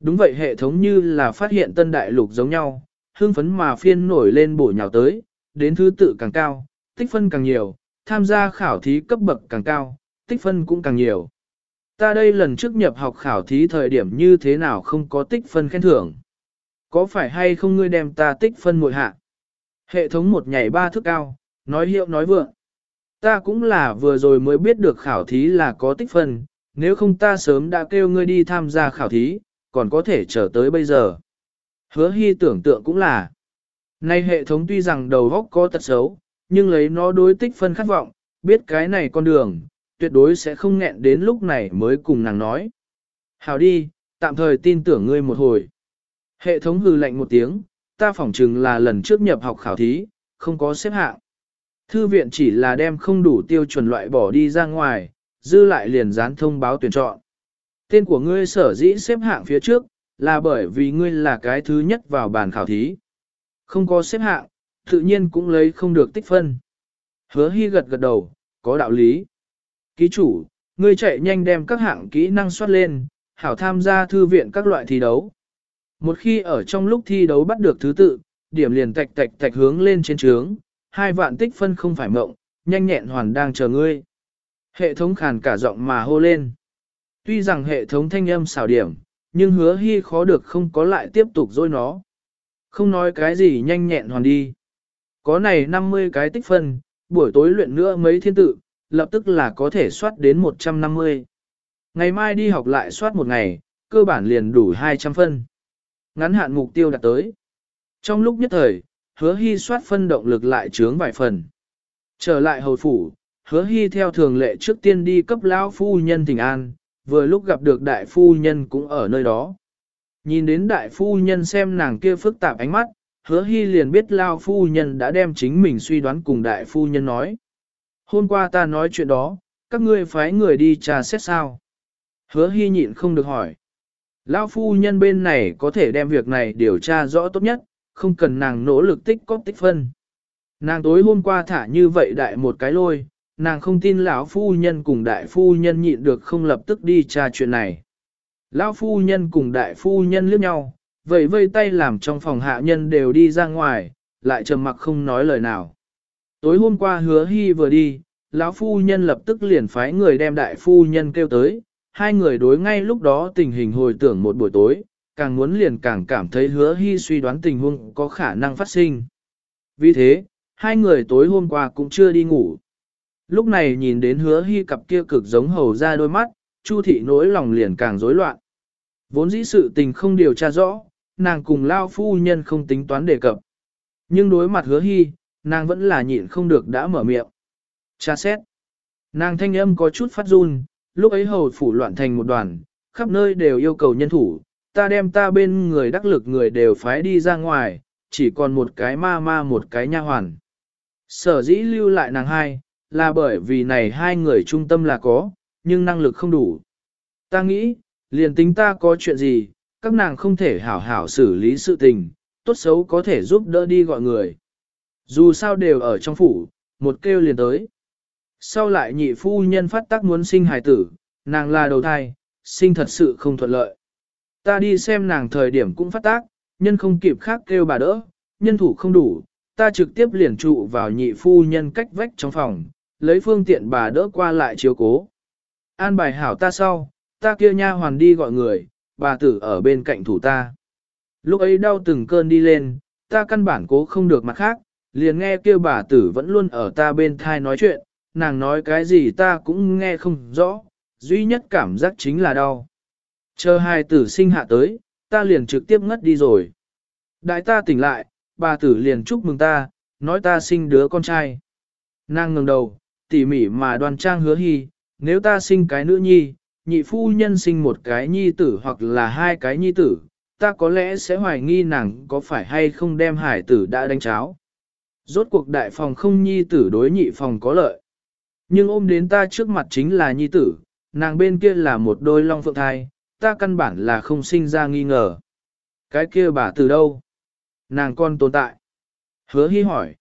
Đúng vậy hệ thống như là phát hiện tân đại lục giống nhau, hương phấn mà phiên nổi lên bổ nhào tới, đến thứ tự càng cao, tích phân càng nhiều, tham gia khảo thí cấp bậc càng cao, tích phân cũng càng nhiều. Ta đây lần trước nhập học khảo thí thời điểm như thế nào không có tích phân khen thưởng. Có phải hay không ngươi đem ta tích phân mội hạ? Hệ thống một nhảy ba thước cao, nói hiệu nói vượng. Ta cũng là vừa rồi mới biết được khảo thí là có tích phân, nếu không ta sớm đã kêu ngươi đi tham gia khảo thí, còn có thể chờ tới bây giờ. Hứa hy tưởng tượng cũng là. Nay hệ thống tuy rằng đầu góc có tật xấu, nhưng lấy nó đối tích phân khát vọng, biết cái này con đường, tuyệt đối sẽ không nghẹn đến lúc này mới cùng nàng nói. Hào đi, tạm thời tin tưởng ngươi một hồi. Hệ thống hừ lạnh một tiếng, ta phỏng chừng là lần trước nhập học khảo thí, không có xếp hạng. Thư viện chỉ là đem không đủ tiêu chuẩn loại bỏ đi ra ngoài, dư lại liền dán thông báo tuyển chọn. Tên của ngươi sở dĩ xếp hạng phía trước, là bởi vì ngươi là cái thứ nhất vào bàn khảo thí. Không có xếp hạng, tự nhiên cũng lấy không được tích phân. Hứa hy gật gật đầu, có đạo lý. Ký chủ, ngươi chạy nhanh đem các hạng kỹ năng soát lên, hảo tham gia thư viện các loại thi đấu. Một khi ở trong lúc thi đấu bắt được thứ tự, điểm liền tạch tạch tạch hướng lên trên trướng, hai vạn tích phân không phải mộng, nhanh nhẹn hoàn đang chờ ngươi. Hệ thống khàn cả giọng mà hô lên. Tuy rằng hệ thống thanh âm xảo điểm, nhưng hứa hy khó được không có lại tiếp tục dối nó. Không nói cái gì nhanh nhẹn hoàn đi. Có này 50 cái tích phân, buổi tối luyện nữa mấy thiên tự, lập tức là có thể soát đến 150. Ngày mai đi học lại soát một ngày, cơ bản liền đủ 200 phân. Ngắn hạn mục tiêu đạt tới. Trong lúc nhất thời, hứa hy soát phân động lực lại trướng vài phần. Trở lại hồi phủ, hứa hy theo thường lệ trước tiên đi cấp lão phu nhân thỉnh an, vừa lúc gặp được đại phu nhân cũng ở nơi đó. Nhìn đến đại phu nhân xem nàng kia phức tạp ánh mắt, hứa hy liền biết lao phu nhân đã đem chính mình suy đoán cùng đại phu nhân nói. Hôm qua ta nói chuyện đó, các ngươi phái người đi trà xét sao. Hứa hy nhịn không được hỏi. Lao phu nhân bên này có thể đem việc này điều tra rõ tốt nhất, không cần nàng nỗ lực tích cóp tích phân. Nàng tối hôm qua thả như vậy đại một cái lôi, nàng không tin lão phu nhân cùng đại phu nhân nhịn được không lập tức đi tra chuyện này. Lão phu nhân cùng đại phu nhân liếc nhau, vậy vây tay làm trong phòng hạ nhân đều đi ra ngoài, lại trầm mặc không nói lời nào. Tối hôm qua hứa hy vừa đi, lão phu nhân lập tức liền phái người đem đại phu nhân kêu tới, hai người đối ngay lúc đó tình hình hồi tưởng một buổi tối, càng muốn liền càng cảm thấy hứa hy suy đoán tình huống có khả năng phát sinh. Vì thế, hai người tối hôm qua cũng chưa đi ngủ. Lúc này nhìn đến hứa hy cặp kia cực giống hầu ra đôi mắt, Chu thị nỗi lòng liền càng rối loạn. Vốn dĩ sự tình không điều tra rõ, nàng cùng lao phu nhân không tính toán đề cập. Nhưng đối mặt hứa hy, nàng vẫn là nhịn không được đã mở miệng. Cha xét. Nàng thanh âm có chút phát run, lúc ấy hầu phủ loạn thành một đoàn, khắp nơi đều yêu cầu nhân thủ, ta đem ta bên người đắc lực người đều phái đi ra ngoài, chỉ còn một cái ma ma một cái nha hoàn. Sở dĩ lưu lại nàng hai, là bởi vì này hai người trung tâm là có, nhưng năng lực không đủ. Ta nghĩ, liền tính ta có chuyện gì, các nàng không thể hảo hảo xử lý sự tình, tốt xấu có thể giúp đỡ đi gọi người. Dù sao đều ở trong phủ, một kêu liền tới. Sau lại nhị phu nhân phát tác muốn sinh hài tử, nàng là đầu thai, sinh thật sự không thuận lợi. Ta đi xem nàng thời điểm cũng phát tác, nhân không kịp khác kêu bà đỡ, nhân thủ không đủ, ta trực tiếp liền trụ vào nhị phu nhân cách vách trong phòng, lấy phương tiện bà đỡ qua lại chiếu cố. An bài hảo ta sau, ta kia nha hoàn đi gọi người, bà tử ở bên cạnh thủ ta. Lúc ấy đau từng cơn đi lên, ta căn bản cố không được mặt khác, liền nghe kêu bà tử vẫn luôn ở ta bên thai nói chuyện, nàng nói cái gì ta cũng nghe không rõ, duy nhất cảm giác chính là đau. Chờ hai tử sinh hạ tới, ta liền trực tiếp ngất đi rồi. Đại ta tỉnh lại, bà tử liền chúc mừng ta, nói ta sinh đứa con trai. Nàng ngừng đầu, tỉ mỉ mà đoan trang hứa hy, nếu ta sinh cái nữ nhi, nhị phu nhân sinh một cái nhi tử hoặc là hai cái nhi tử, ta có lẽ sẽ hoài nghi nàng có phải hay không đem hải tử đã đánh cháo. Rốt cuộc đại phòng không nhi tử đối nhị phòng có lợi. Nhưng ôm đến ta trước mặt chính là nhi tử, nàng bên kia là một đôi long phượng thai, ta căn bản là không sinh ra nghi ngờ. Cái kia bà từ đâu? Nàng con tồn tại. Hứa hy hỏi.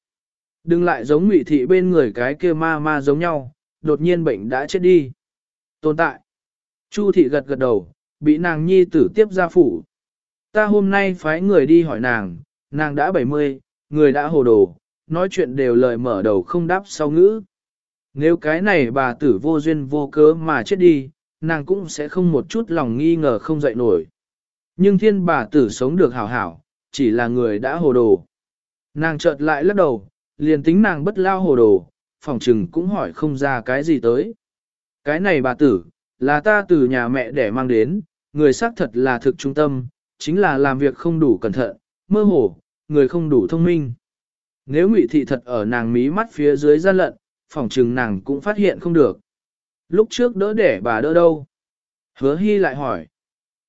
Đừng lại giống ngụy thị bên người cái kia ma ma giống nhau, đột nhiên bệnh đã chết đi. Tồn tại. Chu thị gật gật đầu, bị nàng nhi tử tiếp ra phủ. Ta hôm nay phái người đi hỏi nàng, nàng đã 70, người đã hồ đồ, nói chuyện đều lời mở đầu không đáp sau ngữ. Nếu cái này bà tử vô duyên vô cớ mà chết đi, nàng cũng sẽ không một chút lòng nghi ngờ không dậy nổi. Nhưng thiên bà tử sống được hảo hảo, chỉ là người đã hồ đồ. Nàng chợt lại lắc đầu, liền tính nàng bất lao hồ đồ, phòng trừng cũng hỏi không ra cái gì tới. Cái này bà tử, là ta từ nhà mẹ để mang đến, người xác thật là thực trung tâm, chính là làm việc không đủ cẩn thận, mơ hồ, người không đủ thông minh. Nếu ngụy thị thật ở nàng mí mắt phía dưới gian lận, phòng trừng nàng cũng phát hiện không được. Lúc trước đỡ để bà đỡ đâu? Hứa hy lại hỏi.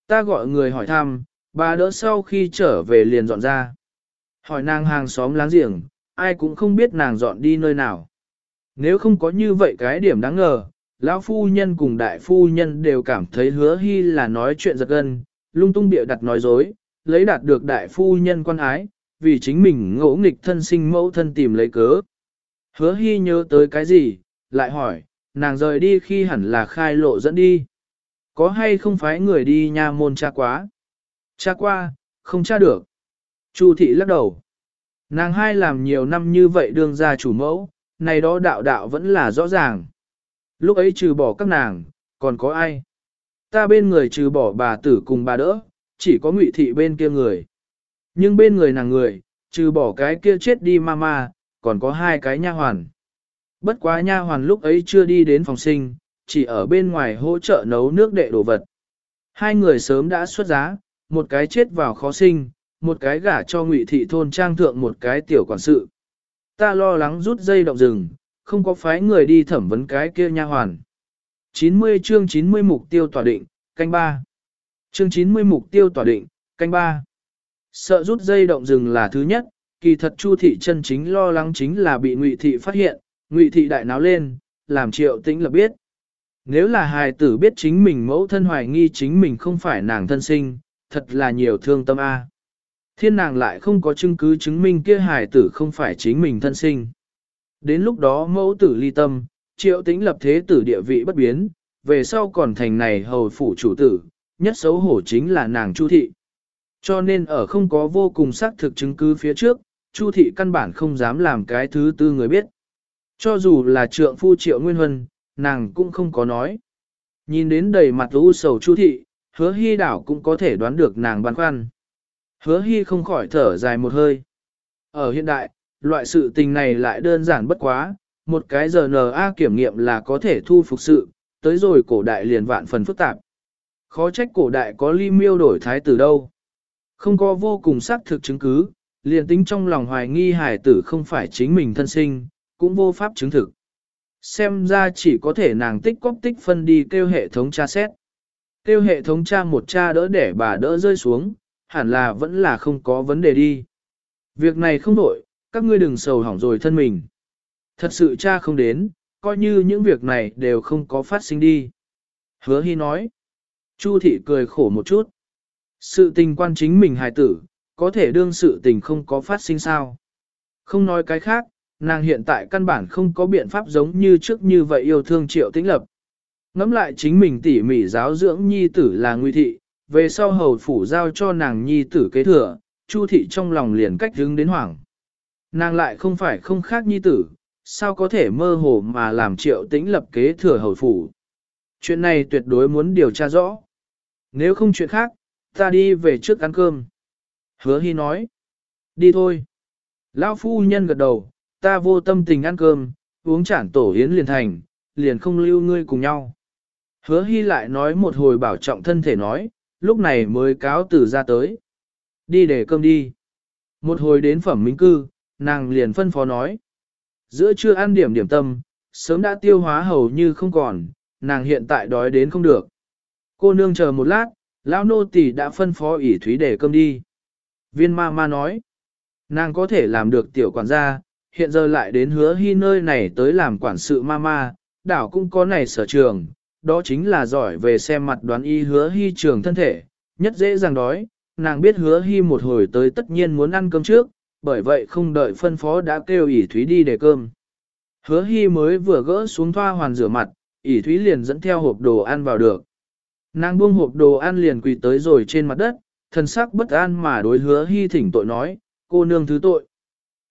Ta gọi người hỏi thăm, bà đỡ sau khi trở về liền dọn ra. Hỏi nàng hàng xóm láng giềng, ai cũng không biết nàng dọn đi nơi nào. Nếu không có như vậy cái điểm đáng ngờ, lão phu nhân cùng đại phu nhân đều cảm thấy hứa hy là nói chuyện giật gân, lung tung bịa đặt nói dối, lấy đạt được đại phu nhân quan ái, vì chính mình ngỗ nghịch thân sinh mẫu thân tìm lấy cớ. Hứa hy nhớ tới cái gì, lại hỏi, nàng rời đi khi hẳn là khai lộ dẫn đi. Có hay không phải người đi nha môn cha quá? Cha qua, không cha được. Chu thị lắc đầu. Nàng hai làm nhiều năm như vậy đương ra chủ mẫu, này đó đạo đạo vẫn là rõ ràng. Lúc ấy trừ bỏ các nàng, còn có ai? Ta bên người trừ bỏ bà tử cùng bà đỡ, chỉ có ngụy thị bên kia người. Nhưng bên người nàng người, trừ bỏ cái kia chết đi mama, còn có hai cái nha hoàn. Bất quá nha hoàn lúc ấy chưa đi đến phòng sinh, chỉ ở bên ngoài hỗ trợ nấu nước đệ đồ vật. Hai người sớm đã xuất giá, một cái chết vào khó sinh, một cái gả cho ngụy thị thôn trang thượng một cái tiểu quản sự. Ta lo lắng rút dây động rừng, không có phái người đi thẩm vấn cái kia nha hoàn. 90 chương 90 mục tiêu tỏa định, canh ba. Chương 90 mục tiêu tỏa định, canh ba. Sợ rút dây động rừng là thứ nhất, kỳ thật Chu thị chân chính lo lắng chính là bị Ngụy thị phát hiện, Ngụy thị đại náo lên, làm Triệu Tĩnh là biết. Nếu là hài tử biết chính mình mẫu thân hoài nghi chính mình không phải nàng thân sinh, thật là nhiều thương tâm a. Thiên nàng lại không có chứng cứ chứng minh kia hài tử không phải chính mình thân sinh. Đến lúc đó mẫu tử ly tâm, triệu tính lập thế tử địa vị bất biến, về sau còn thành này hầu phủ chủ tử, nhất xấu hổ chính là nàng Chu thị. Cho nên ở không có vô cùng xác thực chứng cứ phía trước, Chu thị căn bản không dám làm cái thứ tư người biết. Cho dù là trượng phu triệu nguyên huân, nàng cũng không có nói. Nhìn đến đầy mặt u sầu Chu thị, hứa hy đảo cũng có thể đoán được nàng băn khoăn. Hứa hy không khỏi thở dài một hơi. Ở hiện đại, loại sự tình này lại đơn giản bất quá, một cái giờ kiểm nghiệm là có thể thu phục sự, tới rồi cổ đại liền vạn phần phức tạp. Khó trách cổ đại có ly miêu đổi thái tử đâu. Không có vô cùng xác thực chứng cứ, liền tính trong lòng hoài nghi hải tử không phải chính mình thân sinh, cũng vô pháp chứng thực. Xem ra chỉ có thể nàng tích cóp tích phân đi kêu hệ thống tra xét. Kêu hệ thống tra một cha đỡ để bà đỡ rơi xuống, hẳn là vẫn là không có vấn đề đi. Việc này không đổi, các ngươi đừng sầu hỏng rồi thân mình. Thật sự cha không đến, coi như những việc này đều không có phát sinh đi. Hứa Hy nói. Chu thị cười khổ một chút. Sự tình quan chính mình hài tử, có thể đương sự tình không có phát sinh sao. Không nói cái khác, nàng hiện tại căn bản không có biện pháp giống như trước như vậy yêu thương triệu tĩnh lập. Ngắm lại chính mình tỉ mỉ giáo dưỡng nhi tử là nguy thị, về sau hầu phủ giao cho nàng nhi tử kế thừa, chu thị trong lòng liền cách hướng đến hoảng. Nàng lại không phải không khác nhi tử, sao có thể mơ hồ mà làm triệu tĩnh lập kế thừa hầu phủ. Chuyện này tuyệt đối muốn điều tra rõ. Nếu không chuyện khác, ta đi về trước ăn cơm. Hứa hy nói. Đi thôi. Lão phu nhân gật đầu, ta vô tâm tình ăn cơm, uống chản tổ hiến liền thành, liền không lưu ngươi cùng nhau. Hứa hy lại nói một hồi bảo trọng thân thể nói, lúc này mới cáo từ ra tới. Đi để cơm đi. Một hồi đến phẩm minh cư, nàng liền phân phó nói. Giữa trưa ăn điểm điểm tâm, sớm đã tiêu hóa hầu như không còn, nàng hiện tại đói đến không được. Cô nương chờ một lát, lão nô tỳ đã phân phó ỷ thúy để cơm đi. Viên ma ma nói, nàng có thể làm được tiểu quản gia, hiện giờ lại đến hứa hy nơi này tới làm quản sự ma ma, đảo cũng có này sở trường, đó chính là giỏi về xem mặt đoán y hứa hy trường thân thể, nhất dễ dàng đói, nàng biết hứa hy một hồi tới tất nhiên muốn ăn cơm trước, bởi vậy không đợi phân phó đã kêu ỉ thúy đi để cơm. Hứa hy mới vừa gỡ xuống thoa hoàn rửa mặt, ỉ thúy liền dẫn theo hộp đồ ăn vào được. Nàng buông hộp đồ ăn liền quỳ tới rồi trên mặt đất, thân sắc bất an mà đối hứa hy thỉnh tội nói, cô nương thứ tội.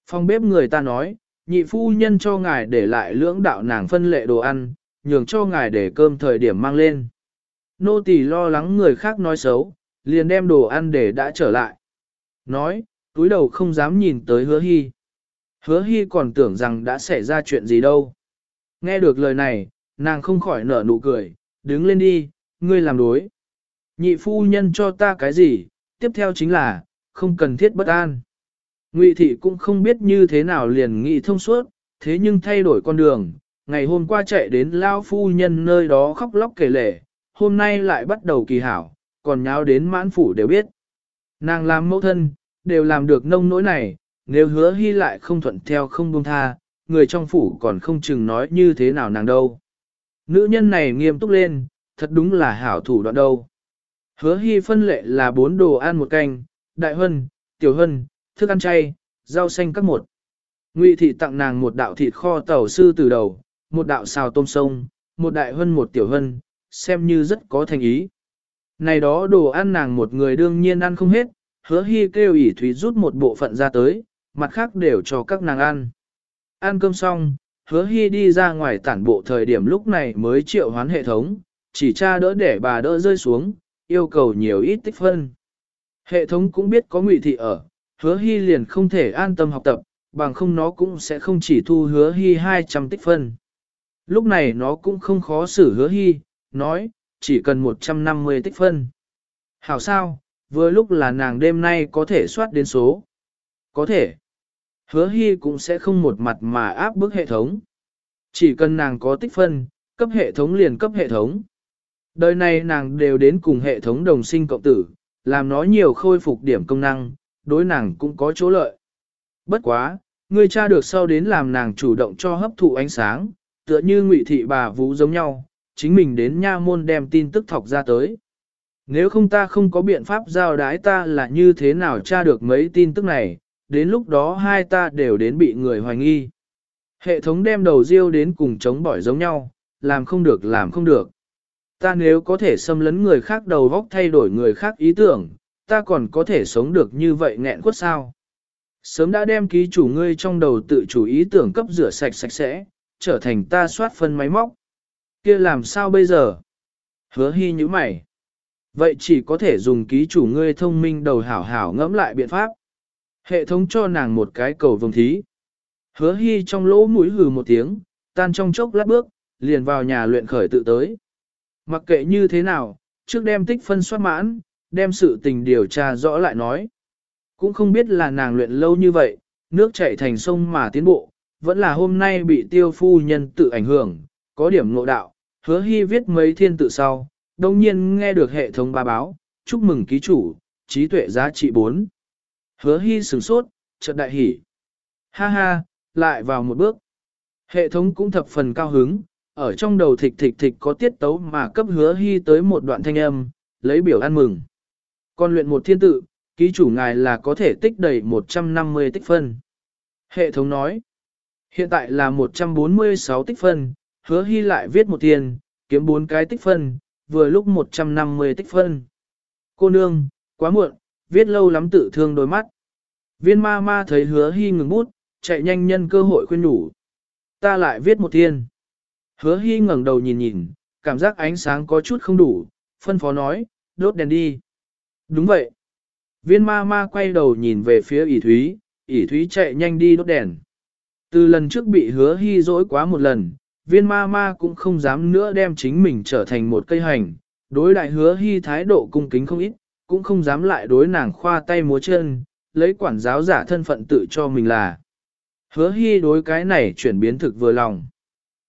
Phòng bếp người ta nói, nhị phu nhân cho ngài để lại lưỡng đạo nàng phân lệ đồ ăn, nhường cho ngài để cơm thời điểm mang lên. Nô tỳ lo lắng người khác nói xấu, liền đem đồ ăn để đã trở lại. Nói, túi đầu không dám nhìn tới hứa hy. Hứa hy còn tưởng rằng đã xảy ra chuyện gì đâu. Nghe được lời này, nàng không khỏi nở nụ cười, đứng lên đi, ngươi làm đối. Nhị phu nhân cho ta cái gì, tiếp theo chính là, không cần thiết bất an. Ngụy thị cũng không biết như thế nào liền nghị thông suốt, thế nhưng thay đổi con đường, ngày hôm qua chạy đến lao phu nhân nơi đó khóc lóc kể lể, hôm nay lại bắt đầu kỳ hảo, còn nháo đến mãn phủ đều biết. Nàng làm mẫu thân, đều làm được nông nỗi này, nếu hứa hy lại không thuận theo không buông tha, người trong phủ còn không chừng nói như thế nào nàng đâu. Nữ nhân này nghiêm túc lên, thật đúng là hảo thủ đoạn đâu. Hứa hy phân lệ là bốn đồ ăn một canh, đại hân, tiểu hân, thức ăn chay, rau xanh các một. Ngụy thị tặng nàng một đạo thịt kho tàu sư từ đầu, một đạo xào tôm sông, một đại hân một tiểu hân, xem như rất có thành ý. Này đó đồ ăn nàng một người đương nhiên ăn không hết, hứa hy kêu ỉ thúy rút một bộ phận ra tới, mặt khác đều cho các nàng ăn. Ăn cơm xong, hứa hy đi ra ngoài tản bộ thời điểm lúc này mới triệu hoán hệ thống, chỉ cha đỡ để bà đỡ rơi xuống, yêu cầu nhiều ít tích phân. Hệ thống cũng biết có ngụy thị ở, hứa hy liền không thể an tâm học tập, bằng không nó cũng sẽ không chỉ thu hứa hy 200 tích phân. Lúc này nó cũng không khó xử hứa hy, nói, chỉ cần 150 tích phân. Hảo sao, vừa lúc là nàng đêm nay có thể soát đến số. Có thể. Hứa hy cũng sẽ không một mặt mà áp bức hệ thống. Chỉ cần nàng có tích phân, cấp hệ thống liền cấp hệ thống. Đời này nàng đều đến cùng hệ thống đồng sinh cộng tử, làm nó nhiều khôi phục điểm công năng, đối nàng cũng có chỗ lợi. Bất quá, người cha được sau đến làm nàng chủ động cho hấp thụ ánh sáng, tựa như ngụy thị bà vũ giống nhau, chính mình đến nha môn đem tin tức thọc ra tới. Nếu không ta không có biện pháp giao đái ta là như thế nào tra được mấy tin tức này, đến lúc đó hai ta đều đến bị người hoài nghi. Hệ thống đem đầu riêu đến cùng chống bỏi giống nhau, làm không được làm không được. Ta nếu có thể xâm lấn người khác đầu vóc thay đổi người khác ý tưởng, ta còn có thể sống được như vậy nghẹn quất sao. Sớm đã đem ký chủ ngươi trong đầu tự chủ ý tưởng cấp rửa sạch sạch sẽ, trở thành ta soát phân máy móc. kia làm sao bây giờ? Hứa hy như mày. Vậy chỉ có thể dùng ký chủ ngươi thông minh đầu hảo hảo ngẫm lại biện pháp. Hệ thống cho nàng một cái cầu vồng thí. Hứa hy trong lỗ mũi hừ một tiếng, tan trong chốc lát bước, liền vào nhà luyện khởi tự tới. Mặc kệ như thế nào, trước đem tích phân soát mãn, đem sự tình điều tra rõ lại nói. Cũng không biết là nàng luyện lâu như vậy, nước chảy thành sông mà tiến bộ, vẫn là hôm nay bị tiêu phu nhân tự ảnh hưởng, có điểm ngộ đạo, hứa hy viết mấy thiên tự sau, đồng nhiên nghe được hệ thống ba báo, chúc mừng ký chủ, trí tuệ giá trị 4. Hứa hy sửng sốt, chợt đại hỉ. Ha ha, lại vào một bước. Hệ thống cũng thập phần cao hứng, ở trong đầu thịch thịch thịch có tiết tấu mà cấp hứa hy tới một đoạn thanh âm, lấy biểu ăn mừng. Còn luyện một thiên tự, ký chủ ngài là có thể tích đầy 150 tích phân. Hệ thống nói, hiện tại là 146 tích phân, hứa hy lại viết một tiền, kiếm 4 cái tích phân, vừa lúc 150 tích phân. Cô nương, quá muộn, viết lâu lắm tự thương đôi mắt. Viên ma ma thấy hứa hy ngừng bút, chạy nhanh nhân cơ hội khuyên nhủ. Ta lại viết một thiên. Hứa hy ngẩng đầu nhìn nhìn, cảm giác ánh sáng có chút không đủ, phân phó nói, đốt đèn đi. Đúng vậy. Viên ma ma quay đầu nhìn về phía ỷ thúy, ỷ thúy chạy nhanh đi đốt đèn. Từ lần trước bị hứa hy dỗi quá một lần, viên ma ma cũng không dám nữa đem chính mình trở thành một cây hành, đối đại hứa hy thái độ cung kính không ít, cũng không dám lại đối nàng khoa tay múa chân, lấy quản giáo giả thân phận tự cho mình là. Hứa hy đối cái này chuyển biến thực vừa lòng.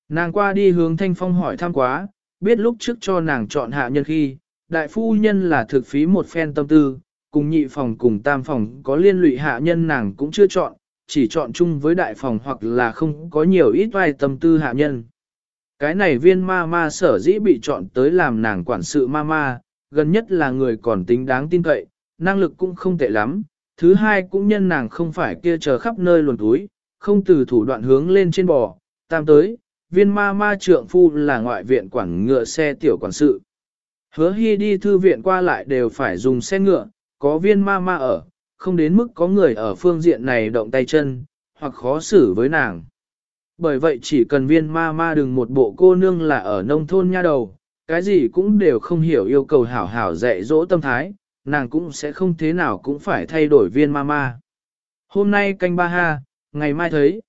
Nàng qua đi hướng thanh phong hỏi thăm quá, biết lúc trước cho nàng chọn hạ nhân khi, đại phu nhân là thực phí một phen tâm tư, cùng nhị phòng cùng tam phòng có liên lụy hạ nhân nàng cũng chưa chọn, chỉ chọn chung với đại phòng hoặc là không có nhiều ít vai tâm tư hạ nhân. Cái này viên ma ma sở dĩ bị chọn tới làm nàng quản sự ma ma, gần nhất là người còn tính đáng tin cậy, năng lực cũng không tệ lắm, thứ hai cũng nhân nàng không phải kia chờ khắp nơi luồn túi, không từ thủ đoạn hướng lên trên bò, tam tới, viên ma ma trượng phu là ngoại viện quản ngựa xe tiểu quản sự. Hứa hy đi thư viện qua lại đều phải dùng xe ngựa, có viên ma ma ở, không đến mức có người ở phương diện này động tay chân, hoặc khó xử với nàng. Bởi vậy chỉ cần viên ma ma đừng một bộ cô nương là ở nông thôn nha đầu, cái gì cũng đều không hiểu yêu cầu hảo hảo dạy dỗ tâm thái, nàng cũng sẽ không thế nào cũng phải thay đổi viên ma ma. Hôm nay canh ba ha, ngày mai thấy.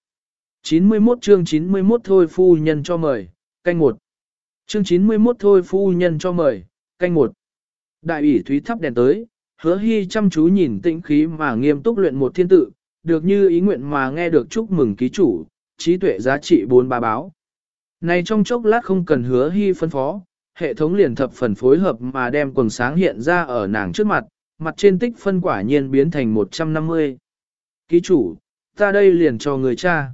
91 chương 91 thôi phu nhân cho mời, canh một. Chương 91 thôi phu nhân cho mời, canh một. Đại ủy thúy thắp đèn tới, hứa hy chăm chú nhìn tĩnh khí mà nghiêm túc luyện một thiên tự, được như ý nguyện mà nghe được chúc mừng ký chủ, trí tuệ giá trị bốn ba báo. Này trong chốc lát không cần hứa hy phân phó, hệ thống liền thập phần phối hợp mà đem quần sáng hiện ra ở nàng trước mặt, mặt trên tích phân quả nhiên biến thành 150. Ký chủ, ta đây liền cho người cha.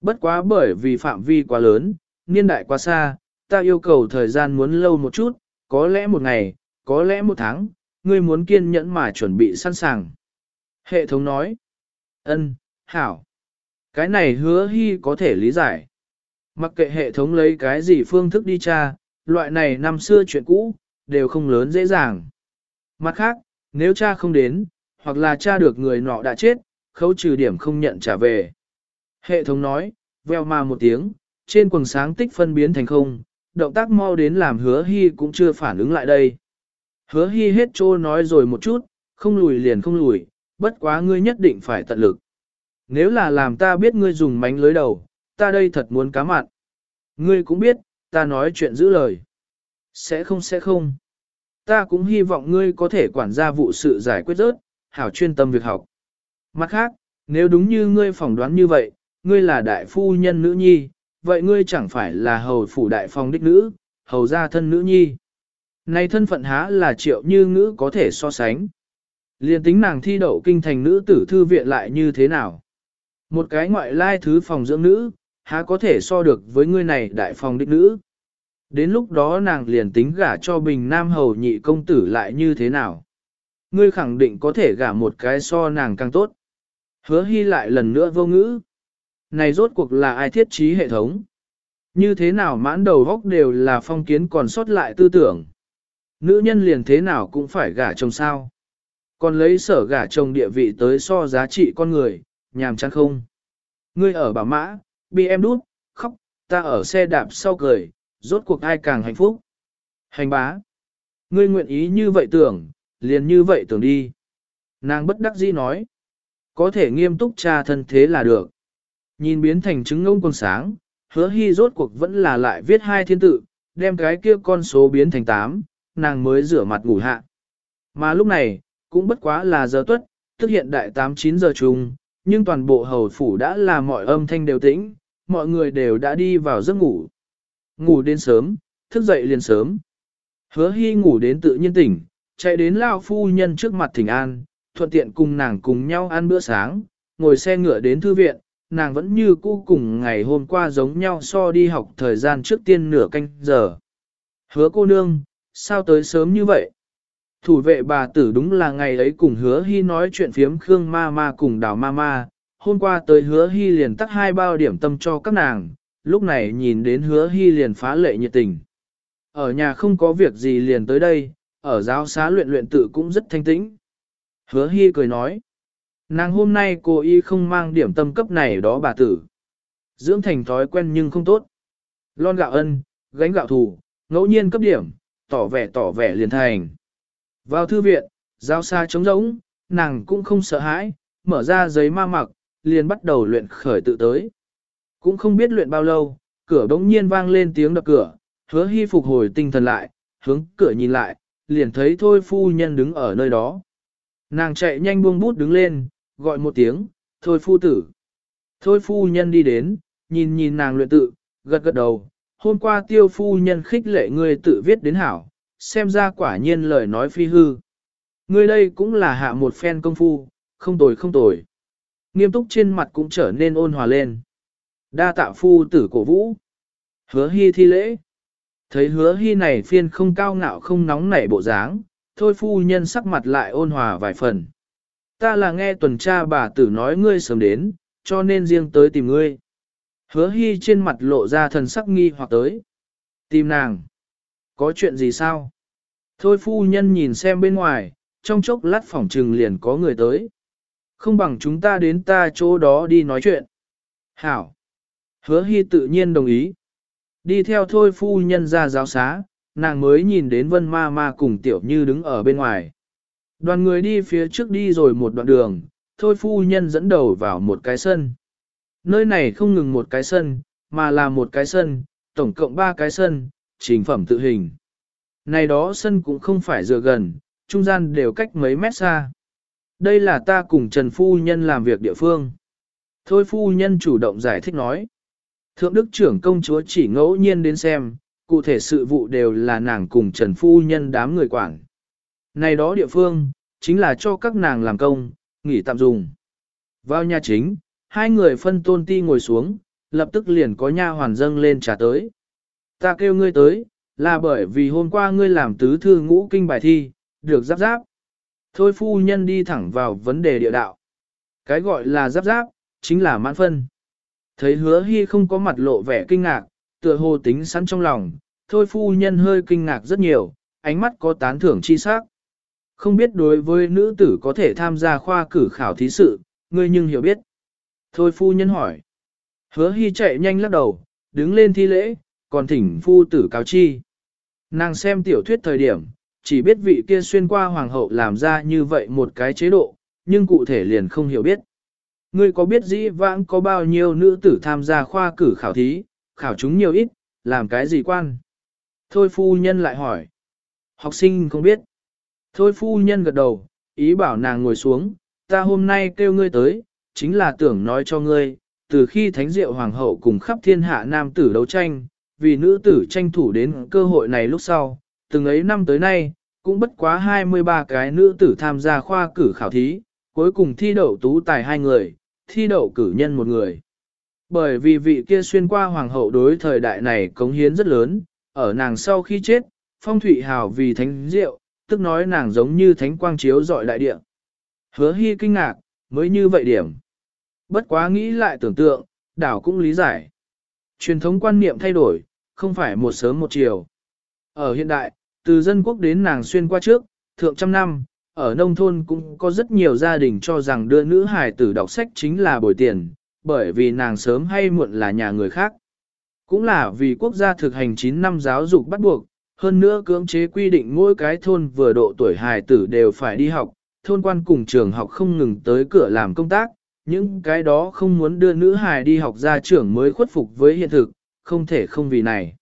Bất quá bởi vì phạm vi quá lớn, niên đại quá xa, ta yêu cầu thời gian muốn lâu một chút, có lẽ một ngày, có lẽ một tháng, ngươi muốn kiên nhẫn mà chuẩn bị sẵn sàng. Hệ thống nói, ân, hảo. Cái này hứa hy có thể lý giải. Mặc kệ hệ thống lấy cái gì phương thức đi tra, loại này năm xưa chuyện cũ, đều không lớn dễ dàng. Mặt khác, nếu cha không đến, hoặc là cha được người nọ đã chết, khấu trừ điểm không nhận trả về. Hệ thống nói, veo mà một tiếng, trên quần sáng tích phân biến thành không, động tác mau đến làm hứa hy cũng chưa phản ứng lại đây. Hứa hy hết trô nói rồi một chút, không lùi liền không lùi, bất quá ngươi nhất định phải tận lực. Nếu là làm ta biết ngươi dùng mánh lưới đầu, ta đây thật muốn cá mặn. Ngươi cũng biết, ta nói chuyện giữ lời. Sẽ không sẽ không. Ta cũng hy vọng ngươi có thể quản gia vụ sự giải quyết rớt, hảo chuyên tâm việc học. Mặt khác, nếu đúng như ngươi phỏng đoán như vậy, ngươi là đại phu nhân nữ nhi, vậy ngươi chẳng phải là hầu phủ đại phong đích nữ, hầu gia thân nữ nhi. Này thân phận há là triệu như ngữ có thể so sánh. Liên tính nàng thi đậu kinh thành nữ tử thư viện lại như thế nào? Một cái ngoại lai thứ phòng dưỡng nữ, há có thể so được với người này đại phòng đích nữ? Đến lúc đó nàng liền tính gả cho bình nam hầu nhị công tử lại như thế nào? Ngươi khẳng định có thể gả một cái so nàng càng tốt. Hứa hy lại lần nữa vô ngữ. Này rốt cuộc là ai thiết trí hệ thống? Như thế nào mãn đầu góc đều là phong kiến còn sót lại tư tưởng? Nữ nhân liền thế nào cũng phải gả chồng sao? Còn lấy sở gả chồng địa vị tới so giá trị con người, nhàm chán không? Ngươi ở bảo mã, bị em đút, khóc, ta ở xe đạp sau cười, rốt cuộc ai càng hạnh phúc? Hành bá. Ngươi nguyện ý như vậy tưởng, liền như vậy tưởng đi. Nàng bất đắc dĩ nói. Có thể nghiêm túc tra thân thế là được. Nhìn biến thành trứng ngông còn sáng, hứa hy rốt cuộc vẫn là lại viết hai thiên tự, đem cái kia con số biến thành 8, nàng mới rửa mặt ngủ hạ. Mà lúc này, cũng bất quá là giờ tuất, tức hiện đại 8-9 giờ chung, nhưng toàn bộ hầu phủ đã là mọi âm thanh đều tĩnh, mọi người đều đã đi vào giấc ngủ. Ngủ đến sớm, thức dậy liền sớm. Hứa hy ngủ đến tự nhiên tỉnh, chạy đến lao phu nhân trước mặt thỉnh an, thuận tiện cùng nàng cùng nhau ăn bữa sáng, ngồi xe ngựa đến thư viện, nàng vẫn như cũ cùng ngày hôm qua giống nhau so đi học thời gian trước tiên nửa canh giờ. Hứa cô nương, sao tới sớm như vậy? Thủ vệ bà tử đúng là ngày ấy cùng hứa hy nói chuyện phiếm Khương ma ma cùng đào ma ma, hôm qua tới hứa hy liền tắt hai bao điểm tâm cho các nàng, lúc này nhìn đến hứa hy liền phá lệ nhiệt tình. Ở nhà không có việc gì liền tới đây, ở giáo xá luyện luyện tự cũng rất thanh tĩnh. Hứa hy cười nói, nàng hôm nay cô y không mang điểm tâm cấp này đó bà tử. Dưỡng thành thói quen nhưng không tốt. Lon gạo ân, gánh gạo thủ, ngẫu nhiên cấp điểm, tỏ vẻ tỏ vẻ liền thành. Vào thư viện, giao xa trống rỗng, nàng cũng không sợ hãi, mở ra giấy ma mặc, liền bắt đầu luyện khởi tự tới. Cũng không biết luyện bao lâu, cửa đống nhiên vang lên tiếng đập cửa, hứa hy phục hồi tinh thần lại, hướng cửa nhìn lại, liền thấy thôi phu nhân đứng ở nơi đó. Nàng chạy nhanh buông bút đứng lên, gọi một tiếng, thôi phu tử. Thôi phu nhân đi đến, nhìn nhìn nàng luyện tự, gật gật đầu, hôm qua tiêu phu nhân khích lệ ngươi tự viết đến hảo, xem ra quả nhiên lời nói phi hư. Ngươi đây cũng là hạ một phen công phu, không tồi không tồi. Nghiêm túc trên mặt cũng trở nên ôn hòa lên. Đa tạ phu tử cổ vũ. Hứa hy thi lễ. Thấy hứa hy này phiên không cao ngạo không nóng nảy bộ dáng, thôi phu nhân sắc mặt lại ôn hòa vài phần. Ta là nghe tuần tra bà tử nói ngươi sớm đến, cho nên riêng tới tìm ngươi. Hứa hy trên mặt lộ ra thần sắc nghi hoặc tới. Tìm nàng. Có chuyện gì sao? Thôi phu nhân nhìn xem bên ngoài, trong chốc lát phòng trừng liền có người tới. Không bằng chúng ta đến ta chỗ đó đi nói chuyện. Hảo. Hứa hy tự nhiên đồng ý. Đi theo thôi phu nhân ra giáo xá, nàng mới nhìn đến vân ma ma cùng tiểu như đứng ở bên ngoài. Đoàn người đi phía trước đi rồi một đoạn đường, thôi phu nhân dẫn đầu vào một cái sân. Nơi này không ngừng một cái sân, mà là một cái sân, tổng cộng ba cái sân, trình phẩm tự hình. Này đó sân cũng không phải dựa gần, trung gian đều cách mấy mét xa. Đây là ta cùng Trần Phu Nhân làm việc địa phương. Thôi Phu Nhân chủ động giải thích nói. Thượng Đức trưởng công chúa chỉ ngẫu nhiên đến xem, cụ thể sự vụ đều là nàng cùng Trần Phu Nhân đám người quản. Này đó địa phương, chính là cho các nàng làm công, nghỉ tạm dùng. Vào nhà chính, hai người phân tôn ti ngồi xuống, lập tức liền có nha hoàn dâng lên trả tới. Ta kêu ngươi tới, là bởi vì hôm qua ngươi làm tứ thư ngũ kinh bài thi, được giáp giáp. Thôi phu nhân đi thẳng vào vấn đề địa đạo. Cái gọi là giáp giáp, chính là mãn phân. Thấy hứa hy không có mặt lộ vẻ kinh ngạc, tựa hồ tính sẵn trong lòng, thôi phu nhân hơi kinh ngạc rất nhiều, ánh mắt có tán thưởng chi sắc. Không biết đối với nữ tử có thể tham gia khoa cử khảo thí sự, ngươi nhưng hiểu biết. Thôi phu nhân hỏi. Hứa hy chạy nhanh lắc đầu, đứng lên thi lễ, còn thỉnh phu tử cáo chi. Nàng xem tiểu thuyết thời điểm, chỉ biết vị kia xuyên qua hoàng hậu làm ra như vậy một cái chế độ, nhưng cụ thể liền không hiểu biết. Ngươi có biết dĩ vãng có bao nhiêu nữ tử tham gia khoa cử khảo thí, khảo chúng nhiều ít, làm cái gì quan? Thôi phu nhân lại hỏi. Học sinh không biết. Thôi phu nhân gật đầu, ý bảo nàng ngồi xuống, ta hôm nay kêu ngươi tới, chính là tưởng nói cho ngươi, từ khi thánh diệu hoàng hậu cùng khắp thiên hạ nam tử đấu tranh, vì nữ tử tranh thủ đến cơ hội này lúc sau, từng ấy năm tới nay, cũng bất quá 23 cái nữ tử tham gia khoa cử khảo thí, cuối cùng thi đậu tú tài hai người, thi đậu cử nhân một người. Bởi vì vị kia xuyên qua hoàng hậu đối thời đại này cống hiến rất lớn, ở nàng sau khi chết, phong thủy hào vì thánh diệu, tức nói nàng giống như thánh quang chiếu dọi đại địa. Hứa hy kinh ngạc, mới như vậy điểm. Bất quá nghĩ lại tưởng tượng, đảo cũng lý giải. Truyền thống quan niệm thay đổi, không phải một sớm một chiều. Ở hiện đại, từ dân quốc đến nàng xuyên qua trước, thượng trăm năm, ở nông thôn cũng có rất nhiều gia đình cho rằng đưa nữ hài tử đọc sách chính là bồi tiền, bởi vì nàng sớm hay muộn là nhà người khác. Cũng là vì quốc gia thực hành 9 năm giáo dục bắt buộc, hơn nữa cưỡng chế quy định mỗi cái thôn vừa độ tuổi hài tử đều phải đi học, thôn quan cùng trường học không ngừng tới cửa làm công tác, những cái đó không muốn đưa nữ hài đi học ra trưởng mới khuất phục với hiện thực, không thể không vì này.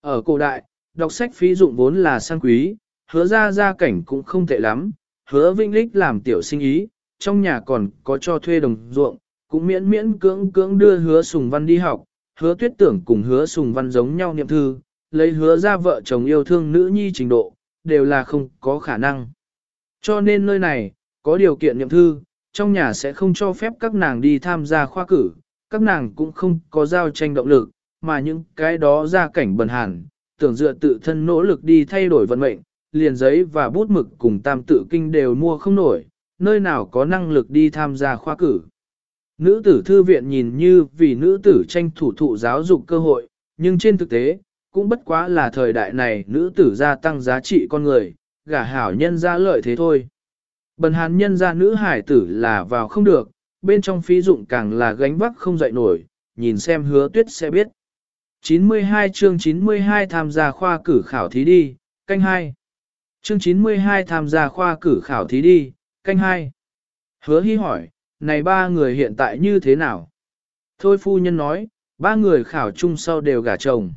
Ở cổ đại, đọc sách phí dụng vốn là sang quý, hứa ra gia cảnh cũng không tệ lắm, hứa vinh lích làm tiểu sinh ý, trong nhà còn có cho thuê đồng ruộng, cũng miễn miễn cưỡng cưỡng đưa hứa sùng văn đi học, hứa tuyết tưởng cùng hứa sùng văn giống nhau niệm thư, lấy hứa ra vợ chồng yêu thương nữ nhi trình độ, đều là không có khả năng. Cho nên nơi này, có điều kiện niệm thư, trong nhà sẽ không cho phép các nàng đi tham gia khoa cử, các nàng cũng không có giao tranh động lực, mà những cái đó ra cảnh bần hàn, tưởng dựa tự thân nỗ lực đi thay đổi vận mệnh, liền giấy và bút mực cùng tam tự kinh đều mua không nổi, nơi nào có năng lực đi tham gia khoa cử. Nữ tử thư viện nhìn như vì nữ tử tranh thủ thụ giáo dục cơ hội, nhưng trên thực tế, cũng bất quá là thời đại này nữ tử gia tăng giá trị con người, gả hảo nhân ra lợi thế thôi. Bần hàn nhân ra nữ hải tử là vào không được, bên trong phí dụng càng là gánh vác không dậy nổi, nhìn xem hứa tuyết sẽ biết. 92 chương 92 tham gia khoa cử khảo thí đi, canh 2. Chương 92 tham gia khoa cử khảo thí đi, canh 2. Hứa hy hỏi, này ba người hiện tại như thế nào? Thôi phu nhân nói, ba người khảo chung sau đều gả chồng.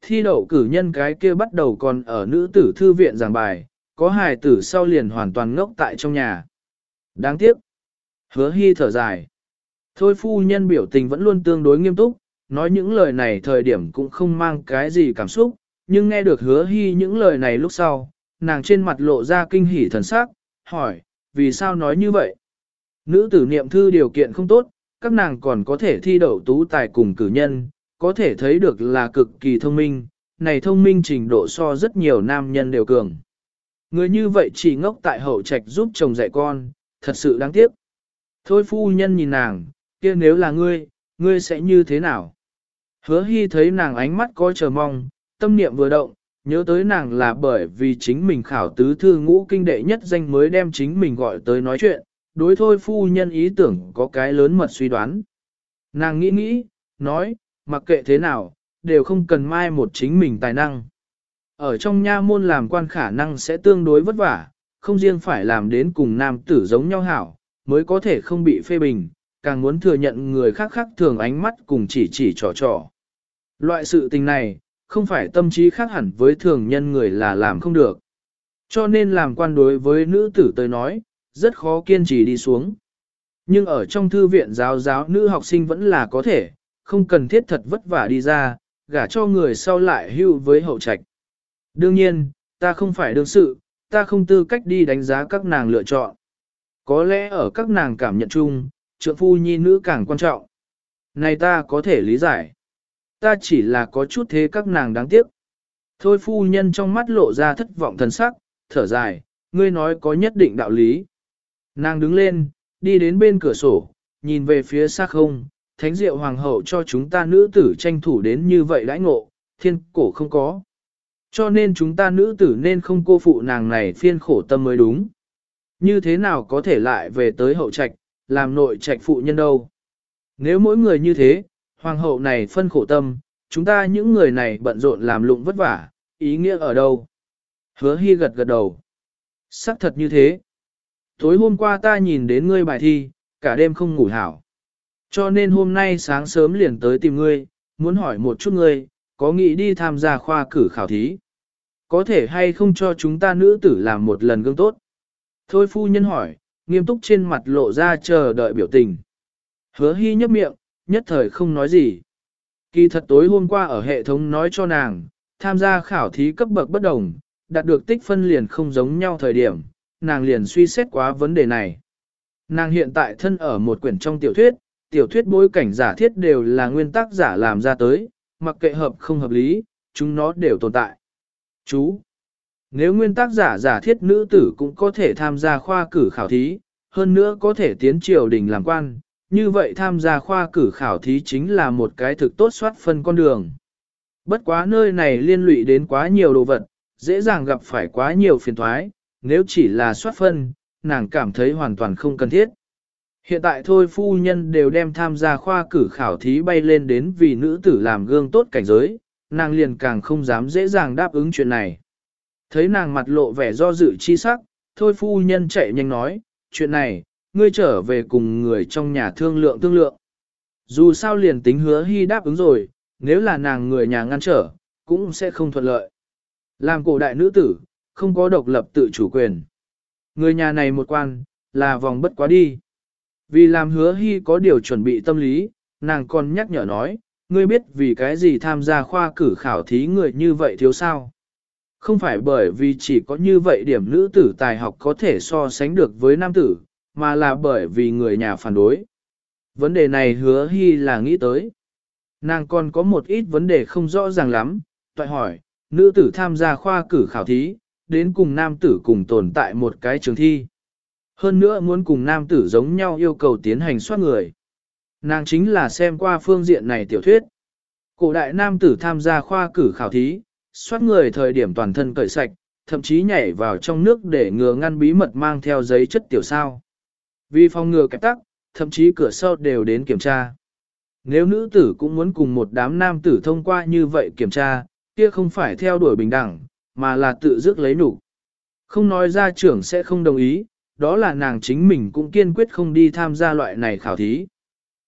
Thi đậu cử nhân cái kia bắt đầu còn ở nữ tử thư viện giảng bài, có hài tử sau liền hoàn toàn ngốc tại trong nhà. Đáng tiếc. Hứa hy thở dài. Thôi phu nhân biểu tình vẫn luôn tương đối nghiêm túc, nói những lời này thời điểm cũng không mang cái gì cảm xúc, nhưng nghe được hứa hy những lời này lúc sau, nàng trên mặt lộ ra kinh hỉ thần sắc, hỏi, vì sao nói như vậy? Nữ tử niệm thư điều kiện không tốt, các nàng còn có thể thi đậu tú tài cùng cử nhân, có thể thấy được là cực kỳ thông minh, này thông minh trình độ so rất nhiều nam nhân đều cường. Người như vậy chỉ ngốc tại hậu trạch giúp chồng dạy con, thật sự đáng tiếc. Thôi phu nhân nhìn nàng, kia nếu là ngươi, ngươi sẽ như thế nào? Hứa hy thấy nàng ánh mắt có chờ mong, tâm niệm vừa động, nhớ tới nàng là bởi vì chính mình khảo tứ thư ngũ kinh đệ nhất danh mới đem chính mình gọi tới nói chuyện, đối thôi phu nhân ý tưởng có cái lớn mật suy đoán. Nàng nghĩ nghĩ, nói, mặc kệ thế nào, đều không cần mai một chính mình tài năng. Ở trong nha môn làm quan khả năng sẽ tương đối vất vả, không riêng phải làm đến cùng nam tử giống nhau hảo, mới có thể không bị phê bình, càng muốn thừa nhận người khác khác thường ánh mắt cùng chỉ chỉ trò trò. Loại sự tình này, không phải tâm trí khác hẳn với thường nhân người là làm không được. Cho nên làm quan đối với nữ tử tới nói, rất khó kiên trì đi xuống. Nhưng ở trong thư viện giáo giáo nữ học sinh vẫn là có thể, không cần thiết thật vất vả đi ra, gả cho người sau lại hưu với hậu trạch. Đương nhiên, ta không phải đương sự, ta không tư cách đi đánh giá các nàng lựa chọn. Có lẽ ở các nàng cảm nhận chung, trượng phu nhi nữ càng quan trọng. Này ta có thể lý giải. Ta chỉ là có chút thế các nàng đáng tiếc. Thôi phu nhân trong mắt lộ ra thất vọng thần sắc, thở dài, ngươi nói có nhất định đạo lý. Nàng đứng lên, đi đến bên cửa sổ, nhìn về phía xa không, thánh diệu hoàng hậu cho chúng ta nữ tử tranh thủ đến như vậy đãi ngộ, thiên cổ không có. Cho nên chúng ta nữ tử nên không cô phụ nàng này phiên khổ tâm mới đúng. Như thế nào có thể lại về tới hậu trạch, làm nội trạch phụ nhân đâu. Nếu mỗi người như thế, hoàng hậu này phân khổ tâm, Chúng ta những người này bận rộn làm lụng vất vả, ý nghĩa ở đâu? Hứa hy gật gật đầu. Sắc thật như thế. Tối hôm qua ta nhìn đến ngươi bài thi, cả đêm không ngủ hảo. Cho nên hôm nay sáng sớm liền tới tìm ngươi, muốn hỏi một chút ngươi, có nghĩ đi tham gia khoa cử khảo thí. Có thể hay không cho chúng ta nữ tử làm một lần gương tốt? Thôi phu nhân hỏi, nghiêm túc trên mặt lộ ra chờ đợi biểu tình. Hứa hy nhấp miệng, nhất thời không nói gì. Kỳ thật tối hôm qua ở hệ thống nói cho nàng, tham gia khảo thí cấp bậc bất đồng, đạt được tích phân liền không giống nhau thời điểm, nàng liền suy xét quá vấn đề này. Nàng hiện tại thân ở một quyển trong tiểu thuyết, tiểu thuyết bối cảnh giả thiết đều là nguyên tắc giả làm ra tới, mặc kệ hợp không hợp lý, chúng nó đều tồn tại. Chú, nếu nguyên tác giả giả thiết nữ tử cũng có thể tham gia khoa cử khảo thí, hơn nữa có thể tiến triều đình làm quan, như vậy tham gia khoa cử khảo thí chính là một cái thực tốt soát phân con đường. Bất quá nơi này liên lụy đến quá nhiều đồ vật, dễ dàng gặp phải quá nhiều phiền thoái, nếu chỉ là soát phân, nàng cảm thấy hoàn toàn không cần thiết. Hiện tại thôi phu nhân đều đem tham gia khoa cử khảo thí bay lên đến vì nữ tử làm gương tốt cảnh giới, nàng liền càng không dám dễ dàng đáp ứng chuyện này. Thấy nàng mặt lộ vẻ do dự chi sắc, thôi phu nhân chạy nhanh nói, chuyện này, ngươi trở về cùng người trong nhà thương lượng thương lượng. Dù sao liền tính hứa hy đáp ứng rồi, nếu là nàng người nhà ngăn trở, cũng sẽ không thuận lợi. Làm cổ đại nữ tử, không có độc lập tự chủ quyền. Người nhà này một quan, là vòng bất quá đi. Vì làm hứa hy có điều chuẩn bị tâm lý, nàng còn nhắc nhở nói, ngươi biết vì cái gì tham gia khoa cử khảo thí người như vậy thiếu sao. Không phải bởi vì chỉ có như vậy điểm nữ tử tài học có thể so sánh được với nam tử, mà là bởi vì người nhà phản đối. Vấn đề này hứa hy là nghĩ tới. Nàng còn có một ít vấn đề không rõ ràng lắm, toại hỏi, nữ tử tham gia khoa cử khảo thí, đến cùng nam tử cùng tồn tại một cái trường thi. Hơn nữa muốn cùng nam tử giống nhau yêu cầu tiến hành soát người. Nàng chính là xem qua phương diện này tiểu thuyết. Cổ đại nam tử tham gia khoa cử khảo thí, soát người thời điểm toàn thân cởi sạch, thậm chí nhảy vào trong nước để ngừa ngăn bí mật mang theo giấy chất tiểu sao. Vì phòng ngừa kẹp tắc, thậm chí cửa sau đều đến kiểm tra. Nếu nữ tử cũng muốn cùng một đám nam tử thông qua như vậy kiểm tra, kia không phải theo đuổi bình đẳng, mà là tự dứt lấy nụ. Không nói ra trưởng sẽ không đồng ý, đó là nàng chính mình cũng kiên quyết không đi tham gia loại này khảo thí.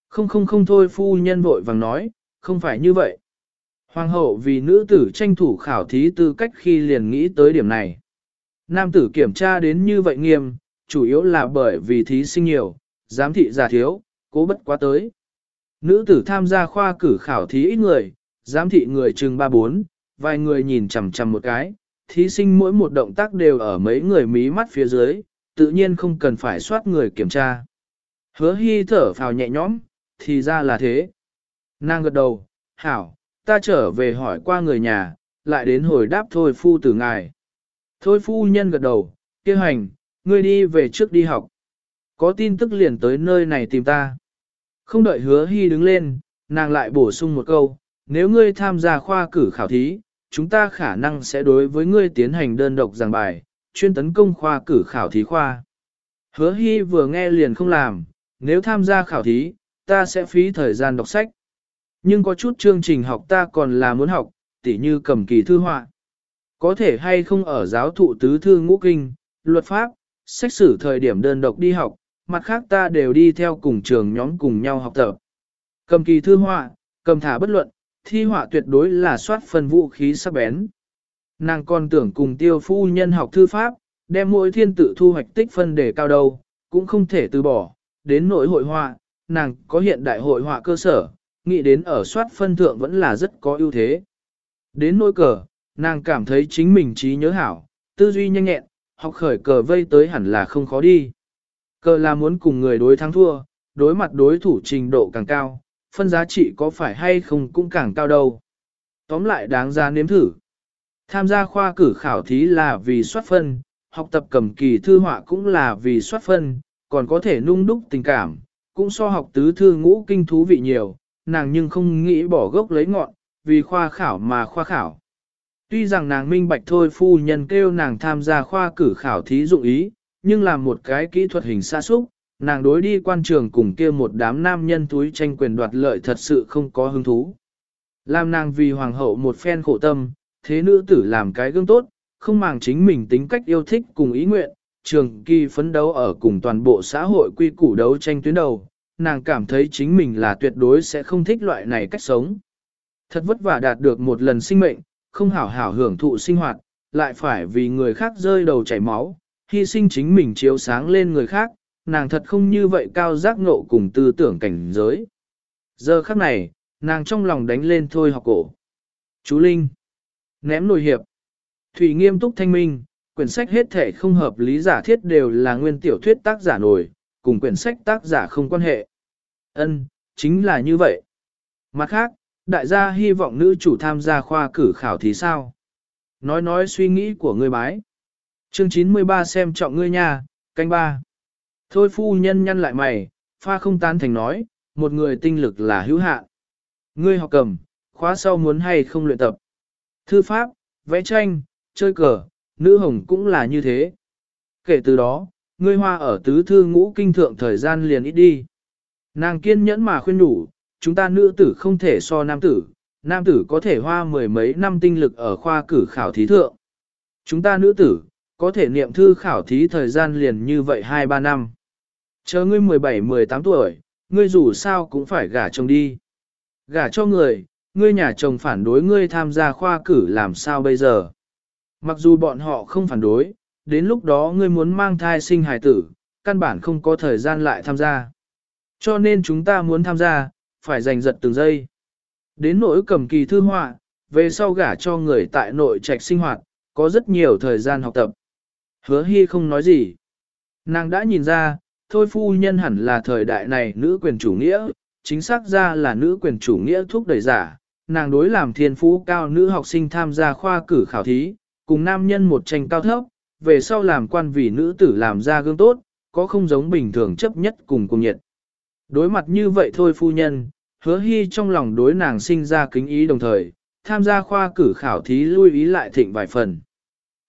Không không không thôi phu nhân vội vàng nói, không phải như vậy. Hoàng hậu vì nữ tử tranh thủ khảo thí tư cách khi liền nghĩ tới điểm này. Nam tử kiểm tra đến như vậy nghiêm, chủ yếu là bởi vì thí sinh nhiều, giám thị giả thiếu, cố bất quá tới. Nữ tử tham gia khoa cử khảo thí ít người, giám thị người chừng 3-4, vài người nhìn chằm chằm một cái, thí sinh mỗi một động tác đều ở mấy người mí mắt phía dưới, tự nhiên không cần phải soát người kiểm tra. Hứa hy thở phào nhẹ nhõm, thì ra là thế. Nàng gật đầu, hảo, ta trở về hỏi qua người nhà, lại đến hồi đáp thôi phu tử ngài. Thôi phu nhân gật đầu, kêu hành, ngươi đi về trước đi học. Có tin tức liền tới nơi này tìm ta. Không đợi hứa hy đứng lên, nàng lại bổ sung một câu, nếu ngươi tham gia khoa cử khảo thí, chúng ta khả năng sẽ đối với ngươi tiến hành đơn độc giảng bài, chuyên tấn công khoa cử khảo thí khoa. Hứa hy vừa nghe liền không làm, nếu tham gia khảo thí, ta sẽ phí thời gian đọc sách. Nhưng có chút chương trình học ta còn là muốn học, tỉ như cầm kỳ thư họa. Có thể hay không ở giáo thụ tứ thư ngũ kinh, luật pháp, sách sử thời điểm đơn độc đi học, mặt khác ta đều đi theo cùng trường nhóm cùng nhau học tập. Cầm kỳ thư họa, cầm thả bất luận, thi họa tuyệt đối là soát phần vũ khí sắc bén. Nàng còn tưởng cùng tiêu phu nhân học thư pháp, đem mỗi thiên tự thu hoạch tích phân để cao đầu, cũng không thể từ bỏ, đến nội hội họa, nàng có hiện đại hội họa cơ sở, nghĩ đến ở soát phân thượng vẫn là rất có ưu thế. Đến nỗi cờ, nàng cảm thấy chính mình trí nhớ hảo, tư duy nhanh nhẹn, học khởi cờ vây tới hẳn là không khó đi. Cờ là muốn cùng người đối thắng thua, đối mặt đối thủ trình độ càng cao, phân giá trị có phải hay không cũng càng cao đâu. Tóm lại đáng ra nếm thử. Tham gia khoa cử khảo thí là vì soát phân, học tập cầm kỳ thư họa cũng là vì soát phân, còn có thể nung đúc tình cảm, cũng so học tứ thư ngũ kinh thú vị nhiều, nàng nhưng không nghĩ bỏ gốc lấy ngọn, vì khoa khảo mà khoa khảo. Tuy rằng nàng minh bạch thôi phu nhân kêu nàng tham gia khoa cử khảo thí dụng ý, nhưng làm một cái kỹ thuật hình xa xúc, nàng đối đi quan trường cùng kia một đám nam nhân túi tranh quyền đoạt lợi thật sự không có hứng thú. Làm nàng vì hoàng hậu một phen khổ tâm, thế nữ tử làm cái gương tốt, không màng chính mình tính cách yêu thích cùng ý nguyện, trường kỳ phấn đấu ở cùng toàn bộ xã hội quy củ đấu tranh tuyến đầu, nàng cảm thấy chính mình là tuyệt đối sẽ không thích loại này cách sống. Thật vất vả đạt được một lần sinh mệnh, không hảo hảo hưởng thụ sinh hoạt, lại phải vì người khác rơi đầu chảy máu, hy sinh chính mình chiếu sáng lên người khác, nàng thật không như vậy cao giác ngộ cùng tư tưởng cảnh giới. Giờ khắc này, nàng trong lòng đánh lên thôi học cổ. Chú Linh. Ném nồi hiệp. Thủy nghiêm túc thanh minh, quyển sách hết thể không hợp lý giả thiết đều là nguyên tiểu thuyết tác giả nổi, cùng quyển sách tác giả không quan hệ. Ân, chính là như vậy. Mặt khác, đại gia hy vọng nữ chủ tham gia khoa cử khảo thí sao. Nói nói suy nghĩ của ngươi bái. Chương 93 xem trọng ngươi nha, canh ba. Thôi phu nhân nhăn lại mày, pha không tán thành nói, một người tinh lực là hữu hạn. Ngươi học cầm, khóa sau muốn hay không luyện tập. Thư pháp, vẽ tranh, chơi cờ, nữ hồng cũng là như thế. Kể từ đó, ngươi hoa ở tứ thư ngũ kinh thượng thời gian liền ít đi. Nàng kiên nhẫn mà khuyên đủ, chúng ta nữ tử không thể so nam tử, nam tử có thể hoa mười mấy năm tinh lực ở khoa cử khảo thí thượng. Chúng ta nữ tử, có thể niệm thư khảo thí thời gian liền như vậy 2-3 năm. Chờ ngươi 17-18 tuổi, ngươi dù sao cũng phải gả chồng đi. Gả cho người, ngươi nhà chồng phản đối ngươi tham gia khoa cử làm sao bây giờ. Mặc dù bọn họ không phản đối, đến lúc đó ngươi muốn mang thai sinh hài tử, căn bản không có thời gian lại tham gia. Cho nên chúng ta muốn tham gia, phải giành giật từng giây. Đến nỗi cầm kỳ thư họa, về sau gả cho người tại nội trạch sinh hoạt, có rất nhiều thời gian học tập. Hứa hy không nói gì. Nàng đã nhìn ra, thôi phu nhân hẳn là thời đại này nữ quyền chủ nghĩa, chính xác ra là nữ quyền chủ nghĩa thúc đẩy giả. Nàng đối làm thiên phú cao nữ học sinh tham gia khoa cử khảo thí, cùng nam nhân một tranh cao thấp, về sau làm quan vì nữ tử làm ra gương tốt, có không giống bình thường chấp nhất cùng cùng nhiệt. Đối mặt như vậy thôi phu nhân, hứa hy trong lòng đối nàng sinh ra kính ý đồng thời, tham gia khoa cử khảo thí lui ý lại thịnh vài phần.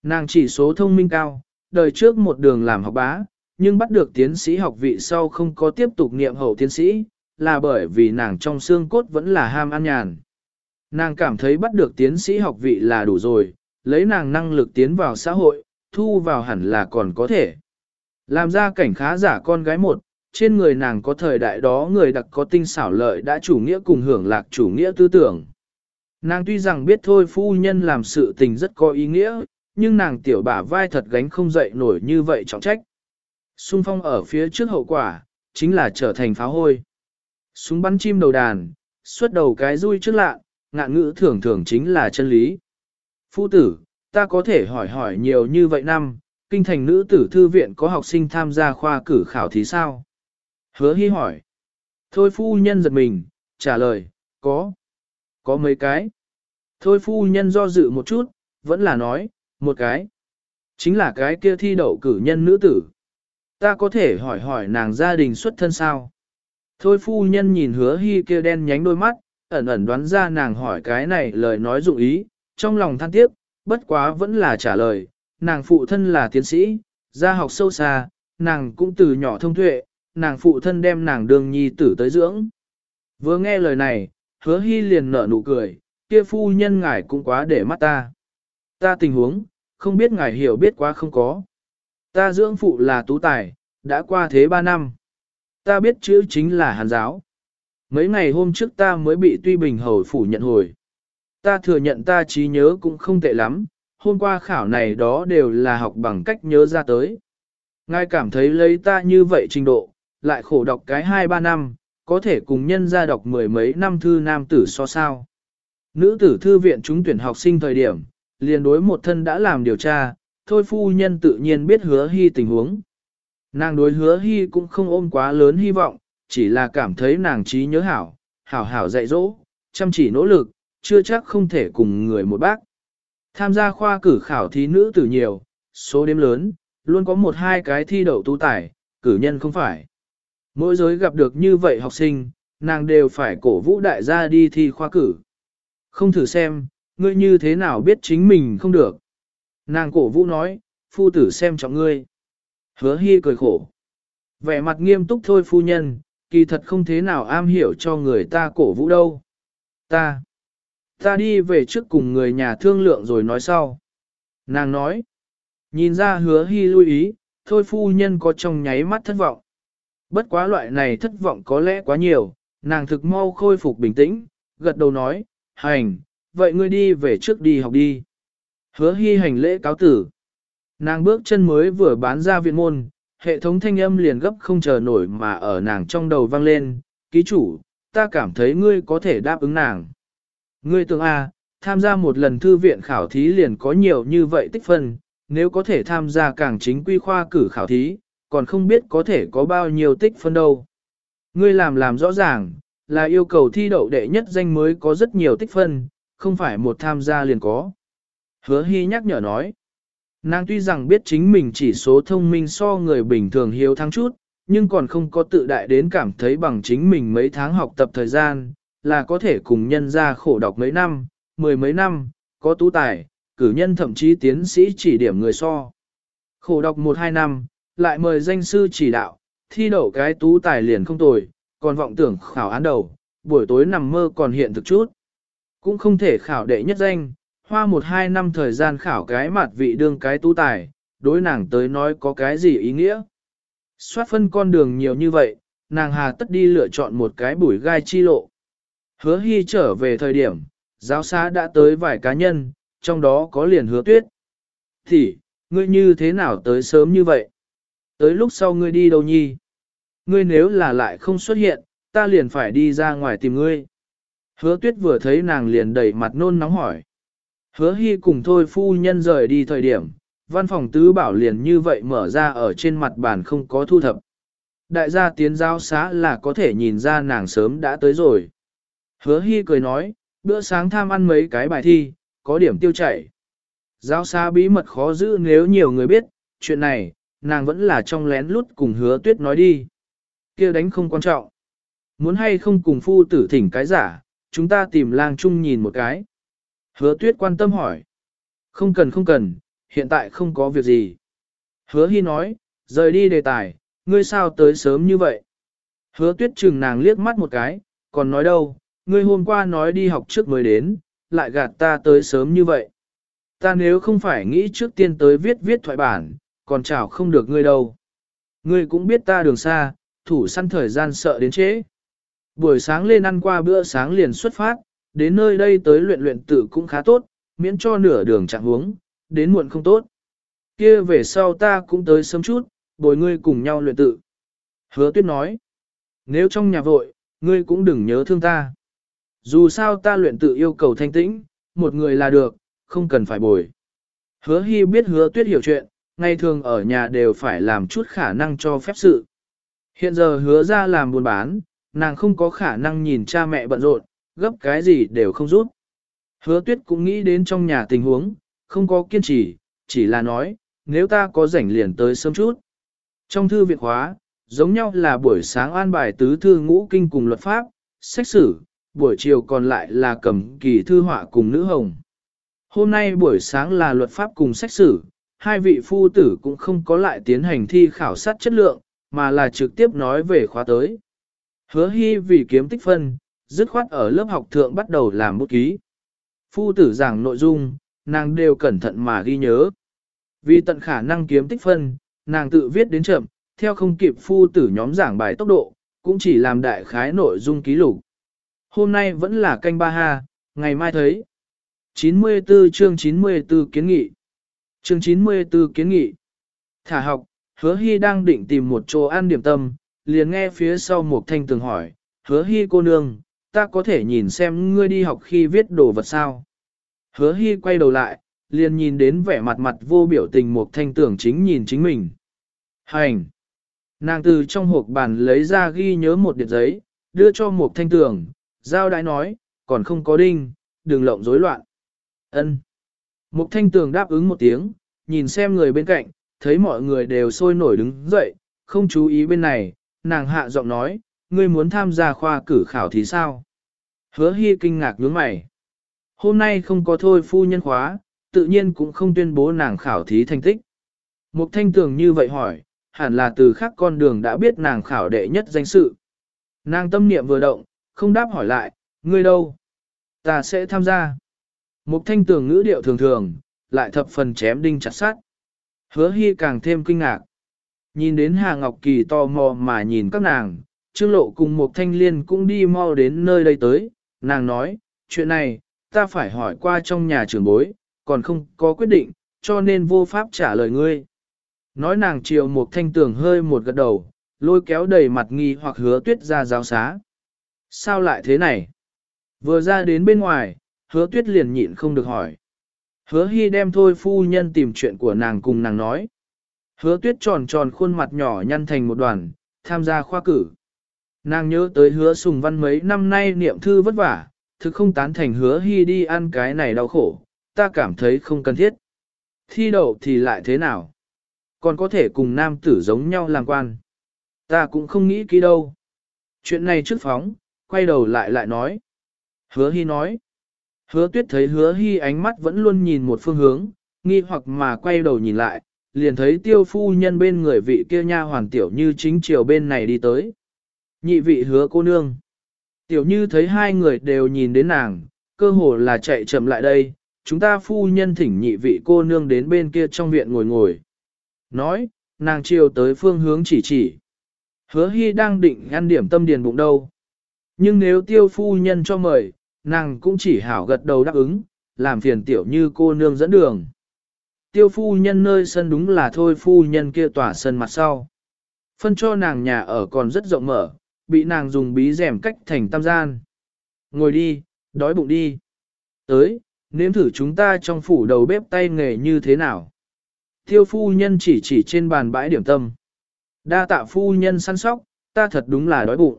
Nàng chỉ số thông minh cao, đời trước một đường làm học bá, nhưng bắt được tiến sĩ học vị sau không có tiếp tục niệm hậu tiến sĩ, là bởi vì nàng trong xương cốt vẫn là ham ăn nhàn. Nàng cảm thấy bắt được tiến sĩ học vị là đủ rồi, lấy nàng năng lực tiến vào xã hội, thu vào hẳn là còn có thể. Làm ra cảnh khá giả con gái một, trên người nàng có thời đại đó người đặc có tinh xảo lợi đã chủ nghĩa cùng hưởng lạc chủ nghĩa tư tưởng. Nàng tuy rằng biết thôi phu nhân làm sự tình rất có ý nghĩa, nhưng nàng tiểu bả vai thật gánh không dậy nổi như vậy trọng trách. Xung phong ở phía trước hậu quả, chính là trở thành pháo hôi. Súng bắn chim đầu đàn, xuất đầu cái rui trước lạ, ngạn ngữ thường thường chính là chân lý. Phu tử, ta có thể hỏi hỏi nhiều như vậy năm, kinh thành nữ tử thư viện có học sinh tham gia khoa cử khảo thí sao? Hứa hy hỏi. Thôi phu nhân giật mình, trả lời, có. Có mấy cái. Thôi phu nhân do dự một chút, vẫn là nói, một cái. Chính là cái kia thi đậu cử nhân nữ tử. Ta có thể hỏi hỏi nàng gia đình xuất thân sao? Thôi phu nhân nhìn hứa hy kia đen nhánh đôi mắt, ẩn ẩn đoán ra nàng hỏi cái này lời nói dụng ý, trong lòng than tiếc, bất quá vẫn là trả lời, nàng phụ thân là tiến sĩ, gia học sâu xa, nàng cũng từ nhỏ thông tuệ, nàng phụ thân đem nàng đường nhi tử tới dưỡng. Vừa nghe lời này, hứa hy liền nở nụ cười, kia phu nhân ngài cũng quá để mắt ta. Ta tình huống, không biết ngài hiểu biết quá không có. Ta dưỡng phụ là tú tài, đã qua thế ba năm. Ta biết chữ chính là hàn giáo. Mấy ngày hôm trước ta mới bị tuy bình hầu phủ nhận hồi. Ta thừa nhận ta trí nhớ cũng không tệ lắm, hôm qua khảo này đó đều là học bằng cách nhớ ra tới. Ngài cảm thấy lấy ta như vậy trình độ, lại khổ đọc cái 2-3 năm, có thể cùng nhân ra đọc mười mấy năm thư nam tử so sao. Nữ tử thư viện chúng tuyển học sinh thời điểm, liền đối một thân đã làm điều tra, thôi phu nhân tự nhiên biết hứa hy tình huống. Nàng đối hứa hy cũng không ôm quá lớn hy vọng, chỉ là cảm thấy nàng trí nhớ hảo, hảo hảo dạy dỗ, chăm chỉ nỗ lực, chưa chắc không thể cùng người một bác. Tham gia khoa cử khảo thí nữ tử nhiều, số đếm lớn, luôn có một hai cái thi đậu tu tài, cử nhân không phải. Mỗi giới gặp được như vậy học sinh, nàng đều phải cổ vũ đại gia đi thi khoa cử. Không thử xem, ngươi như thế nào biết chính mình không được. Nàng cổ vũ nói, phu tử xem trọng ngươi. Hứa hy cười khổ. Vẻ mặt nghiêm túc thôi phu nhân, kỳ thật không thế nào am hiểu cho người ta cổ vũ đâu. Ta, Ta đi về trước cùng người nhà thương lượng rồi nói sau. Nàng nói, nhìn ra hứa hy lưu ý, thôi phu nhân có trong nháy mắt thất vọng. Bất quá loại này thất vọng có lẽ quá nhiều, nàng thực mau khôi phục bình tĩnh, gật đầu nói, hành, vậy ngươi đi về trước đi học đi. Hứa hy hành lễ cáo tử. Nàng bước chân mới vừa bán ra viện môn, hệ thống thanh âm liền gấp không chờ nổi mà ở nàng trong đầu vang lên, ký chủ, ta cảm thấy ngươi có thể đáp ứng nàng. Ngươi tưởng A, tham gia một lần thư viện khảo thí liền có nhiều như vậy tích phân, nếu có thể tham gia càng chính quy khoa cử khảo thí, còn không biết có thể có bao nhiêu tích phân đâu. Ngươi làm làm rõ ràng, là yêu cầu thi đậu đệ nhất danh mới có rất nhiều tích phân, không phải một tham gia liền có. Hứa Hy nhắc nhở nói, nàng tuy rằng biết chính mình chỉ số thông minh so người bình thường hiếu thắng chút, nhưng còn không có tự đại đến cảm thấy bằng chính mình mấy tháng học tập thời gian, là có thể cùng nhân ra khổ đọc mấy năm, mười mấy năm, có tú tài, cử nhân thậm chí tiến sĩ chỉ điểm người so. Khổ đọc một hai năm, lại mời danh sư chỉ đạo, thi đậu cái tú tài liền không tồi, còn vọng tưởng khảo án đầu, buổi tối nằm mơ còn hiện thực chút. Cũng không thể khảo đệ nhất danh, hoa một hai năm thời gian khảo cái mặt vị đương cái tú tài, đối nàng tới nói có cái gì ý nghĩa. Xoát phân con đường nhiều như vậy, nàng hà tất đi lựa chọn một cái bụi gai chi lộ. Hứa hy trở về thời điểm, giáo xá đã tới vài cá nhân, trong đó có liền hứa tuyết. Thì, ngươi như thế nào tới sớm như vậy? Tới lúc sau ngươi đi đâu nhi? Ngươi nếu là lại không xuất hiện, ta liền phải đi ra ngoài tìm ngươi. Hứa tuyết vừa thấy nàng liền đẩy mặt nôn nóng hỏi. Hứa hy cùng thôi phu nhân rời đi thời điểm, văn phòng tứ bảo liền như vậy mở ra ở trên mặt bàn không có thu thập. Đại gia tiến giao xá là có thể nhìn ra nàng sớm đã tới rồi. Hứa hy cười nói, bữa sáng tham ăn mấy cái bài thi, có điểm tiêu chảy. Giao xa bí mật khó giữ nếu nhiều người biết, chuyện này, nàng vẫn là trong lén lút cùng hứa tuyết nói đi. kia đánh không quan trọng. Muốn hay không cùng phu tử thỉnh cái giả, chúng ta tìm lang chung nhìn một cái. Hứa tuyết quan tâm hỏi. Không cần không cần, hiện tại không có việc gì. Hứa hy nói, rời đi đề tài, ngươi sao tới sớm như vậy? Hứa tuyết chừng nàng liếc mắt một cái, còn nói đâu, ngươi hôm qua nói đi học trước mới đến, lại gạt ta tới sớm như vậy. Ta nếu không phải nghĩ trước tiên tới viết viết thoại bản, còn chào không được ngươi đâu. Ngươi cũng biết ta đường xa, thủ săn thời gian sợ đến trễ. Buổi sáng lên ăn qua bữa sáng liền xuất phát, đến nơi đây tới luyện luyện tự cũng khá tốt, miễn cho nửa đường chạm uống, đến muộn không tốt. Kia về sau ta cũng tới sớm chút, bồi ngươi cùng nhau luyện tự. Hứa tuyết nói, nếu trong nhà vội, ngươi cũng đừng nhớ thương ta. Dù sao ta luyện tự yêu cầu thanh tĩnh, một người là được, không cần phải bồi. Hứa hy biết hứa tuyết hiểu chuyện, ngày thường ở nhà đều phải làm chút khả năng cho phép sự. Hiện giờ hứa ra làm buôn bán, nàng không có khả năng nhìn cha mẹ bận rộn, gấp cái gì đều không rút. Hứa tuyết cũng nghĩ đến trong nhà tình huống, không có kiên trì, chỉ là nói, nếu ta có rảnh liền tới sớm chút. Trong thư viện khóa, giống nhau là buổi sáng an bài tứ thư ngũ kinh cùng luật pháp, sách sử, buổi chiều còn lại là cầm kỳ thư họa cùng nữ hồng. Hôm nay buổi sáng là luật pháp cùng sách sử, hai vị phu tử cũng không có lại tiến hành thi khảo sát chất lượng, mà là trực tiếp nói về khóa tới. Hứa hy vì kiếm tích phân, dứt khoát ở lớp học thượng bắt đầu làm bút ký. Phu tử giảng nội dung, nàng đều cẩn thận mà ghi nhớ. Vì tận khả năng kiếm tích phân, nàng tự viết đến chậm, theo không kịp phu tử nhóm giảng bài tốc độ, cũng chỉ làm đại khái nội dung ký lục. Hôm nay vẫn là canh ba ha, ngày mai thấy. 94 chương 94 kiến nghị. Chương 94 kiến nghị. Thả học, hứa hy đang định tìm một chỗ ăn điểm tâm, liền nghe phía sau một thanh tường hỏi, hứa hy cô nương, ta có thể nhìn xem ngươi đi học khi viết đồ vật sao. Hứa hy quay đầu lại, liền nhìn đến vẻ mặt mặt vô biểu tình một thanh tưởng chính nhìn chính mình. Hành! Nàng từ trong hộp bàn lấy ra ghi nhớ một điện giấy, đưa cho một thanh tưởng, giao đái nói, còn không có đinh, đừng lộng rối loạn. Ân. Mục thanh tường đáp ứng một tiếng, nhìn xem người bên cạnh, thấy mọi người đều sôi nổi đứng dậy, không chú ý bên này, nàng hạ giọng nói, ngươi muốn tham gia khoa cử khảo thì sao? Hứa hy kinh ngạc nhướng mày. Hôm nay không có thôi phu nhân khóa, tự nhiên cũng không tuyên bố nàng khảo thí thành tích. Mục thanh tường như vậy hỏi, hẳn là từ khác con đường đã biết nàng khảo đệ nhất danh sự. Nàng tâm niệm vừa động, không đáp hỏi lại, ngươi đâu? ta sẽ tham gia. Mục thanh tường ngữ điệu thường thường, lại thập phần chém đinh chặt sát. Hứa hy càng thêm kinh ngạc. Nhìn đến Hà Ngọc Kỳ tò mò mà nhìn các nàng, Trương Lộ cùng một thanh liên cũng đi mau đến nơi đây tới, nàng nói, chuyện này, ta phải hỏi qua trong nhà trưởng bối, còn không có quyết định, cho nên vô pháp trả lời ngươi. Nói nàng chiều một thanh tường hơi một gật đầu, lôi kéo đầy mặt nghi hoặc hứa tuyết ra giáo xá. Sao lại thế này? Vừa ra đến bên ngoài, hứa tuyết liền nhịn không được hỏi. Hứa hy đem thôi phu nhân tìm chuyện của nàng cùng nàng nói. Hứa tuyết tròn tròn khuôn mặt nhỏ nhăn thành một đoàn, tham gia khoa cử. Nàng nhớ tới hứa sùng văn mấy năm nay niệm thư vất vả, thực không tán thành hứa hy đi ăn cái này đau khổ, ta cảm thấy không cần thiết. Thi đậu thì lại thế nào? Còn có thể cùng nam tử giống nhau làm quan. Ta cũng không nghĩ kỹ đâu. Chuyện này trước phóng, quay đầu lại lại nói. Hứa hy nói. Hứa tuyết thấy hứa hy ánh mắt vẫn luôn nhìn một phương hướng, nghi hoặc mà quay đầu nhìn lại, liền thấy tiêu phu nhân bên người vị kia nha hoàn tiểu như chính chiều bên này đi tới. Nhị vị hứa cô nương. Tiểu như thấy hai người đều nhìn đến nàng, cơ hồ là chạy chậm lại đây, chúng ta phu nhân thỉnh nhị vị cô nương đến bên kia trong viện ngồi ngồi. Nói, nàng chiều tới phương hướng chỉ chỉ. Hứa hy đang định ăn điểm tâm điền bụng đâu. Nhưng nếu tiêu phu nhân cho mời, nàng cũng chỉ hảo gật đầu đáp ứng, làm phiền tiểu như cô nương dẫn đường. Tiêu phu nhân nơi sân đúng là thôi phu nhân kia tỏa sân mặt sau. Phân cho nàng nhà ở còn rất rộng mở, bị nàng dùng bí rèm cách thành tam gian. Ngồi đi, đói bụng đi. Tới, nếm thử chúng ta trong phủ đầu bếp tay nghề như thế nào. Tiêu phu nhân chỉ chỉ trên bàn bãi điểm tâm. Đa tạ phu nhân săn sóc, ta thật đúng là đói bụng.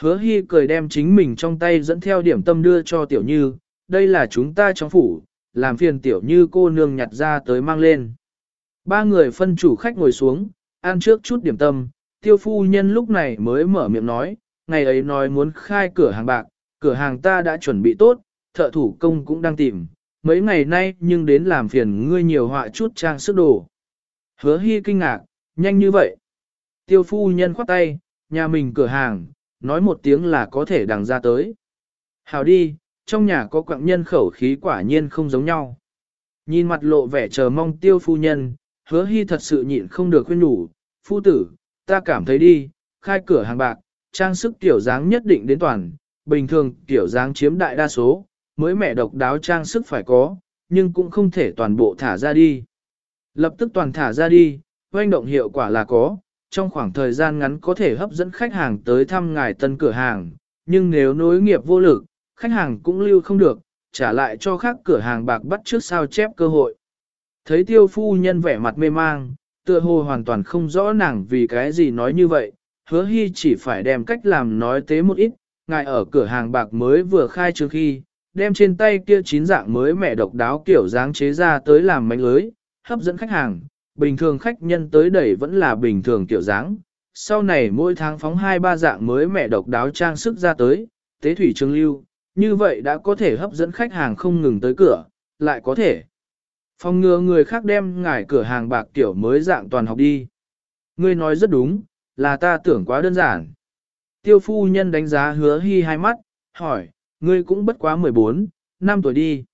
Hứa hy cười đem chính mình trong tay dẫn theo điểm tâm đưa cho tiểu như, đây là chúng ta trong phủ, làm phiền tiểu như cô nương nhặt ra tới mang lên. Ba người phân chủ khách ngồi xuống, ăn trước chút điểm tâm, tiêu phu nhân lúc này mới mở miệng nói, ngày ấy nói muốn khai cửa hàng bạc, cửa hàng ta đã chuẩn bị tốt, thợ thủ công cũng đang tìm, mấy ngày nay nhưng đến làm phiền ngươi nhiều họa chút trang sức đồ. Hứa hy kinh ngạc, nhanh như vậy. Tiêu phu nhân khoát tay, nhà mình cửa hàng, nói một tiếng là có thể đằng ra tới. Hào đi, trong nhà có quạng nhân khẩu khí quả nhiên không giống nhau. Nhìn mặt lộ vẻ chờ mong tiêu phu nhân, hứa hy thật sự nhịn không được khuyên nhủ, phu tử, ta cảm thấy đi, khai cửa hàng bạc, trang sức tiểu dáng nhất định đến toàn, bình thường tiểu dáng chiếm đại đa số, mới mẹ độc đáo trang sức phải có, nhưng cũng không thể toàn bộ thả ra đi. Lập tức toàn thả ra đi, hoành động hiệu quả là có, trong khoảng thời gian ngắn có thể hấp dẫn khách hàng tới thăm ngài tân cửa hàng, nhưng nếu nối nghiệp vô lực, khách hàng cũng lưu không được, trả lại cho khác cửa hàng bạc bắt trước sao chép cơ hội. Thấy tiêu phu nhân vẻ mặt mê mang, tựa hồ hoàn toàn không rõ nàng vì cái gì nói như vậy, hứa hy chỉ phải đem cách làm nói tế một ít, ngài ở cửa hàng bạc mới vừa khai trước khi, đem trên tay kia chín dạng mới mẹ độc đáo kiểu dáng chế ra tới làm mánh lưới, hấp dẫn khách hàng, bình thường khách nhân tới đẩy vẫn là bình thường kiểu dáng. Sau này mỗi tháng phóng hai ba dạng mới mẹ độc đáo trang sức ra tới, tế thủy trường lưu, như vậy đã có thể hấp dẫn khách hàng không ngừng tới cửa, lại có thể phòng ngừa người khác đem ngải cửa hàng bạc tiểu mới dạng toàn học đi. Ngươi nói rất đúng, là ta tưởng quá đơn giản. Tiêu phu nhân đánh giá hứa hy hai mắt, hỏi, ngươi cũng bất quá 14, năm tuổi đi.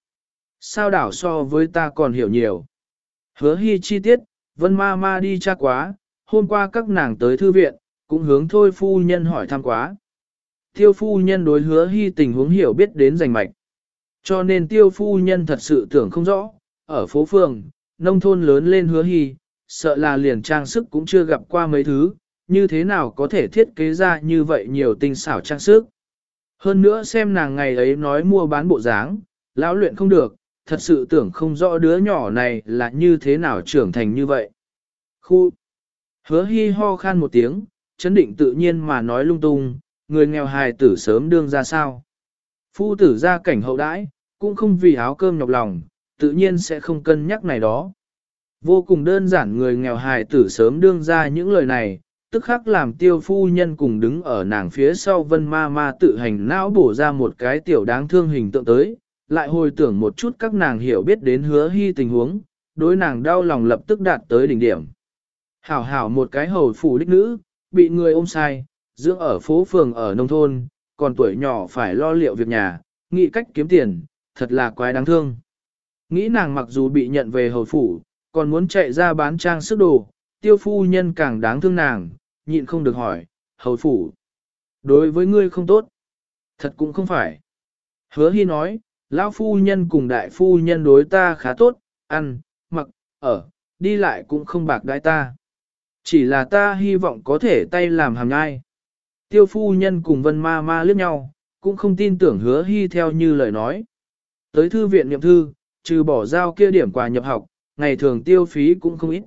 Sao đảo so với ta còn hiểu nhiều. Hứa hy chi tiết, vân ma ma đi cha quá, hôm qua các nàng tới thư viện, cũng hướng thôi phu nhân hỏi thăm quá. Tiêu phu nhân đối hứa hy tình huống hiểu biết đến rành mạch. Cho nên tiêu phu nhân thật sự tưởng không rõ, ở phố phường, nông thôn lớn lên hứa hy, sợ là liền trang sức cũng chưa gặp qua mấy thứ, như thế nào có thể thiết kế ra như vậy nhiều tinh xảo trang sức. Hơn nữa xem nàng ngày ấy nói mua bán bộ dáng, lão luyện không được, thật sự tưởng không rõ đứa nhỏ này là như thế nào trưởng thành như vậy. Khu hứa hy ho khan một tiếng, chấn định tự nhiên mà nói lung tung, người nghèo hài tử sớm đương ra sao. Phu tử ra cảnh hậu đãi, cũng không vì áo cơm nhọc lòng, tự nhiên sẽ không cân nhắc này đó. Vô cùng đơn giản người nghèo hài tử sớm đương ra những lời này, tức khắc làm tiêu phu nhân cùng đứng ở nàng phía sau vân ma ma tự hành não bổ ra một cái tiểu đáng thương hình tượng tới, lại hồi tưởng một chút các nàng hiểu biết đến hứa hy tình huống, đối nàng đau lòng lập tức đạt tới đỉnh điểm. Hảo hảo một cái hầu phủ đích nữ, bị người ôm sai, dưỡng ở phố phường ở nông thôn, còn tuổi nhỏ phải lo liệu việc nhà, nghĩ cách kiếm tiền, thật là quái đáng thương. Nghĩ nàng mặc dù bị nhận về hồi phủ, còn muốn chạy ra bán trang sức đồ, tiêu phu nhân càng đáng thương nàng, nhịn không được hỏi, hầu phủ. Đối với ngươi không tốt. Thật cũng không phải. Hứa hy nói, lão phu nhân cùng đại phu nhân đối ta khá tốt, ăn, mặc, ở, đi lại cũng không bạc đãi ta. Chỉ là ta hy vọng có thể tay làm hàm nhai. Tiêu phu nhân cùng vân ma ma liếc nhau, cũng không tin tưởng hứa hy theo như lời nói. Tới thư viện niệm thư, trừ bỏ giao kia điểm quà nhập học, ngày thường tiêu phí cũng không ít.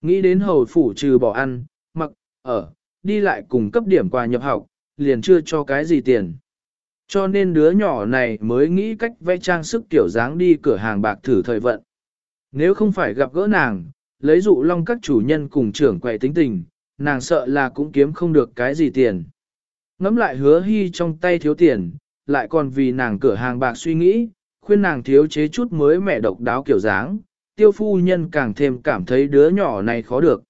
Nghĩ đến hầu phủ trừ bỏ ăn, mặc, ở, đi lại cùng cấp điểm quà nhập học, liền chưa cho cái gì tiền. Cho nên đứa nhỏ này mới nghĩ cách vẽ trang sức tiểu dáng đi cửa hàng bạc thử thời vận. Nếu không phải gặp gỡ nàng, lấy dụ long các chủ nhân cùng trưởng quậy tính tình, nàng sợ là cũng kiếm không được cái gì tiền. Ngắm lại hứa hy trong tay thiếu tiền, lại còn vì nàng cửa hàng bạc suy nghĩ, khuyên nàng thiếu chế chút mới mẹ độc đáo kiểu dáng, tiêu phu nhân càng thêm cảm thấy đứa nhỏ này khó được.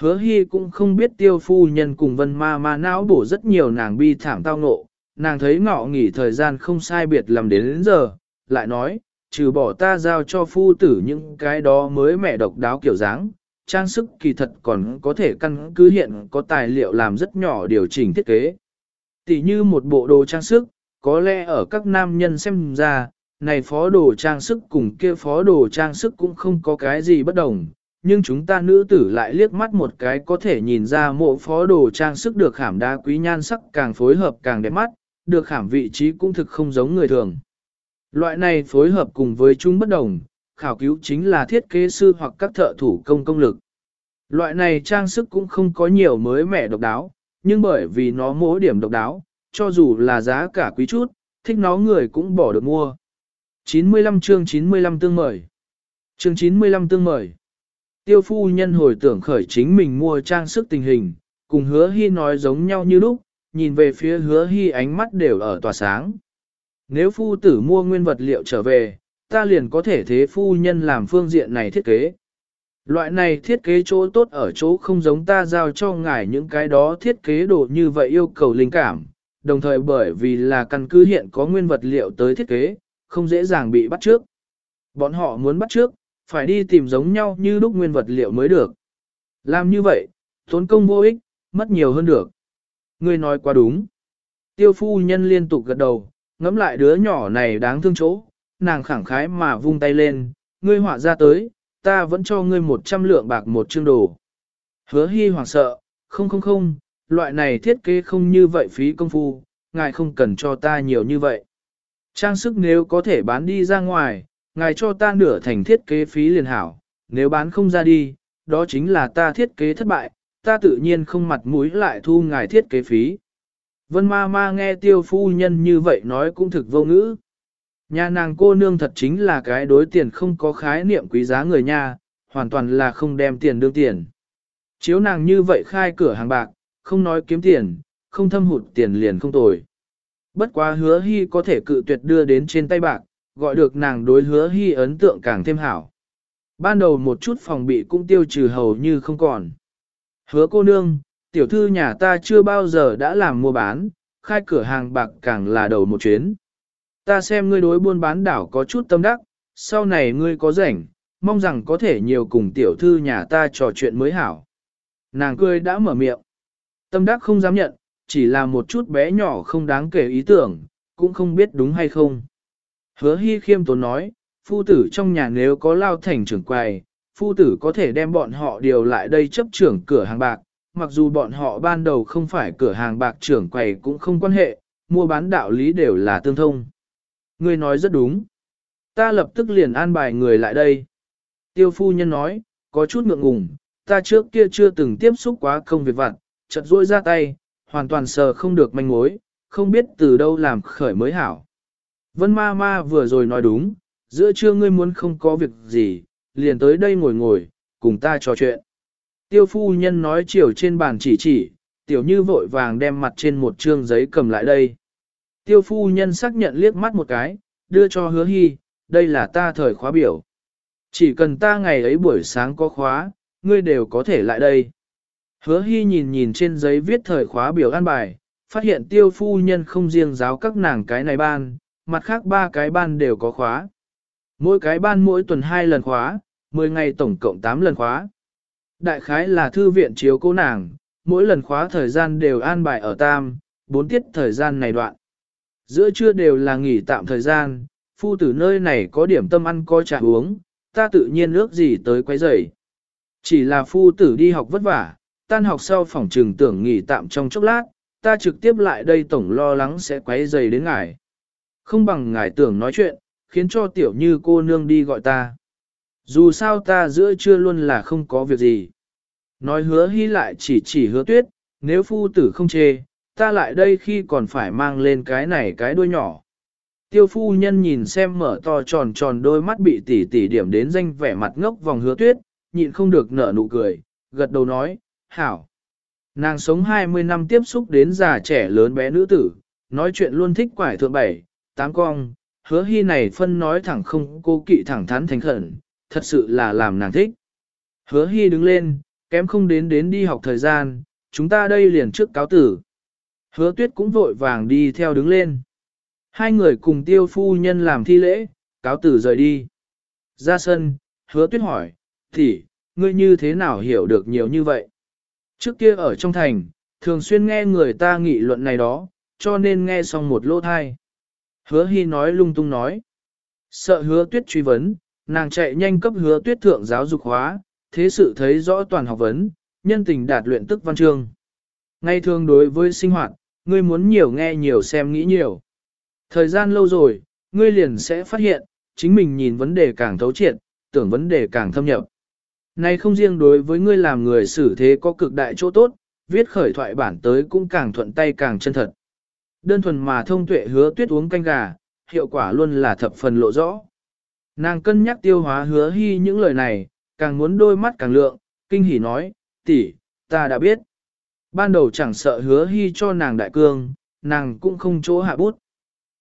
Hứa hy cũng không biết tiêu phu nhân cùng vân ma ma não bổ rất nhiều nàng bi thảm tao ngộ, nàng thấy ngọ nghỉ thời gian không sai biệt làm đến, đến giờ, lại nói, trừ bỏ ta giao cho phu tử những cái đó mới mẹ độc đáo kiểu dáng, trang sức kỳ thật còn có thể căn cứ hiện có tài liệu làm rất nhỏ điều chỉnh thiết kế. Tỷ như một bộ đồ trang sức, có lẽ ở các nam nhân xem ra, này phó đồ trang sức cùng kia phó đồ trang sức cũng không có cái gì bất đồng, nhưng chúng ta nữ tử lại liếc mắt một cái có thể nhìn ra mộ phó đồ trang sức được khảm đá quý nhan sắc càng phối hợp càng đẹp mắt, được khảm vị trí cũng thực không giống người thường. Loại này phối hợp cùng với chúng bất đồng, khảo cứu chính là thiết kế sư hoặc các thợ thủ công công lực. Loại này trang sức cũng không có nhiều mới mẻ độc đáo, nhưng bởi vì nó mỗi điểm độc đáo, cho dù là giá cả quý chút, thích nó người cũng bỏ được mua. 95 chương 95 tương mời. Chương 95 tương mời. Tiêu phu nhân hồi tưởng khởi chính mình mua trang sức tình hình, cùng hứa hy nói giống nhau như lúc, nhìn về phía hứa hy ánh mắt đều ở tòa sáng. Nếu phu tử mua nguyên vật liệu trở về, ta liền có thể thế phu nhân làm phương diện này thiết kế. Loại này thiết kế chỗ tốt ở chỗ không giống ta giao cho ngài những cái đó thiết kế đồ như vậy yêu cầu linh cảm, đồng thời bởi vì là căn cứ hiện có nguyên vật liệu tới thiết kế, không dễ dàng bị bắt trước. Bọn họ muốn bắt trước, phải đi tìm giống nhau như lúc nguyên vật liệu mới được. Làm như vậy, tốn công vô ích, mất nhiều hơn được. Ngươi nói quá đúng. Tiêu phu nhân liên tục gật đầu, ngẫm lại đứa nhỏ này đáng thương chỗ, nàng khẳng khái mà vung tay lên, ngươi họa ra tới, ta vẫn cho ngươi một trăm lượng bạc một chương đồ. Hứa hy hoảng sợ, không không không, loại này thiết kế không như vậy phí công phu, ngài không cần cho ta nhiều như vậy. Trang sức nếu có thể bán đi ra ngoài, ngài cho ta nửa thành thiết kế phí liền hảo, nếu bán không ra đi, đó chính là ta thiết kế thất bại, ta tự nhiên không mặt mũi lại thu ngài thiết kế phí. Vân ma ma nghe tiêu phu nhân như vậy nói cũng thực vô ngữ. Nhà nàng cô nương thật chính là cái đối tiền không có khái niệm quý giá người nha, hoàn toàn là không đem tiền đương tiền. Chiếu nàng như vậy khai cửa hàng bạc, không nói kiếm tiền, không thâm hụt tiền liền không tồi. Bất quá hứa hy có thể cự tuyệt đưa đến trên tay bạc, gọi được nàng đối hứa hy ấn tượng càng thêm hảo. Ban đầu một chút phòng bị cũng tiêu trừ hầu như không còn. Hứa cô nương, tiểu thư nhà ta chưa bao giờ đã làm mua bán, khai cửa hàng bạc càng là đầu một chuyến. Ta xem ngươi đối buôn bán đảo có chút tâm đắc, sau này ngươi có rảnh, mong rằng có thể nhiều cùng tiểu thư nhà ta trò chuyện mới hảo. Nàng cười đã mở miệng. Tâm đắc không dám nhận, chỉ là một chút bé nhỏ không đáng kể ý tưởng, cũng không biết đúng hay không. Hứa hy khiêm tốn nói, phu tử trong nhà nếu có lao thành trưởng quầy, phu tử có thể đem bọn họ điều lại đây chấp trưởng cửa hàng bạc, mặc dù bọn họ ban đầu không phải cửa hàng bạc trưởng quầy cũng không quan hệ, mua bán đạo lý đều là tương thông. Ngươi nói rất đúng. Ta lập tức liền an bài người lại đây. Tiêu phu nhân nói, có chút ngượng ngùng, ta trước kia chưa từng tiếp xúc quá công việc vặt, chật rôi ra tay, hoàn toàn sờ không được manh mối, không biết từ đâu làm khởi mới hảo. Vân ma ma vừa rồi nói đúng, giữa trưa ngươi muốn không có việc gì, liền tới đây ngồi ngồi, cùng ta trò chuyện. Tiêu phu nhân nói chiều trên bàn chỉ chỉ, tiểu như vội vàng đem mặt trên một trương giấy cầm lại đây. Tiêu phu nhân xác nhận liếc mắt một cái, đưa cho hứa hy, đây là ta thời khóa biểu. Chỉ cần ta ngày ấy buổi sáng có khóa, ngươi đều có thể lại đây. Hứa hy nhìn nhìn trên giấy viết thời khóa biểu an bài, phát hiện tiêu phu nhân không riêng giáo các nàng cái này ban, mặt khác ba cái ban đều có khóa. Mỗi cái ban mỗi tuần hai lần khóa, 10 ngày tổng cộng 8 lần khóa. Đại khái là thư viện chiếu cô nàng, mỗi lần khóa thời gian đều an bài ở tam, 4 tiết thời gian này đoạn. Giữa trưa đều là nghỉ tạm thời gian, phu tử nơi này có điểm tâm ăn coi trà uống, ta tự nhiên ước gì tới quấy rầy. Chỉ là phu tử đi học vất vả, tan học sau phòng trường tưởng nghỉ tạm trong chốc lát, ta trực tiếp lại đây tổng lo lắng sẽ quấy rầy đến ngài. Không bằng ngài tưởng nói chuyện, khiến cho tiểu như cô nương đi gọi ta. Dù sao ta giữa trưa luôn là không có việc gì. Nói hứa hy lại chỉ chỉ hứa tuyết, nếu phu tử không chê, ta lại đây khi còn phải mang lên cái này cái đuôi nhỏ. Tiêu phu nhân nhìn xem mở to tròn tròn đôi mắt bị tỉ tỉ điểm đến danh vẻ mặt ngốc vòng hứa tuyết, nhịn không được nở nụ cười, gật đầu nói, hảo. Nàng sống 20 năm tiếp xúc đến già trẻ lớn bé nữ tử, nói chuyện luôn thích quải thượng bảy, tám cong, hứa hy này phân nói thẳng không cô kỵ thẳng thắn thành khẩn, thật sự là làm nàng thích. Hứa hy đứng lên, kém không đến đến đi học thời gian, chúng ta đây liền trước cáo tử. Hứa tuyết cũng vội vàng đi theo đứng lên. Hai người cùng tiêu phu nhân làm thi lễ, cáo tử rời đi. Ra sân, hứa tuyết hỏi, thì, ngươi như thế nào hiểu được nhiều như vậy? Trước kia ở trong thành, thường xuyên nghe người ta nghị luận này đó, cho nên nghe xong một lỗ thai. Hứa hy nói lung tung nói. Sợ hứa tuyết truy vấn, nàng chạy nhanh cấp hứa tuyết thượng giáo dục hóa, thế sự thấy rõ toàn học vấn, nhân tình đạt luyện tức văn chương. Ngay thường đối với sinh hoạt, ngươi muốn nhiều nghe nhiều xem nghĩ nhiều. Thời gian lâu rồi, ngươi liền sẽ phát hiện, chính mình nhìn vấn đề càng thấu triệt, tưởng vấn đề càng thâm nhập. Này không riêng đối với ngươi làm người xử thế có cực đại chỗ tốt, viết khởi thoại bản tới cũng càng thuận tay càng chân thật. Đơn thuần mà thông tuệ hứa tuyết uống canh gà, hiệu quả luôn là thập phần lộ rõ. Nàng cân nhắc tiêu hóa hứa hy những lời này, càng muốn đôi mắt càng lượng, kinh hỉ nói, tỷ, ta đã biết. Ban đầu chẳng sợ hứa hy cho nàng đại cương, nàng cũng không chỗ hạ bút.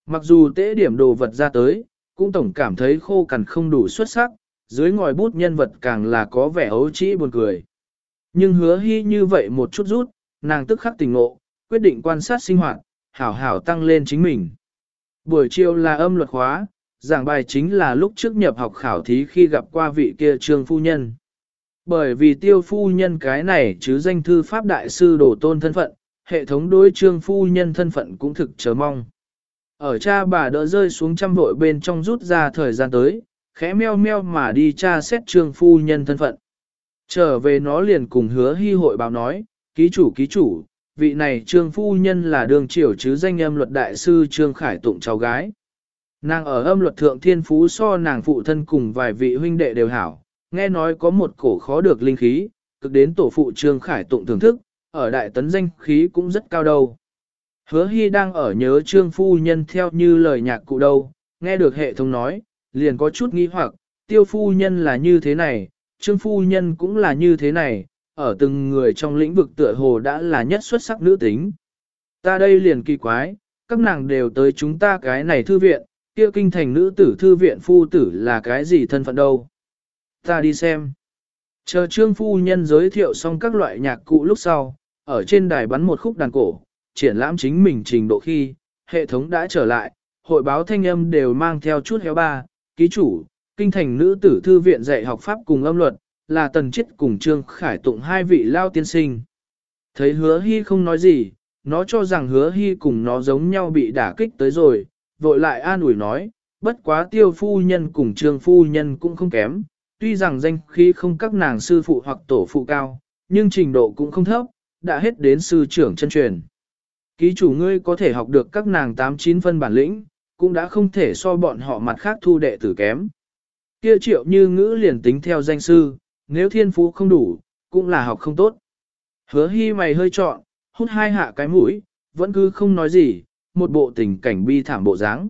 Mặc dù tế điểm đồ vật ra tới, cũng tổng cảm thấy khô cằn không đủ xuất sắc, dưới ngòi bút nhân vật càng là có vẻ ấu trĩ buồn cười. Nhưng hứa hy như vậy một chút rút, nàng tức khắc tỉnh ngộ, quyết định quan sát sinh hoạt, hảo hảo tăng lên chính mình. Buổi chiều là âm luật khóa, giảng bài chính là lúc trước nhập học khảo thí khi gặp qua vị kia trương phu nhân. Bởi vì tiêu phu nhân cái này chứ danh thư pháp đại sư đổ tôn thân phận, hệ thống đối trương phu nhân thân phận cũng thực chờ mong. Ở cha bà đỡ rơi xuống trăm vội bên trong rút ra thời gian tới, khẽ meo meo mà đi tra xét trương phu nhân thân phận. Trở về nó liền cùng hứa hy hội báo nói, ký chủ ký chủ, vị này trương phu nhân là đường triều chứ danh âm luật đại sư trương khải tụng cháu gái. Nàng ở âm luật thượng thiên phú so nàng phụ thân cùng vài vị huynh đệ đều hảo, nghe nói có một cổ khó được linh khí, cực đến tổ phụ trương khải tụng thưởng thức, ở đại tấn danh khí cũng rất cao đâu. Hứa hy đang ở nhớ trương phu nhân theo như lời nhạc cụ đâu, nghe được hệ thống nói, liền có chút nghi hoặc, tiêu phu nhân là như thế này, trương phu nhân cũng là như thế này, ở từng người trong lĩnh vực tựa hồ đã là nhất xuất sắc nữ tính. Ta đây liền kỳ quái, các nàng đều tới chúng ta cái này thư viện, kia kinh thành nữ tử thư viện phu tử là cái gì thân phận đâu. Ta đi xem. Chờ trương phu nhân giới thiệu xong các loại nhạc cụ lúc sau, ở trên đài bắn một khúc đàn cổ, triển lãm chính mình trình độ khi, hệ thống đã trở lại, hội báo thanh âm đều mang theo chút héo ba, ký chủ, kinh thành nữ tử thư viện dạy học pháp cùng âm luật, là tần chết cùng trương khải tụng hai vị lao tiên sinh. Thấy hứa hy không nói gì, nó cho rằng hứa hy cùng nó giống nhau bị đả kích tới rồi, vội lại an ủi nói, bất quá tiêu phu nhân cùng trương phu nhân cũng không kém, tuy rằng danh khí không các nàng sư phụ hoặc tổ phụ cao, nhưng trình độ cũng không thấp, đã hết đến sư trưởng chân truyền. Ký chủ ngươi có thể học được các nàng 8-9 phân bản lĩnh, cũng đã không thể so bọn họ mặt khác thu đệ tử kém. Kia triệu như ngữ liền tính theo danh sư, nếu thiên phú không đủ, cũng là học không tốt. Hứa hy mày hơi trọn, hút hai hạ cái mũi, vẫn cứ không nói gì, một bộ tình cảnh bi thảm bộ dáng.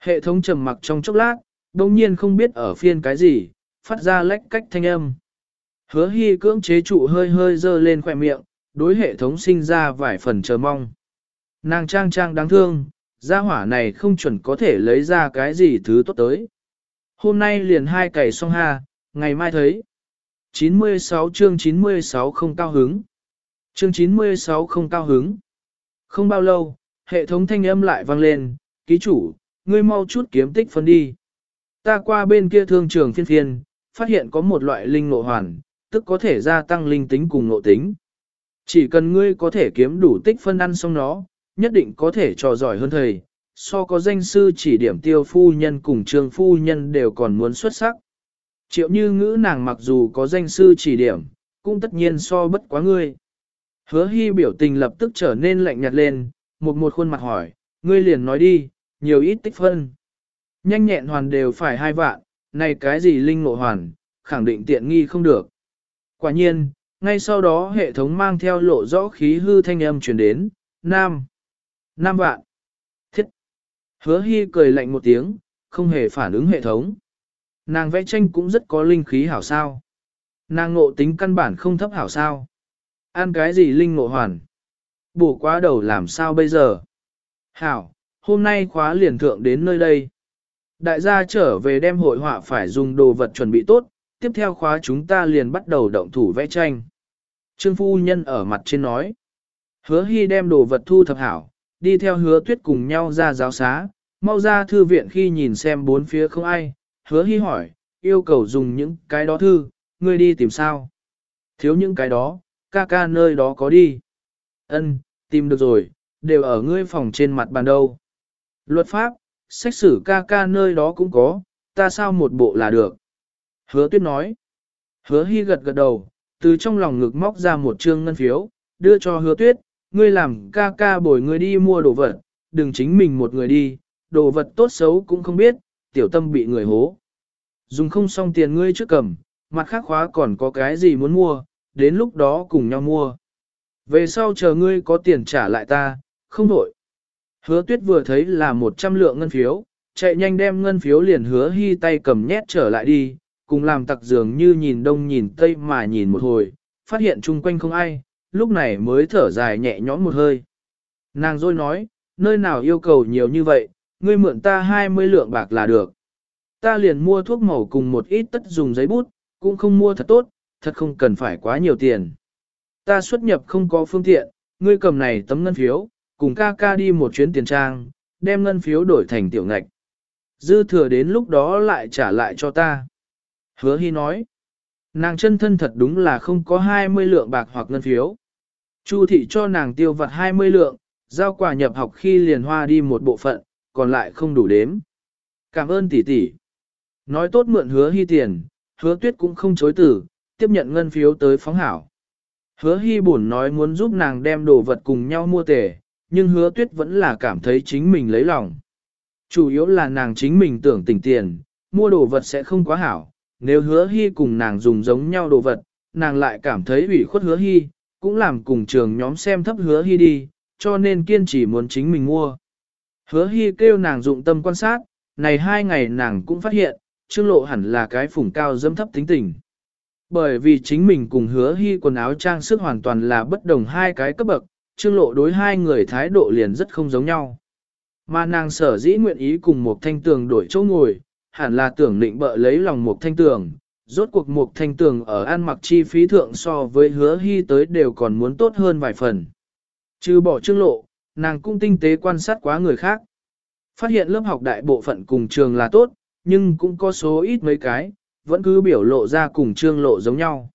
Hệ thống trầm mặc trong chốc lát, đồng nhiên không biết ở phiên cái gì, phát ra lách cách thanh âm. Hứa hy cưỡng chế trụ hơi hơi dơ lên khỏe miệng, đối hệ thống sinh ra vài phần chờ mong. Nàng trang trang đáng thương, gia hỏa này không chuẩn có thể lấy ra cái gì thứ tốt tới. Hôm nay liền hai cày xong ha, ngày mai thấy. 96 chương 96 không cao hứng. Chương 96 không cao hứng. Không bao lâu, hệ thống thanh âm lại vang lên, ký chủ, ngươi mau chút kiếm tích phân đi. Ta qua bên kia thương trường phiên phiên, phát hiện có một loại linh ngộ hoàn, tức có thể gia tăng linh tính cùng ngộ tính. Chỉ cần ngươi có thể kiếm đủ tích phân ăn xong nó, nhất định có thể trò giỏi hơn thầy, so có danh sư chỉ điểm tiêu phu nhân cùng trường phu nhân đều còn muốn xuất sắc. Triệu như ngữ nàng mặc dù có danh sư chỉ điểm, cũng tất nhiên so bất quá ngươi. Hứa hy biểu tình lập tức trở nên lạnh nhạt lên, một một khuôn mặt hỏi, ngươi liền nói đi, nhiều ít tích phân. Nhanh nhẹn hoàn đều phải hai vạn, này cái gì linh ngộ hoàn, khẳng định tiện nghi không được. Quả nhiên, ngay sau đó hệ thống mang theo lộ rõ khí hư thanh âm truyền đến, Nam. Nam vạn. Thiết. Hứa hy cười lạnh một tiếng, không hề phản ứng hệ thống. Nàng vẽ tranh cũng rất có linh khí hảo sao. Nàng ngộ tính căn bản không thấp hảo sao. Ăn cái gì linh ngộ hoàn? Bổ quá đầu làm sao bây giờ? Hảo, hôm nay khóa liền thượng đến nơi đây. Đại gia trở về đem hội họa phải dùng đồ vật chuẩn bị tốt, tiếp theo khóa chúng ta liền bắt đầu động thủ vẽ tranh. Trương phu nhân ở mặt trên nói. Hứa hy đem đồ vật thu thập hảo, đi theo hứa tuyết cùng nhau ra giáo xá, mau ra thư viện khi nhìn xem bốn phía không ai, hứa hy hỏi, yêu cầu dùng những cái đó thư, ngươi đi tìm sao? Thiếu những cái đó, ca ca nơi đó có đi. Ân, tìm được rồi, đều ở ngươi phòng trên mặt bàn đâu. Luật pháp, sách sử ca ca nơi đó cũng có, ta sao một bộ là được. Hứa tuyết nói. Hứa hy gật gật đầu, từ trong lòng ngực móc ra một trương ngân phiếu, đưa cho hứa tuyết, ngươi làm ca ca bồi ngươi đi mua đồ vật, đừng chính mình một người đi, đồ vật tốt xấu cũng không biết, tiểu tâm bị người hố. Dùng không xong tiền ngươi trước cầm, mặt khác khóa còn có cái gì muốn mua, đến lúc đó cùng nhau mua. Về sau chờ ngươi có tiền trả lại ta, không đổi. Hứa tuyết vừa thấy là 100 lượng ngân phiếu, chạy nhanh đem ngân phiếu liền hứa hy tay cầm nhét trở lại đi, cùng làm tặc dường như nhìn đông nhìn tây mà nhìn một hồi, phát hiện chung quanh không ai, lúc này mới thở dài nhẹ nhõm một hơi. Nàng rồi nói, nơi nào yêu cầu nhiều như vậy, ngươi mượn ta 20 lượng bạc là được. Ta liền mua thuốc màu cùng một ít tất dùng giấy bút, cũng không mua thật tốt, thật không cần phải quá nhiều tiền. Ta xuất nhập không có phương tiện, ngươi cầm này tấm ngân phiếu, cùng ca ca đi một chuyến tiền trang, đem ngân phiếu đổi thành tiểu ngạch. Dư thừa đến lúc đó lại trả lại cho ta. Hứa Hy nói, nàng chân thân thật đúng là không có 20 lượng bạc hoặc ngân phiếu. Chu thị cho nàng tiêu vặt 20 lượng, giao quà nhập học khi liền hoa đi một bộ phận, còn lại không đủ đếm. Cảm ơn tỷ tỷ. Nói tốt mượn hứa hy tiền, hứa tuyết cũng không chối từ, tiếp nhận ngân phiếu tới phóng hảo. Hứa hy buồn nói muốn giúp nàng đem đồ vật cùng nhau mua tề, nhưng hứa tuyết vẫn là cảm thấy chính mình lấy lòng. Chủ yếu là nàng chính mình tưởng tỉnh tiền, mua đồ vật sẽ không quá hảo, nếu hứa hy cùng nàng dùng giống nhau đồ vật, nàng lại cảm thấy ủy khuất hứa hy, cũng làm cùng trường nhóm xem thấp hứa hy đi, cho nên kiên trì muốn chính mình mua. Hứa hy kêu nàng dụng tâm quan sát, này hai ngày nàng cũng phát hiện, trương lộ hẳn là cái phủng cao dâm thấp tính tình. Bởi vì chính mình cùng hứa hy quần áo trang sức hoàn toàn là bất đồng hai cái cấp bậc, trương lộ đối hai người thái độ liền rất không giống nhau. Mà nàng sở dĩ nguyện ý cùng một thanh tường đổi chỗ ngồi, hẳn là tưởng định bợ lấy lòng một thanh tường. Rốt cuộc một thanh tường ở ăn mặc chi phí thượng so với hứa hy tới đều còn muốn tốt hơn vài phần. Trừ bỏ trương lộ, nàng cũng tinh tế quan sát quá người khác. Phát hiện lớp học đại bộ phận cùng trường là tốt, nhưng cũng có số ít mấy cái, vẫn cứ biểu lộ ra cùng trương lộ giống nhau.